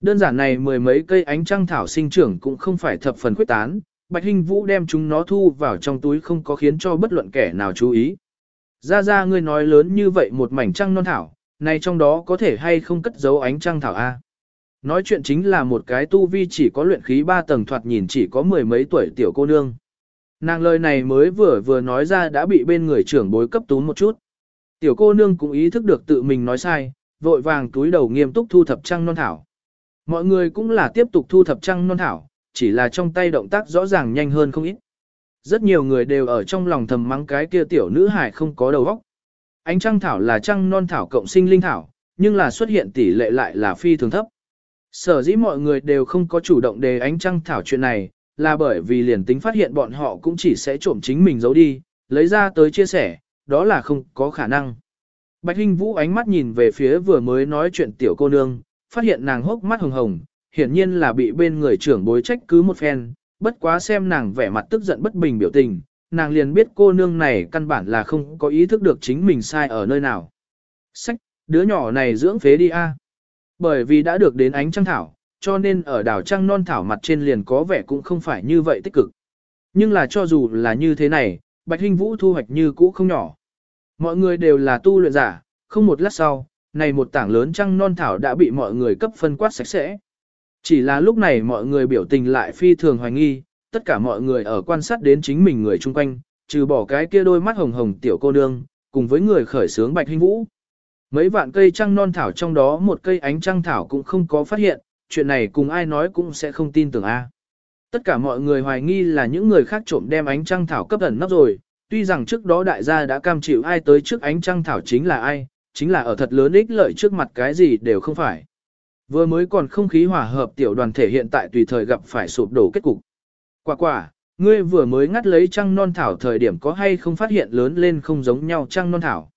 Đơn giản này mười mấy cây ánh trăng thảo sinh trưởng cũng không phải thập phần khuyết tán, Bạch Hinh Vũ đem chúng nó thu vào trong túi không có khiến cho bất luận kẻ nào chú ý. Ra ra ngươi nói lớn như vậy một mảnh trăng non thảo, này trong đó có thể hay không cất giấu ánh trăng thảo A. Nói chuyện chính là một cái tu vi chỉ có luyện khí ba tầng thoạt nhìn chỉ có mười mấy tuổi tiểu cô nương. Nàng lời này mới vừa vừa nói ra đã bị bên người trưởng bối cấp tún một chút. Tiểu cô nương cũng ý thức được tự mình nói sai, vội vàng túi đầu nghiêm túc thu thập trăng non thảo. Mọi người cũng là tiếp tục thu thập trăng non thảo, chỉ là trong tay động tác rõ ràng nhanh hơn không ít. Rất nhiều người đều ở trong lòng thầm mắng cái kia tiểu nữ hải không có đầu óc. Ánh trăng thảo là trăng non thảo cộng sinh linh thảo, nhưng là xuất hiện tỷ lệ lại là phi thường thấp. Sở dĩ mọi người đều không có chủ động đề ánh trăng thảo chuyện này, là bởi vì liền tính phát hiện bọn họ cũng chỉ sẽ trộm chính mình giấu đi, lấy ra tới chia sẻ, đó là không có khả năng. Bạch Hinh Vũ ánh mắt nhìn về phía vừa mới nói chuyện tiểu cô nương, phát hiện nàng hốc mắt hồng hồng, hiển nhiên là bị bên người trưởng bối trách cứ một phen, bất quá xem nàng vẻ mặt tức giận bất bình biểu tình, nàng liền biết cô nương này căn bản là không có ý thức được chính mình sai ở nơi nào. Sách, đứa nhỏ này dưỡng phế đi a. Bởi vì đã được đến ánh trăng thảo, cho nên ở đảo trăng non thảo mặt trên liền có vẻ cũng không phải như vậy tích cực. Nhưng là cho dù là như thế này, Bạch Hinh Vũ thu hoạch như cũ không nhỏ. Mọi người đều là tu luyện giả, không một lát sau, này một tảng lớn trăng non thảo đã bị mọi người cấp phân quát sạch sẽ. Chỉ là lúc này mọi người biểu tình lại phi thường hoài nghi, tất cả mọi người ở quan sát đến chính mình người chung quanh, trừ bỏ cái kia đôi mắt hồng hồng tiểu cô nương, cùng với người khởi sướng bạch Hinh vũ. Mấy vạn cây trăng non thảo trong đó một cây ánh trăng thảo cũng không có phát hiện, chuyện này cùng ai nói cũng sẽ không tin tưởng a. Tất cả mọi người hoài nghi là những người khác trộm đem ánh trăng thảo cấp ẩn nấp rồi, tuy rằng trước đó đại gia đã cam chịu ai tới trước ánh trăng thảo chính là ai, chính là ở thật lớn ích lợi trước mặt cái gì đều không phải. Vừa mới còn không khí hòa hợp tiểu đoàn thể hiện tại tùy thời gặp phải sụp đổ kết cục. Quả quả, ngươi vừa mới ngắt lấy trăng non thảo thời điểm có hay không phát hiện lớn lên không giống nhau trăng non thảo.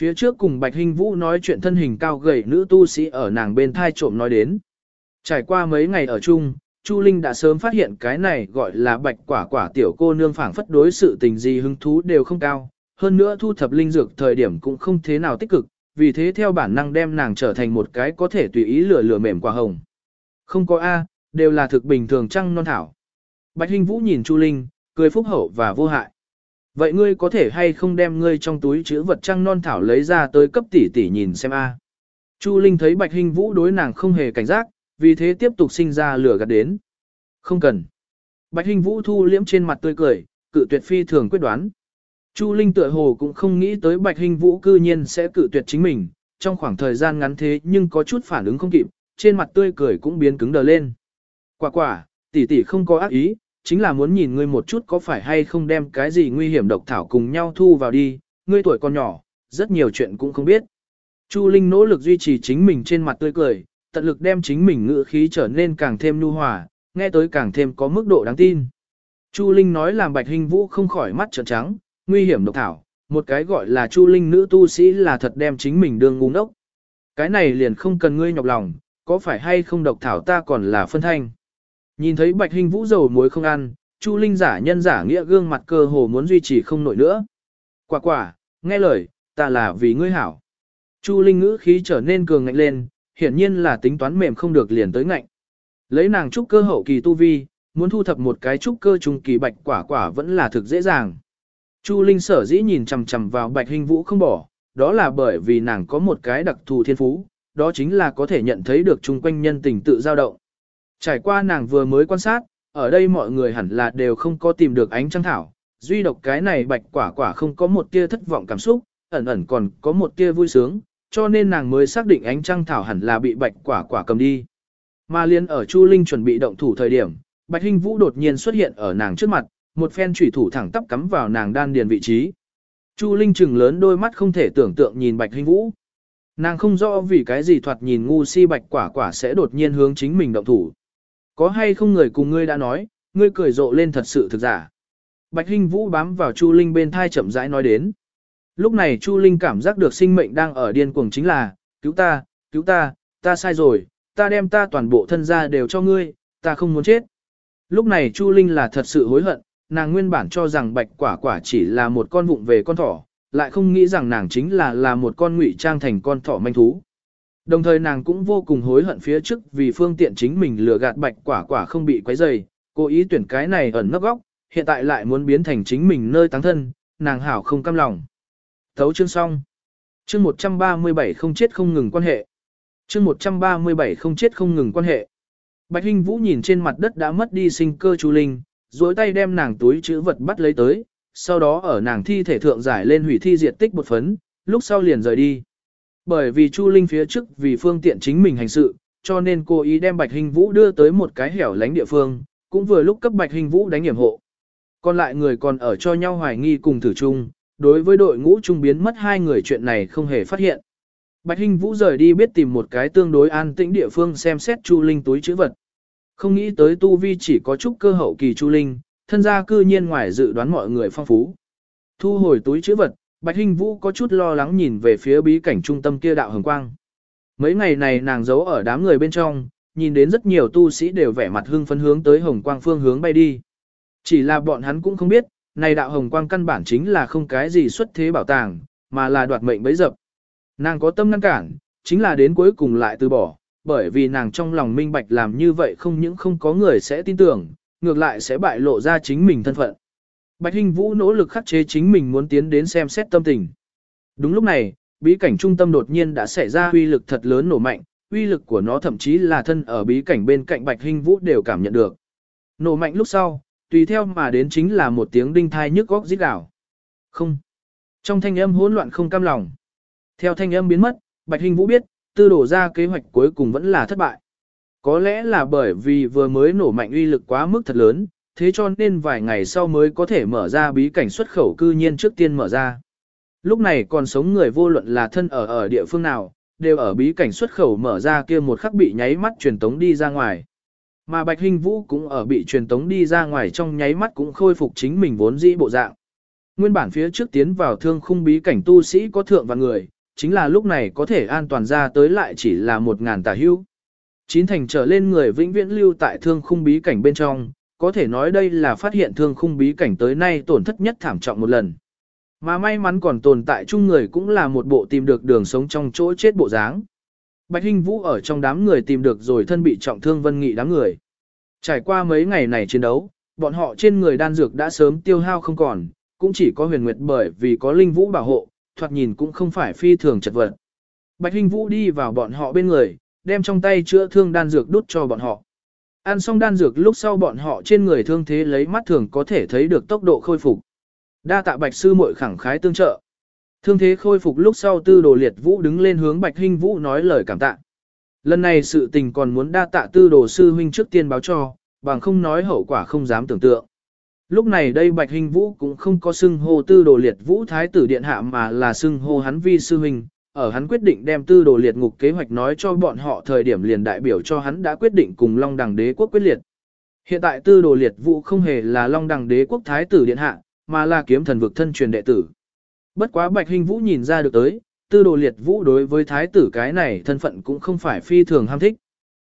Phía trước cùng Bạch Hình Vũ nói chuyện thân hình cao gầy nữ tu sĩ ở nàng bên thai trộm nói đến. Trải qua mấy ngày ở chung, Chu Linh đã sớm phát hiện cái này gọi là bạch quả quả tiểu cô nương phảng phất đối sự tình gì hứng thú đều không cao, hơn nữa thu thập linh dược thời điểm cũng không thế nào tích cực, vì thế theo bản năng đem nàng trở thành một cái có thể tùy ý lửa lửa mềm quả hồng. Không có A, đều là thực bình thường trăng non thảo. Bạch Hinh Vũ nhìn Chu Linh, cười phúc hậu và vô hại. Vậy ngươi có thể hay không đem ngươi trong túi chứa vật trăng non thảo lấy ra tới cấp tỷ tỷ nhìn xem A. Chu Linh thấy Bạch Hinh Vũ đối nàng không hề cảnh giác, vì thế tiếp tục sinh ra lửa gạt đến. Không cần. Bạch Hinh Vũ thu liễm trên mặt tươi cười, cự tuyệt phi thường quyết đoán. Chu Linh tựa hồ cũng không nghĩ tới Bạch Hinh Vũ cư nhiên sẽ cự tuyệt chính mình, trong khoảng thời gian ngắn thế nhưng có chút phản ứng không kịp, trên mặt tươi cười cũng biến cứng đờ lên. Quả quả, tỷ tỷ không có ác ý, chính là muốn nhìn ngươi một chút có phải hay không đem cái gì nguy hiểm độc thảo cùng nhau thu vào đi, ngươi tuổi còn nhỏ, rất nhiều chuyện cũng không biết. Chu Linh nỗ lực duy trì chính mình trên mặt tươi cười, tận lực đem chính mình ngữ khí trở nên càng thêm nhu hòa, nghe tới càng thêm có mức độ đáng tin. Chu Linh nói làm Bạch hình Vũ không khỏi mắt trợn trắng, nguy hiểm độc thảo, một cái gọi là Chu Linh nữ tu sĩ là thật đem chính mình đương ngu ngốc. Cái này liền không cần ngươi nhọc lòng, có phải hay không độc thảo ta còn là phân thanh. Nhìn thấy Bạch hình Vũ dầu muối không ăn, Chu Linh giả nhân giả nghĩa gương mặt cơ hồ muốn duy trì không nổi nữa. Quả quả, nghe lời, ta là vì ngươi hảo. Chu Linh ngữ khí trở nên cường ngạnh lên, hiển nhiên là tính toán mềm không được liền tới ngạnh. Lấy nàng trúc cơ hậu kỳ tu vi, muốn thu thập một cái trúc cơ trung kỳ bạch quả quả vẫn là thực dễ dàng. Chu Linh sở dĩ nhìn chằm chằm vào bạch hình vũ không bỏ, đó là bởi vì nàng có một cái đặc thù thiên phú, đó chính là có thể nhận thấy được chung quanh nhân tình tự dao động. Trải qua nàng vừa mới quan sát, ở đây mọi người hẳn là đều không có tìm được ánh trăng thảo, duy độc cái này bạch quả quả không có một tia thất vọng cảm xúc, ẩn ẩn còn có một tia vui sướng, cho nên nàng mới xác định ánh trăng thảo hẳn là bị bạch quả quả cầm đi. Mà liên ở Chu Linh chuẩn bị động thủ thời điểm, Bạch Hinh Vũ đột nhiên xuất hiện ở nàng trước mặt, một phen chủy thủ thẳng tắp cắm vào nàng đan điền vị trí. Chu Linh chừng lớn đôi mắt không thể tưởng tượng nhìn Bạch Hinh Vũ. Nàng không rõ vì cái gì thoạt nhìn ngu si bạch quả quả sẽ đột nhiên hướng chính mình động thủ. Có hay không người cùng ngươi đã nói, ngươi cười rộ lên thật sự thực giả. Bạch Hinh Vũ bám vào Chu Linh bên thai chậm rãi nói đến. Lúc này Chu Linh cảm giác được sinh mệnh đang ở điên cuồng chính là, cứu ta, cứu ta, ta sai rồi, ta đem ta toàn bộ thân ra đều cho ngươi, ta không muốn chết. Lúc này Chu Linh là thật sự hối hận, nàng nguyên bản cho rằng bạch quả quả chỉ là một con vụng về con thỏ, lại không nghĩ rằng nàng chính là là một con ngụy trang thành con thỏ manh thú. Đồng thời nàng cũng vô cùng hối hận phía trước vì phương tiện chính mình lừa gạt bạch quả quả không bị quấy dày, cố ý tuyển cái này ẩn nấp góc, hiện tại lại muốn biến thành chính mình nơi táng thân, nàng hảo không cam lòng. Thấu chương xong. Chương 137 không chết không ngừng quan hệ. Chương 137 không chết không ngừng quan hệ. Bạch Hinh Vũ nhìn trên mặt đất đã mất đi sinh cơ chú Linh, duỗi tay đem nàng túi chữ vật bắt lấy tới, sau đó ở nàng thi thể thượng giải lên hủy thi diệt tích một phấn, lúc sau liền rời đi. Bởi vì Chu Linh phía trước vì phương tiện chính mình hành sự, cho nên cô ý đem Bạch Hình Vũ đưa tới một cái hẻo lánh địa phương, cũng vừa lúc cấp Bạch Hình Vũ đánh hiểm hộ. Còn lại người còn ở cho nhau hoài nghi cùng thử chung, đối với đội ngũ trung biến mất hai người chuyện này không hề phát hiện. Bạch Hinh Vũ rời đi biết tìm một cái tương đối an tĩnh địa phương xem xét Chu Linh túi chữ vật. Không nghĩ tới Tu Vi chỉ có chút cơ hậu kỳ Chu Linh, thân gia cư nhiên ngoài dự đoán mọi người phong phú. Thu hồi túi chữ vật, Bạch Hinh Vũ có chút lo lắng nhìn về phía bí cảnh trung tâm kia đạo hồng quang. Mấy ngày này nàng giấu ở đám người bên trong, nhìn đến rất nhiều tu sĩ đều vẻ mặt hưng phấn hướng tới hồng quang phương hướng bay đi. Chỉ là bọn hắn cũng không biết, này đạo hồng quang căn bản chính là không cái gì xuất thế bảo tàng, mà là đoạt mệnh bấy dập. Nàng có tâm ngăn cản, chính là đến cuối cùng lại từ bỏ, bởi vì nàng trong lòng minh bạch làm như vậy không những không có người sẽ tin tưởng, ngược lại sẽ bại lộ ra chính mình thân phận. Bạch Hinh Vũ nỗ lực khắc chế chính mình muốn tiến đến xem xét tâm tình. Đúng lúc này, bí cảnh trung tâm đột nhiên đã xảy ra uy lực thật lớn nổ mạnh, uy lực của nó thậm chí là thân ở bí cảnh bên cạnh Bạch Hinh Vũ đều cảm nhận được. Nổ mạnh lúc sau, tùy theo mà đến chính là một tiếng đinh thai nhức góc rít đảo. Không. Trong thanh âm hỗn loạn không cam lòng. Theo thanh âm biến mất, Bạch Hinh Vũ biết, tư đổ ra kế hoạch cuối cùng vẫn là thất bại. Có lẽ là bởi vì vừa mới nổ mạnh uy lực quá mức thật lớn, thế cho nên vài ngày sau mới có thể mở ra bí cảnh xuất khẩu cư nhiên trước tiên mở ra. Lúc này còn sống người vô luận là thân ở ở địa phương nào, đều ở bí cảnh xuất khẩu mở ra kia một khắc bị nháy mắt truyền tống đi ra ngoài. Mà Bạch Hình Vũ cũng ở bị truyền tống đi ra ngoài trong nháy mắt cũng khôi phục chính mình vốn dĩ bộ dạng. Nguyên bản phía trước tiến vào thương khung bí cảnh tu sĩ có thượng và người, chính là lúc này có thể an toàn ra tới lại chỉ là một ngàn tà hưu. Chín thành trở lên người vĩnh viễn lưu tại thương khung bí cảnh bên trong, có thể nói đây là phát hiện thương khung bí cảnh tới nay tổn thất nhất thảm trọng một lần. Mà may mắn còn tồn tại chung người cũng là một bộ tìm được đường sống trong chỗ chết bộ dáng. Bạch Hinh Vũ ở trong đám người tìm được rồi thân bị trọng thương vân nghị đám người. Trải qua mấy ngày này chiến đấu, bọn họ trên người đan dược đã sớm tiêu hao không còn, cũng chỉ có huyền nguyệt bởi vì có linh vũ bảo hộ, thoạt nhìn cũng không phải phi thường chật vật. Bạch Hinh Vũ đi vào bọn họ bên người, đem trong tay chữa thương đan dược đút cho bọn họ. Ăn xong đan dược lúc sau bọn họ trên người thương thế lấy mắt thường có thể thấy được tốc độ khôi phục. Đa tạ Bạch sư muội khẳng khái tương trợ. Thương thế khôi phục lúc sau tư đồ liệt vũ đứng lên hướng Bạch Hinh Vũ nói lời cảm tạ. Lần này sự tình còn muốn đa tạ tư đồ sư huynh trước tiên báo cho, bằng không nói hậu quả không dám tưởng tượng. Lúc này đây Bạch Hình Vũ cũng không có xưng hô tư đồ liệt vũ thái tử điện hạ mà là xưng hô hắn vi sư huynh. Ở hắn quyết định đem tư đồ liệt ngục kế hoạch nói cho bọn họ thời điểm liền đại biểu cho hắn đã quyết định cùng Long Đằng đế quốc quyết liệt. Hiện tại tư đồ liệt vũ không hề là Long Đằng đế quốc thái tử điện hạ, mà là kiếm thần vực thân truyền đệ tử. Bất quá Bạch Hình Vũ nhìn ra được tới, tư đồ liệt vũ đối với thái tử cái này thân phận cũng không phải phi thường ham thích.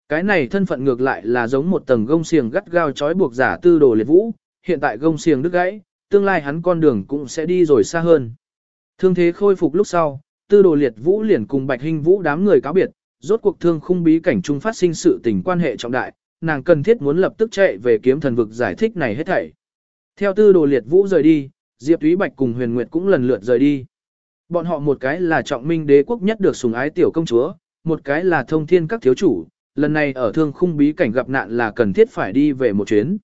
Cái này thân phận ngược lại là giống một tầng gông xiềng gắt gao trói buộc giả tư đồ liệt vũ, hiện tại gông xiềng đứt gãy, tương lai hắn con đường cũng sẽ đi rồi xa hơn. Thương thế khôi phục lúc sau, tư đồ liệt vũ liền cùng bạch hình vũ đám người cáo biệt, rốt cuộc thương khung bí cảnh trung phát sinh sự tình quan hệ trọng đại, nàng cần thiết muốn lập tức chạy về kiếm thần vực giải thích này hết thảy. Theo tư đồ liệt vũ rời đi, Diệp Thúy Bạch cùng Huyền Nguyệt cũng lần lượt rời đi. Bọn họ một cái là trọng minh đế quốc nhất được sủng ái tiểu công chúa, một cái là thông thiên các thiếu chủ, lần này ở thương khung bí cảnh gặp nạn là cần thiết phải đi về một chuyến.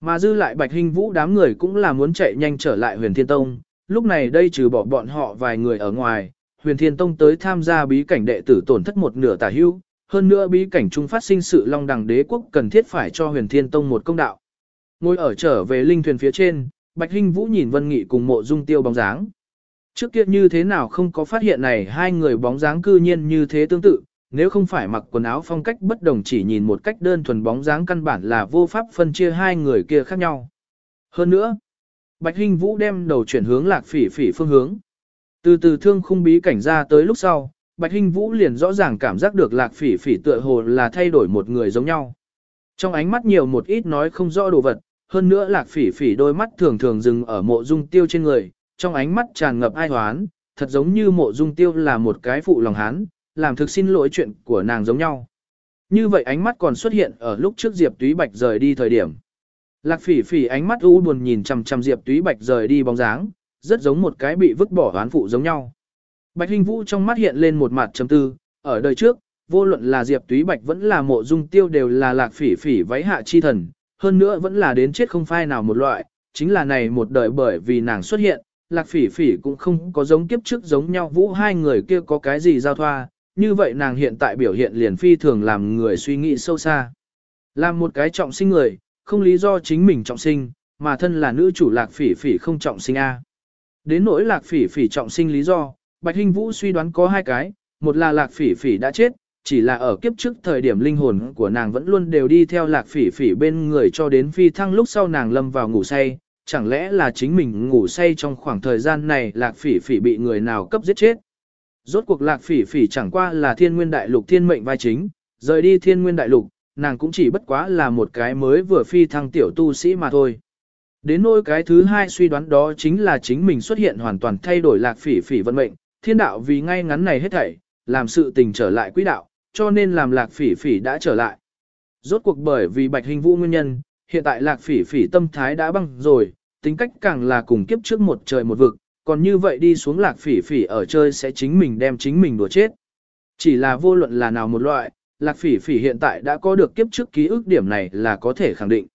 Mà dư lại bạch Hinh vũ đám người cũng là muốn chạy nhanh trở lại huyền thiên tông, lúc này đây trừ bỏ bọn họ vài người ở ngoài, huyền thiên tông tới tham gia bí cảnh đệ tử tổn thất một nửa tả hưu, hơn nữa bí cảnh trung phát sinh sự long đằng đế quốc cần thiết phải cho huyền thiên tông một công đạo. Ngồi ở trở về linh thuyền phía trên, bạch Hinh vũ nhìn vân nghị cùng mộ dung tiêu bóng dáng. Trước kia như thế nào không có phát hiện này hai người bóng dáng cư nhiên như thế tương tự, nếu không phải mặc quần áo phong cách bất đồng chỉ nhìn một cách đơn thuần bóng dáng căn bản là vô pháp phân chia hai người kia khác nhau. Hơn nữa, Bạch Hinh Vũ đem đầu chuyển hướng lạc phỉ phỉ phương hướng. Từ từ thương khung bí cảnh ra tới lúc sau, Bạch Hinh Vũ liền rõ ràng cảm giác được lạc phỉ phỉ tựa hồ là thay đổi một người giống nhau. Trong ánh mắt nhiều một ít nói không rõ đồ vật, hơn nữa lạc phỉ phỉ đôi mắt thường thường dừng ở mộ dung tiêu trên người, trong ánh mắt tràn ngập ai hoán, thật giống như mộ dung tiêu là một cái phụ lòng hán, làm thực xin lỗi chuyện của nàng giống nhau. Như vậy ánh mắt còn xuất hiện ở lúc trước Diệp Túy Bạch rời đi thời điểm. Lạc phỉ phỉ ánh mắt u buồn nhìn chằm chằm Diệp Túy Bạch rời đi bóng dáng, rất giống một cái bị vứt bỏ oán phụ giống nhau. Bạch Hình Vũ trong mắt hiện lên một mặt trầm tư, ở đời trước, vô luận là Diệp Túy Bạch vẫn là mộ dung tiêu đều là lạc phỉ phỉ váy hạ chi thần, hơn nữa vẫn là đến chết không phai nào một loại, chính là này một đời bởi vì nàng xuất hiện, lạc phỉ phỉ cũng không có giống kiếp trước giống nhau vũ hai người kia có cái gì giao thoa, như vậy nàng hiện tại biểu hiện liền phi thường làm người suy nghĩ sâu xa. Làm một cái trọng sinh người, không lý do chính mình trọng sinh, mà thân là nữ chủ lạc phỉ phỉ không trọng sinh A. Đến nỗi lạc phỉ phỉ trọng sinh lý do, Bạch Hinh Vũ suy đoán có hai cái, một là lạc phỉ phỉ đã chết, chỉ là ở kiếp trước thời điểm linh hồn của nàng vẫn luôn đều đi theo lạc phỉ phỉ bên người cho đến phi thăng lúc sau nàng lâm vào ngủ say, chẳng lẽ là chính mình ngủ say trong khoảng thời gian này lạc phỉ phỉ bị người nào cấp giết chết. Rốt cuộc lạc phỉ phỉ chẳng qua là thiên nguyên đại lục thiên mệnh vai chính, rời đi thiên nguyên đại lục, nàng cũng chỉ bất quá là một cái mới vừa phi thăng tiểu tu sĩ mà thôi. Đến nỗi cái thứ hai suy đoán đó chính là chính mình xuất hiện hoàn toàn thay đổi lạc phỉ phỉ vận mệnh, thiên đạo vì ngay ngắn này hết thảy, làm sự tình trở lại quỹ đạo, cho nên làm lạc phỉ phỉ đã trở lại. Rốt cuộc bởi vì bạch hình vũ nguyên nhân, hiện tại lạc phỉ phỉ tâm thái đã băng rồi, tính cách càng là cùng kiếp trước một trời một vực, còn như vậy đi xuống lạc phỉ phỉ ở chơi sẽ chính mình đem chính mình đùa chết. Chỉ là vô luận là nào một loại, lạc phỉ phỉ hiện tại đã có được kiếp trước ký ức điểm này là có thể khẳng định.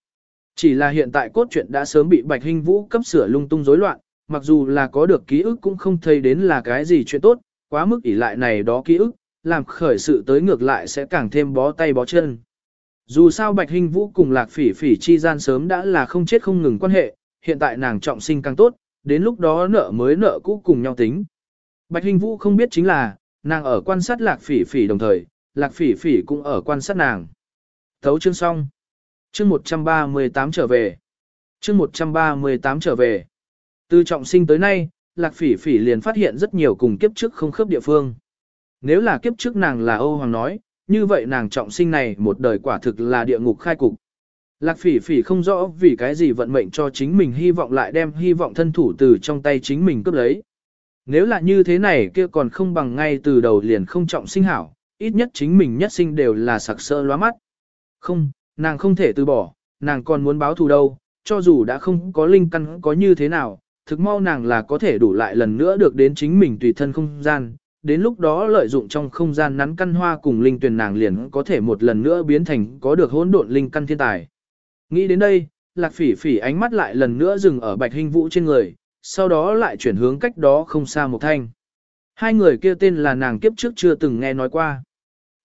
Chỉ là hiện tại cốt truyện đã sớm bị bạch Hinh vũ cấp sửa lung tung rối loạn, mặc dù là có được ký ức cũng không thấy đến là cái gì chuyện tốt, quá mức ỷ lại này đó ký ức, làm khởi sự tới ngược lại sẽ càng thêm bó tay bó chân. Dù sao Bạch Hinh Vũ cùng Lạc Phỉ Phỉ chi gian sớm đã là không chết không ngừng quan hệ, hiện tại nàng trọng sinh càng tốt, đến lúc đó nợ mới nợ cũ cùng nhau tính. Bạch Hinh Vũ không biết chính là, nàng ở quan sát Lạc Phỉ Phỉ đồng thời, Lạc Phỉ Phỉ cũng ở quan sát nàng. Thấu chương xong. Chương 138 trở về. Chương 138 trở về. Từ trọng sinh tới nay, Lạc Phỉ Phỉ liền phát hiện rất nhiều cùng kiếp trước không khớp địa phương. Nếu là kiếp trước nàng là Âu Hoàng nói, như vậy nàng trọng sinh này một đời quả thực là địa ngục khai cục. Lạc phỉ phỉ không rõ vì cái gì vận mệnh cho chính mình hy vọng lại đem hy vọng thân thủ từ trong tay chính mình cướp lấy. Nếu là như thế này kia còn không bằng ngay từ đầu liền không trọng sinh hảo, ít nhất chính mình nhất sinh đều là sặc sỡ lóa mắt. Không, nàng không thể từ bỏ, nàng còn muốn báo thù đâu, cho dù đã không có linh căn có như thế nào, thực mau nàng là có thể đủ lại lần nữa được đến chính mình tùy thân không gian, đến lúc đó lợi dụng trong không gian nắn căn hoa cùng linh tuyển nàng liền có thể một lần nữa biến thành có được hỗn độn linh căn thiên tài. Nghĩ đến đây, lạc phỉ phỉ ánh mắt lại lần nữa dừng ở bạch hình vũ trên người, sau đó lại chuyển hướng cách đó không xa một thanh. Hai người kia tên là nàng kiếp trước chưa từng nghe nói qua.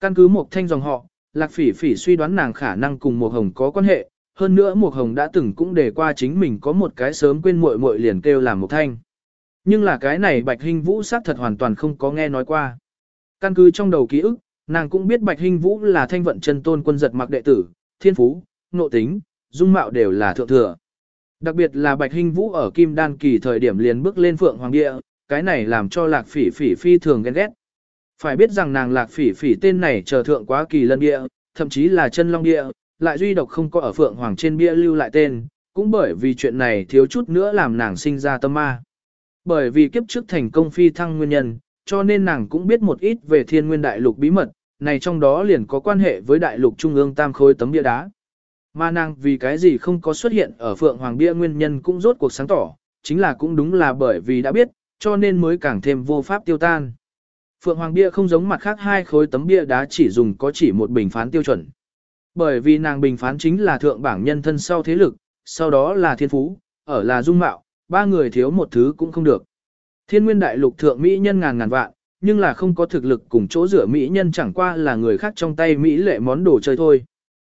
Căn cứ một thanh dòng họ, lạc phỉ phỉ suy đoán nàng khả năng cùng Mộc hồng có quan hệ, hơn nữa Mộc hồng đã từng cũng đề qua chính mình có một cái sớm quên muội muội liền kêu làm một thanh. Nhưng là cái này Bạch Hinh Vũ xác thật hoàn toàn không có nghe nói qua. Căn cứ trong đầu ký ức, nàng cũng biết Bạch Hinh Vũ là thanh vận chân tôn quân giật mặc đệ tử, thiên phú, nộ tính, dung mạo đều là thượng thừa. Đặc biệt là Bạch Hinh Vũ ở Kim Đan kỳ thời điểm liền bước lên Phượng Hoàng Địa, cái này làm cho Lạc Phỉ Phỉ phi thường ghen ghét. Phải biết rằng nàng Lạc Phỉ Phỉ tên này chờ thượng quá kỳ lân địa, thậm chí là chân long địa, lại duy độc không có ở Phượng Hoàng trên bia lưu lại tên, cũng bởi vì chuyện này thiếu chút nữa làm nàng sinh ra tâm ma. Bởi vì kiếp trước thành công phi thăng nguyên nhân, cho nên nàng cũng biết một ít về thiên nguyên đại lục bí mật, này trong đó liền có quan hệ với đại lục trung ương tam khối tấm bia đá. Mà nàng vì cái gì không có xuất hiện ở Phượng Hoàng bia nguyên nhân cũng rốt cuộc sáng tỏ, chính là cũng đúng là bởi vì đã biết, cho nên mới càng thêm vô pháp tiêu tan. Phượng Hoàng bia không giống mặt khác hai khối tấm bia đá chỉ dùng có chỉ một bình phán tiêu chuẩn. Bởi vì nàng bình phán chính là thượng bảng nhân thân sau thế lực, sau đó là thiên phú, ở là dung mạo, ba người thiếu một thứ cũng không được. Thiên nguyên đại lục thượng Mỹ nhân ngàn ngàn vạn, nhưng là không có thực lực cùng chỗ rửa Mỹ nhân chẳng qua là người khác trong tay Mỹ lệ món đồ chơi thôi.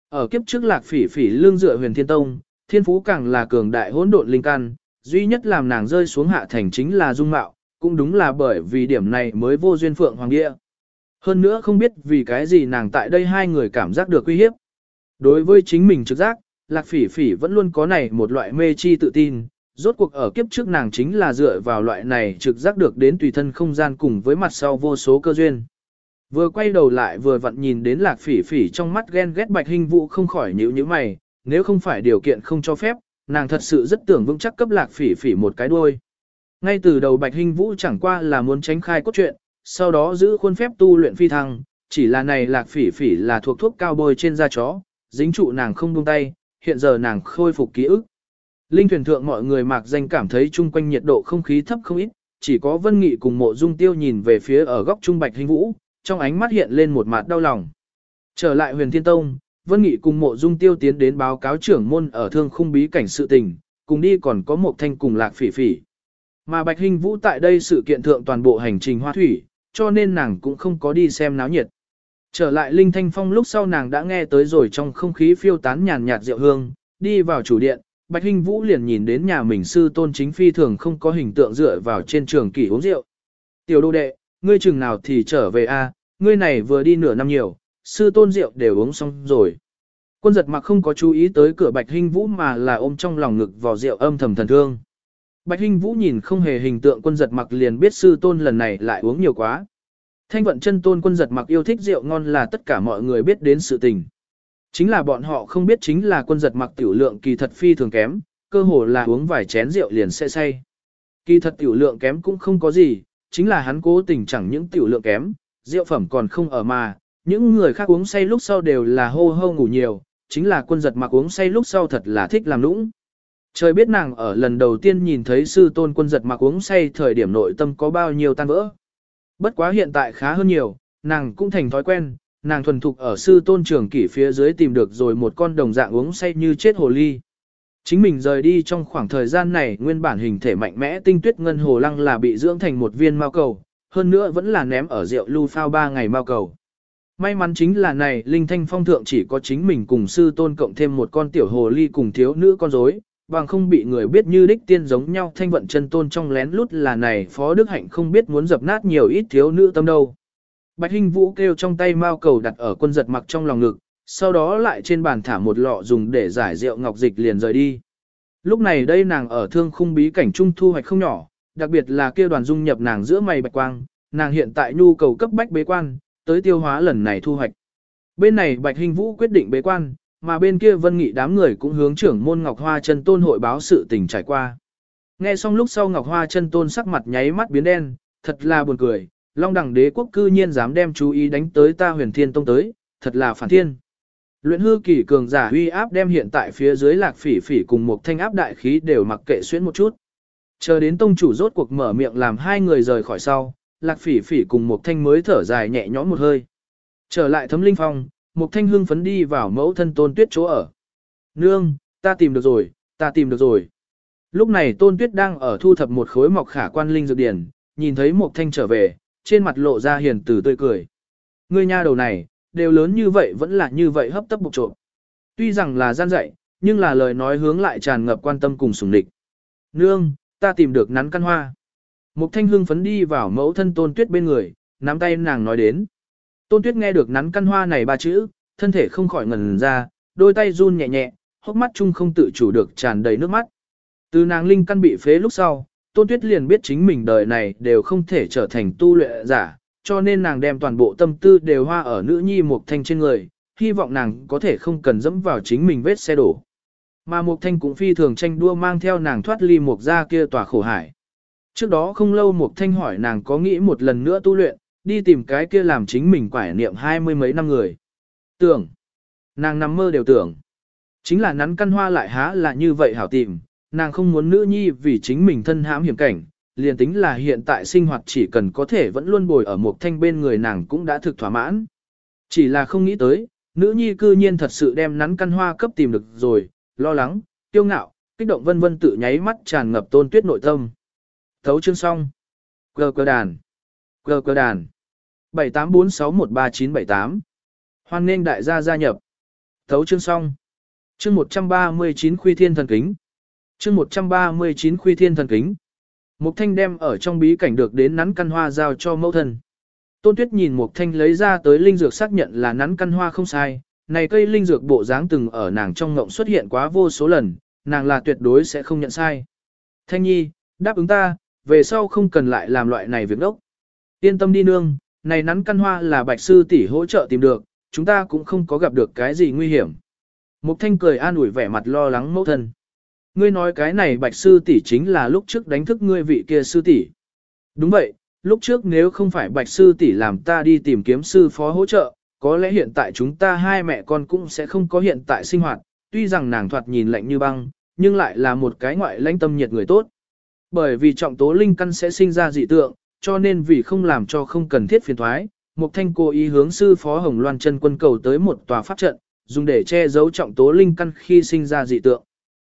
Ở kiếp trước lạc phỉ phỉ lương dựa huyền thiên tông, thiên phú càng là cường đại hỗn độn linh căn, duy nhất làm nàng rơi xuống hạ thành chính là dung mạo, cũng đúng là bởi vì điểm này mới vô duyên phượng hoàng địa. Hơn nữa không biết vì cái gì nàng tại đây hai người cảm giác được uy hiếp. Đối với chính mình trực giác, lạc phỉ phỉ vẫn luôn có này một loại mê chi tự tin, rốt cuộc ở kiếp trước nàng chính là dựa vào loại này trực giác được đến tùy thân không gian cùng với mặt sau vô số cơ duyên. Vừa quay đầu lại vừa vặn nhìn đến lạc phỉ phỉ trong mắt ghen ghét bạch hình vũ không khỏi nhíu như mày, nếu không phải điều kiện không cho phép, nàng thật sự rất tưởng vững chắc cấp lạc phỉ phỉ một cái đuôi. Ngay từ đầu bạch hình vũ chẳng qua là muốn tránh khai cốt truyện, sau đó giữ khuôn phép tu luyện phi thăng, chỉ là này lạc phỉ phỉ là thuộc thuốc cao bôi trên da chó, dính trụ nàng không buông tay, hiện giờ nàng khôi phục ký ức. Linh thuyền thượng mọi người mạc danh cảm thấy chung quanh nhiệt độ không khí thấp không ít, chỉ có Vân Nghị cùng mộ dung tiêu nhìn về phía ở góc trung bạch hình vũ, trong ánh mắt hiện lên một mặt đau lòng. Trở lại huyền thiên tông, Vân Nghị cùng mộ dung tiêu tiến đến báo cáo trưởng môn ở thương khung bí cảnh sự tình, cùng đi còn có một thanh cùng lạc phỉ phỉ. Mà Bạch Hình Vũ tại đây sự kiện thượng toàn bộ hành trình hoa thủy, cho nên nàng cũng không có đi xem náo nhiệt. Trở lại Linh Thanh Phong lúc sau nàng đã nghe tới rồi trong không khí phiêu tán nhàn nhạt rượu hương, đi vào chủ điện, Bạch hình Vũ liền nhìn đến nhà mình sư tôn chính phi thường không có hình tượng dựa vào trên trường kỷ uống rượu. Tiểu đô đệ, ngươi chừng nào thì trở về a, ngươi này vừa đi nửa năm nhiều, sư tôn rượu đều uống xong rồi. Quân giật mặc không có chú ý tới cửa Bạch hình Vũ mà là ôm trong lòng ngực vò rượu âm thầm thần thương. Bạch Hinh Vũ nhìn không hề hình tượng quân giật mặc liền biết sư tôn lần này lại uống nhiều quá. Thanh vận chân tôn quân giật mặc yêu thích rượu ngon là tất cả mọi người biết đến sự tình. Chính là bọn họ không biết chính là quân giật mặc tiểu lượng kỳ thật phi thường kém, cơ hồ là uống vài chén rượu liền sẽ say. Kỳ thật tiểu lượng kém cũng không có gì, chính là hắn cố tình chẳng những tiểu lượng kém, rượu phẩm còn không ở mà, những người khác uống say lúc sau đều là hô hô ngủ nhiều, chính là quân giật mặc uống say lúc sau thật là thích làm lũng. Trời biết nàng ở lần đầu tiên nhìn thấy sư tôn quân giật mặc uống say thời điểm nội tâm có bao nhiêu tan vỡ. Bất quá hiện tại khá hơn nhiều, nàng cũng thành thói quen, nàng thuần thục ở sư tôn trường kỷ phía dưới tìm được rồi một con đồng dạng uống say như chết hồ ly. Chính mình rời đi trong khoảng thời gian này nguyên bản hình thể mạnh mẽ tinh tuyết ngân hồ lăng là bị dưỡng thành một viên mao cầu, hơn nữa vẫn là ném ở rượu lưu phao ba ngày mao cầu. May mắn chính là này linh thanh phong thượng chỉ có chính mình cùng sư tôn cộng thêm một con tiểu hồ ly cùng thiếu nữ con rối, bằng không bị người biết như đích tiên giống nhau thanh vận chân tôn trong lén lút là này phó đức hạnh không biết muốn dập nát nhiều ít thiếu nữ tâm đâu. Bạch Hinh Vũ kêu trong tay mao cầu đặt ở quân giật mặc trong lòng ngực, sau đó lại trên bàn thả một lọ dùng để giải rượu ngọc dịch liền rời đi. Lúc này đây nàng ở thương khung bí cảnh trung thu hoạch không nhỏ, đặc biệt là kêu đoàn dung nhập nàng giữa mày bạch quang, nàng hiện tại nhu cầu cấp bách bế quan, tới tiêu hóa lần này thu hoạch. Bên này Bạch Hinh Vũ quyết định bế quan, mà bên kia Vân Nghị đám người cũng hướng trưởng môn Ngọc Hoa Chân Tôn hội báo sự tình trải qua. Nghe xong lúc sau Ngọc Hoa Chân Tôn sắc mặt nháy mắt biến đen, thật là buồn cười, Long Đẳng Đế quốc cư nhiên dám đem chú ý đánh tới ta Huyền Thiên Tông tới, thật là phản thiên. Luyện hư kỳ cường giả uy áp đem hiện tại phía dưới Lạc Phỉ Phỉ cùng một thanh áp đại khí đều mặc kệ xuyên một chút. Chờ đến tông chủ rốt cuộc mở miệng làm hai người rời khỏi sau, Lạc Phỉ Phỉ cùng một thanh mới thở dài nhẹ nhõm một hơi. Trở lại Thấm Linh Phong, Mục thanh hương phấn đi vào mẫu thân Tôn Tuyết chỗ ở. Nương, ta tìm được rồi, ta tìm được rồi. Lúc này Tôn Tuyết đang ở thu thập một khối mọc khả quan linh dược điển, nhìn thấy Mục thanh trở về, trên mặt lộ ra hiền từ tươi cười. Ngươi nha đầu này, đều lớn như vậy vẫn là như vậy hấp tấp bục trộm. Tuy rằng là gian dạy, nhưng là lời nói hướng lại tràn ngập quan tâm cùng sủng địch. Nương, ta tìm được nắn căn hoa. Mục thanh hương phấn đi vào mẫu thân tôn tuyết bên người, nắm tay nàng nói đến. Tôn tuyết nghe được nắn căn hoa này ba chữ, thân thể không khỏi ngần ra, đôi tay run nhẹ nhẹ, hốc mắt chung không tự chủ được tràn đầy nước mắt. Từ nàng linh căn bị phế lúc sau, tôn tuyết liền biết chính mình đời này đều không thể trở thành tu luyện giả, cho nên nàng đem toàn bộ tâm tư đều hoa ở nữ nhi Mục Thanh trên người, hy vọng nàng có thể không cần dẫm vào chính mình vết xe đổ. Mà Mục Thanh cũng phi thường tranh đua mang theo nàng thoát ly Mộc gia kia tòa khổ hải. Trước đó không lâu Mục Thanh hỏi nàng có nghĩ một lần nữa tu luyện, đi tìm cái kia làm chính mình quải niệm hai mươi mấy năm người. Tưởng, nàng nằm mơ đều tưởng. Chính là nắn căn hoa lại há là như vậy hảo tìm, nàng không muốn nữ nhi vì chính mình thân hãm hiểm cảnh, liền tính là hiện tại sinh hoạt chỉ cần có thể vẫn luôn bồi ở một thanh bên người nàng cũng đã thực thỏa mãn. Chỉ là không nghĩ tới, nữ nhi cư nhiên thật sự đem nắn căn hoa cấp tìm được rồi, lo lắng, tiêu ngạo, kích động vân vân tự nháy mắt tràn ngập tôn tuyết nội tâm. Thấu chương xong. Cờ cờ đàn. Cờ cờ đàn. 78461398. Hoan nên đại gia gia nhập. Thấu chương xong. Chương 139 Khuy Thiên Thần Kính. Chương 139 Khuy Thiên Thần Kính. Mục Thanh đem ở trong bí cảnh được đến nắn căn hoa giao cho mẫu thân. Tôn Tuyết nhìn Mục Thanh lấy ra tới linh dược xác nhận là nắn căn hoa không sai, này cây linh dược bộ dáng từng ở nàng trong ngộng xuất hiện quá vô số lần, nàng là tuyệt đối sẽ không nhận sai. Thanh Nhi, đáp ứng ta, về sau không cần lại làm loại này việc đốc. Yên tâm đi nương, này nắn căn hoa là bạch sư tỷ hỗ trợ tìm được, chúng ta cũng không có gặp được cái gì nguy hiểm. Mục Thanh cười an ủi vẻ mặt lo lắng mẫu thân. Ngươi nói cái này bạch sư tỷ chính là lúc trước đánh thức ngươi vị kia sư tỷ. Đúng vậy, lúc trước nếu không phải bạch sư tỷ làm ta đi tìm kiếm sư phó hỗ trợ, có lẽ hiện tại chúng ta hai mẹ con cũng sẽ không có hiện tại sinh hoạt, tuy rằng nàng thoạt nhìn lạnh như băng, nhưng lại là một cái ngoại lãnh tâm nhiệt người tốt. Bởi vì trọng tố linh căn sẽ sinh ra dị tượng, cho nên vì không làm cho không cần thiết phiền thoái, Mục Thanh cố ý hướng sư phó Hồng Loan chân quân cầu tới một tòa pháp trận, dùng để che giấu trọng tố linh căn khi sinh ra dị tượng.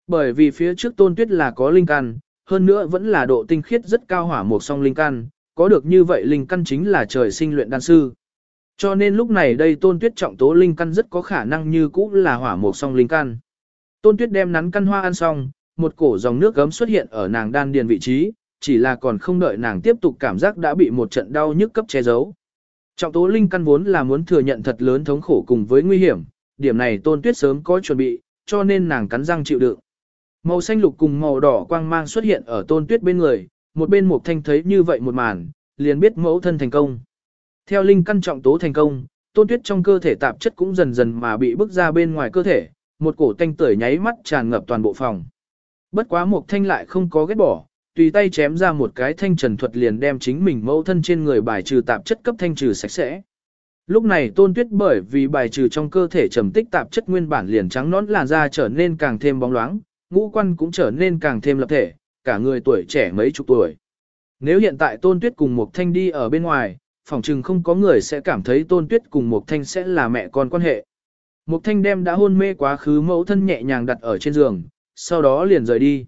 Bởi vì phía trước tôn tuyết là có linh căn, hơn nữa vẫn là độ tinh khiết rất cao hỏa một song linh căn, có được như vậy linh căn chính là trời sinh luyện đan sư. Cho nên lúc này đây tôn tuyết trọng tố linh căn rất có khả năng như cũ là hỏa một song linh căn. Tôn tuyết đem nắn căn hoa ăn xong, một cổ dòng nước gấm xuất hiện ở nàng đan điền vị trí, chỉ là còn không đợi nàng tiếp tục cảm giác đã bị một trận đau nhức cấp che giấu. Trọng tố linh căn vốn là muốn thừa nhận thật lớn thống khổ cùng với nguy hiểm, điểm này tôn tuyết sớm có chuẩn bị, cho nên nàng cắn răng chịu đựng. Màu xanh lục cùng màu đỏ quang mang xuất hiện ở tôn tuyết bên người, một bên mục thanh thấy như vậy một màn, liền biết mẫu thân thành công. Theo linh căn trọng tố thành công, tôn tuyết trong cơ thể tạp chất cũng dần dần mà bị bức ra bên ngoài cơ thể, một cổ tanh tưởi nháy mắt tràn ngập toàn bộ phòng. Bất quá mục thanh lại không có ghét bỏ, tùy tay chém ra một cái thanh trần thuật liền đem chính mình mẫu thân trên người bài trừ tạp chất cấp thanh trừ sạch sẽ. Lúc này tôn tuyết bởi vì bài trừ trong cơ thể trầm tích tạp chất nguyên bản liền trắng nón làn da trở nên càng thêm bóng loáng, ngũ quan cũng trở nên càng thêm lập thể, cả người tuổi trẻ mấy chục tuổi. Nếu hiện tại tôn tuyết cùng một thanh đi ở bên ngoài, phỏng chừng không có người sẽ cảm thấy tôn tuyết cùng một thanh sẽ là mẹ con quan hệ. Một thanh đem đã hôn mê quá khứ mẫu thân nhẹ nhàng đặt ở trên giường, sau đó liền rời đi.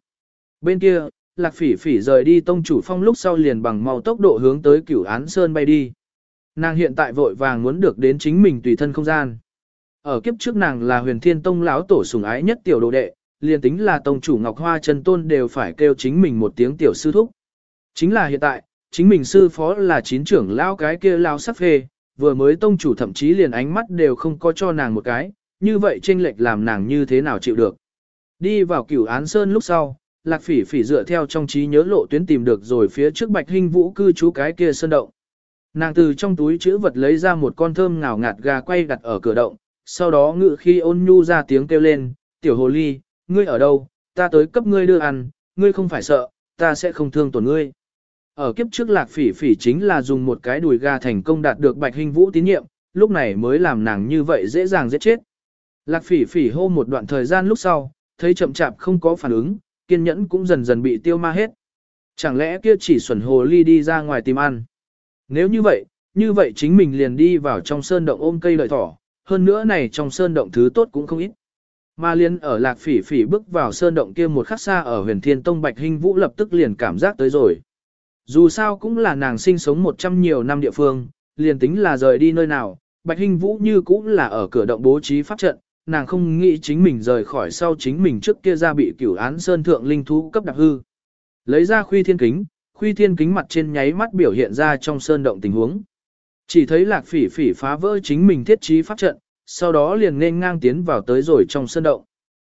Bên kia, lạc phỉ phỉ rời đi tông chủ phong lúc sau liền bằng mau tốc độ hướng tới cửu án sơn bay đi. Nàng hiện tại vội vàng muốn được đến chính mình tùy thân không gian. Ở kiếp trước nàng là huyền thiên tông lão tổ sủng ái nhất tiểu đồ đệ, liền tính là tông chủ Ngọc Hoa Trần Tôn đều phải kêu chính mình một tiếng tiểu sư thúc. Chính là hiện tại, chính mình sư phó là chín trưởng lão cái kia lao sắc phê, vừa mới tông chủ thậm chí liền ánh mắt đều không có cho nàng một cái, như vậy chênh lệch làm nàng như thế nào chịu được. Đi vào cửu án sơn lúc sau, lạc phỉ phỉ dựa theo trong trí nhớ lộ tuyến tìm được rồi phía trước bạch Hinh vũ cư trú cái kia sơn động. Nàng từ trong túi chữ vật lấy ra một con thơm ngào ngạt gà quay đặt ở cửa động, sau đó ngự khi ôn nhu ra tiếng kêu lên, tiểu hồ ly, ngươi ở đâu, ta tới cấp ngươi đưa ăn, ngươi không phải sợ, ta sẽ không thương tổn ngươi. Ở kiếp trước lạc phỉ phỉ chính là dùng một cái đùi gà thành công đạt được bạch hình vũ tín nhiệm, lúc này mới làm nàng như vậy dễ dàng giết chết. Lạc phỉ phỉ hô một đoạn thời gian lúc sau, thấy chậm chạp không có phản ứng, kiên nhẫn cũng dần dần bị tiêu ma hết. Chẳng lẽ kia chỉ xuẩn hồ ly đi ra ngoài tìm ăn? Nếu như vậy, như vậy chính mình liền đi vào trong sơn động ôm cây lợi thỏ, hơn nữa này trong sơn động thứ tốt cũng không ít. Mà liên ở lạc phỉ phỉ bước vào sơn động kia một khắc xa ở huyền thiên tông bạch hình vũ lập tức liền cảm giác tới rồi. Dù sao cũng là nàng sinh sống một trăm nhiều năm địa phương, liền tính là rời đi nơi nào, bạch hình vũ như cũng là ở cửa động bố trí pháp trận, nàng không nghĩ chính mình rời khỏi sau chính mình trước kia ra bị cửu án sơn thượng linh thú cấp đặc hư. Lấy ra khuy thiên kính, khuy thiên kính mặt trên nháy mắt biểu hiện ra trong sơn động tình huống. Chỉ thấy lạc phỉ phỉ phá vỡ chính mình thiết trí pháp trận, sau đó liền nên ngang tiến vào tới rồi trong sơn động.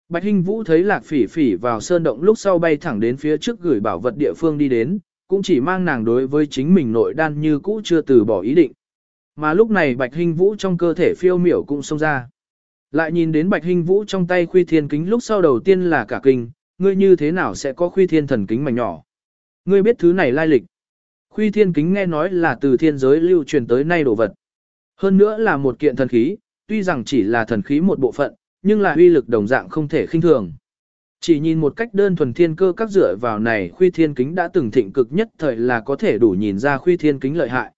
Bạch Hinh Vũ thấy lạc phỉ phỉ vào sơn động lúc sau bay thẳng đến phía trước gửi bảo vật địa phương đi đến, cũng chỉ mang nàng đối với chính mình nội đan như cũ chưa từ bỏ ý định. Mà lúc này Bạch Hinh Vũ trong cơ thể phiêu miểu cũng xông ra. Lại nhìn đến Bạch Hinh Vũ trong tay khuy thiên kính lúc sau đầu tiên là cả kinh, ngươi như thế nào sẽ có khuy thiên thần kính mảnh nhỏ. Ngươi biết thứ này lai lịch. Khuy thiên kính nghe nói là từ thiên giới lưu truyền tới nay đồ vật. Hơn nữa là một kiện thần khí, tuy rằng chỉ là thần khí một bộ phận, nhưng là uy lực đồng dạng không thể khinh thường. Chỉ nhìn một cách đơn thuần thiên cơ các dựa vào này khuy thiên kính đã từng thịnh cực nhất thời là có thể đủ nhìn ra khuy thiên kính lợi hại.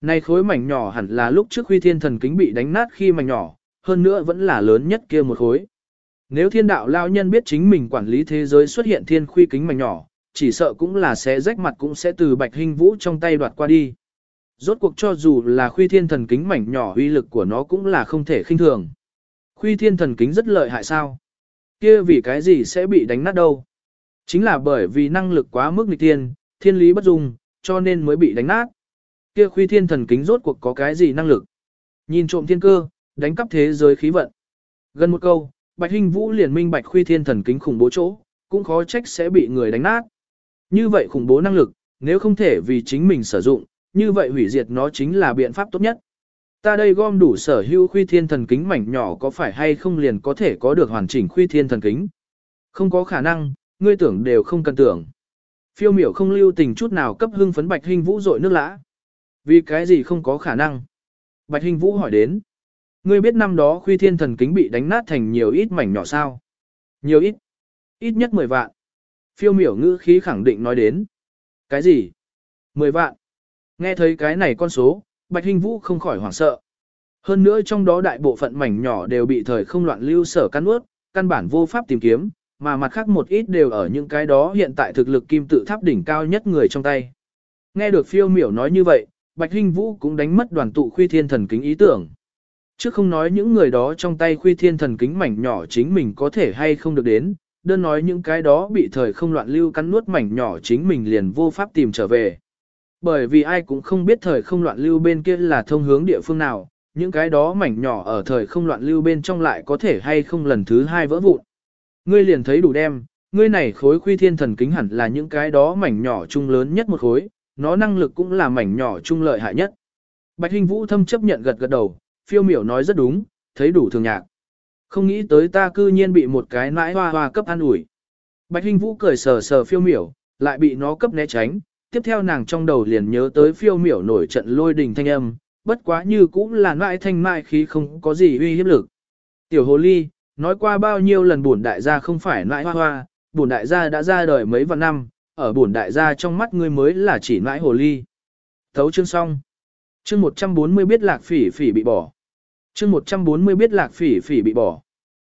Này khối mảnh nhỏ hẳn là lúc trước khuy thiên thần kính bị đánh nát khi mảnh nhỏ, hơn nữa vẫn là lớn nhất kia một khối. Nếu thiên đạo lao nhân biết chính mình quản lý thế giới xuất hiện thiên khuy kính mảnh nhỏ, chỉ sợ cũng là sẽ rách mặt cũng sẽ từ bạch hình vũ trong tay đoạt qua đi. Rốt cuộc cho dù là khuy thiên thần kính mảnh nhỏ uy lực của nó cũng là không thể khinh thường. Khuy thiên thần kính rất lợi hại sao? kia vì cái gì sẽ bị đánh nát đâu? Chính là bởi vì năng lực quá mức nghịch thiên, thiên lý bất dung, cho nên mới bị đánh nát. Kia khuy thiên thần kính rốt cuộc có cái gì năng lực? Nhìn trộm thiên cơ, đánh cắp thế giới khí vận. Gần một câu, Bạch Hinh Vũ liền minh bạch khuy thiên thần kính khủng bố chỗ, cũng khó trách sẽ bị người đánh nát. Như vậy khủng bố năng lực, nếu không thể vì chính mình sử dụng, như vậy hủy diệt nó chính là biện pháp tốt nhất. Ta đây gom đủ sở hữu khuy thiên thần kính mảnh nhỏ có phải hay không liền có thể có được hoàn chỉnh khuy thiên thần kính. Không có khả năng, ngươi tưởng đều không cần tưởng. Phiêu miểu không lưu tình chút nào cấp hưng phấn bạch Hinh vũ dội nước lã. Vì cái gì không có khả năng? Bạch Hinh vũ hỏi đến. Ngươi biết năm đó khuy thiên thần kính bị đánh nát thành nhiều ít mảnh nhỏ sao? Nhiều ít. Ít nhất 10 vạn. Phiêu miểu ngữ khí khẳng định nói đến. Cái gì? 10 vạn. Nghe thấy cái này con số, Bạch Hinh Vũ không khỏi hoảng sợ. Hơn nữa trong đó đại bộ phận mảnh nhỏ đều bị thời không loạn lưu sở căn ướt, căn bản vô pháp tìm kiếm, mà mặt khác một ít đều ở những cái đó hiện tại thực lực kim tự tháp đỉnh cao nhất người trong tay. Nghe được phiêu miểu nói như vậy, Bạch Hinh Vũ cũng đánh mất đoàn tụ khuy thiên thần kính ý tưởng. Chứ không nói những người đó trong tay khuy thiên thần kính mảnh nhỏ chính mình có thể hay không được đến, đơn nói những cái đó bị thời không loạn lưu cắn nuốt mảnh nhỏ chính mình liền vô pháp tìm trở về. Bởi vì ai cũng không biết thời không loạn lưu bên kia là thông hướng địa phương nào, những cái đó mảnh nhỏ ở thời không loạn lưu bên trong lại có thể hay không lần thứ hai vỡ vụn. Ngươi liền thấy đủ đem, ngươi này khối khuy thiên thần kính hẳn là những cái đó mảnh nhỏ chung lớn nhất một khối, nó năng lực cũng là mảnh nhỏ chung lợi hại nhất. Bạch Hình Vũ thâm chấp nhận gật gật đầu, phiêu miểu nói rất đúng, thấy đủ thường nhạc. Không nghĩ tới ta cư nhiên bị một cái nãi hoa hoa cấp ăn ủi. Bạch Hinh Vũ cười sờ sờ phiêu miểu, lại bị nó cấp né tránh, tiếp theo nàng trong đầu liền nhớ tới phiêu miểu nổi trận lôi đình thanh âm, bất quá như cũng là nãi thanh mai khí không có gì uy hiếp lực. Tiểu hồ ly, nói qua bao nhiêu lần bổn đại gia không phải nãi hoa hoa, bổn đại gia đã ra đời mấy vạn năm, ở bổn đại gia trong mắt ngươi mới là chỉ nãi hồ ly. Thấu chương xong. Chương 140 biết lạc phỉ phỉ bị bỏ. Chương 140 biết lạc phỉ phỉ bị bỏ.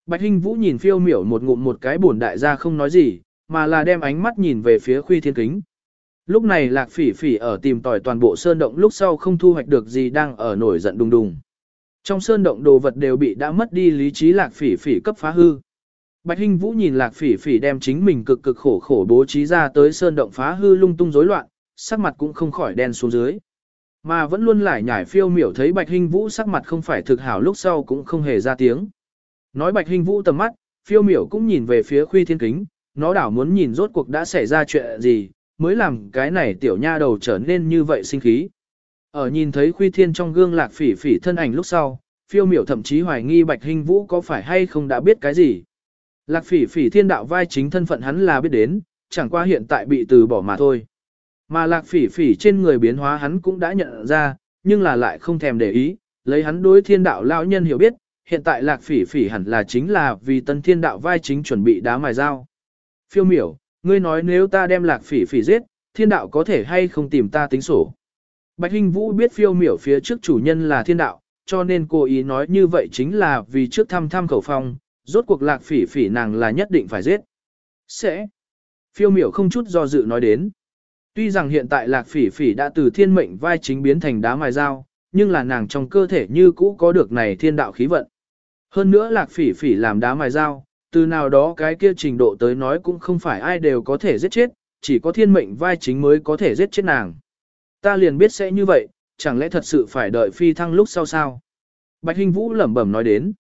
Bạch Hinh Vũ nhìn phiêu miểu một ngụm một cái buồn đại gia không nói gì, mà là đem ánh mắt nhìn về phía khuy thiên kính. Lúc này lạc phỉ phỉ ở tìm tòi toàn bộ sơn động lúc sau không thu hoạch được gì đang ở nổi giận đùng đùng. Trong sơn động đồ vật đều bị đã mất đi lý trí lạc phỉ phỉ cấp phá hư. Bạch Hinh Vũ nhìn lạc phỉ phỉ đem chính mình cực cực khổ khổ bố trí ra tới sơn động phá hư lung tung rối loạn, sắc mặt cũng không khỏi đen xuống dưới. Mà vẫn luôn lại nhảy phiêu miểu thấy Bạch Hinh Vũ sắc mặt không phải thực hảo lúc sau cũng không hề ra tiếng. Nói Bạch Hinh Vũ tầm mắt, phiêu miểu cũng nhìn về phía khuy thiên kính, nó đảo muốn nhìn rốt cuộc đã xảy ra chuyện gì, mới làm cái này tiểu nha đầu trở nên như vậy sinh khí. Ở nhìn thấy khuy thiên trong gương lạc phỉ phỉ thân ảnh lúc sau, phiêu miểu thậm chí hoài nghi Bạch Hinh Vũ có phải hay không đã biết cái gì. Lạc phỉ phỉ thiên đạo vai chính thân phận hắn là biết đến, chẳng qua hiện tại bị từ bỏ mà thôi. Mà lạc phỉ phỉ trên người biến hóa hắn cũng đã nhận ra, nhưng là lại không thèm để ý, lấy hắn đối thiên đạo lão nhân hiểu biết, hiện tại lạc phỉ phỉ hẳn là chính là vì tân thiên đạo vai chính chuẩn bị đá mài dao. Phiêu miểu, ngươi nói nếu ta đem lạc phỉ phỉ giết, thiên đạo có thể hay không tìm ta tính sổ. Bạch Hinh Vũ biết phiêu miểu phía trước chủ nhân là thiên đạo, cho nên cô ý nói như vậy chính là vì trước thăm thăm khẩu phong, rốt cuộc lạc phỉ phỉ nàng là nhất định phải giết. Sẽ. Phiêu miểu không chút do dự nói đến. Tuy rằng hiện tại lạc phỉ phỉ đã từ thiên mệnh vai chính biến thành đá mài dao, nhưng là nàng trong cơ thể như cũ có được này thiên đạo khí vận. Hơn nữa lạc phỉ phỉ làm đá mài dao, từ nào đó cái kia trình độ tới nói cũng không phải ai đều có thể giết chết, chỉ có thiên mệnh vai chính mới có thể giết chết nàng. Ta liền biết sẽ như vậy, chẳng lẽ thật sự phải đợi phi thăng lúc sau sao? Bạch Hinh Vũ lẩm bẩm nói đến.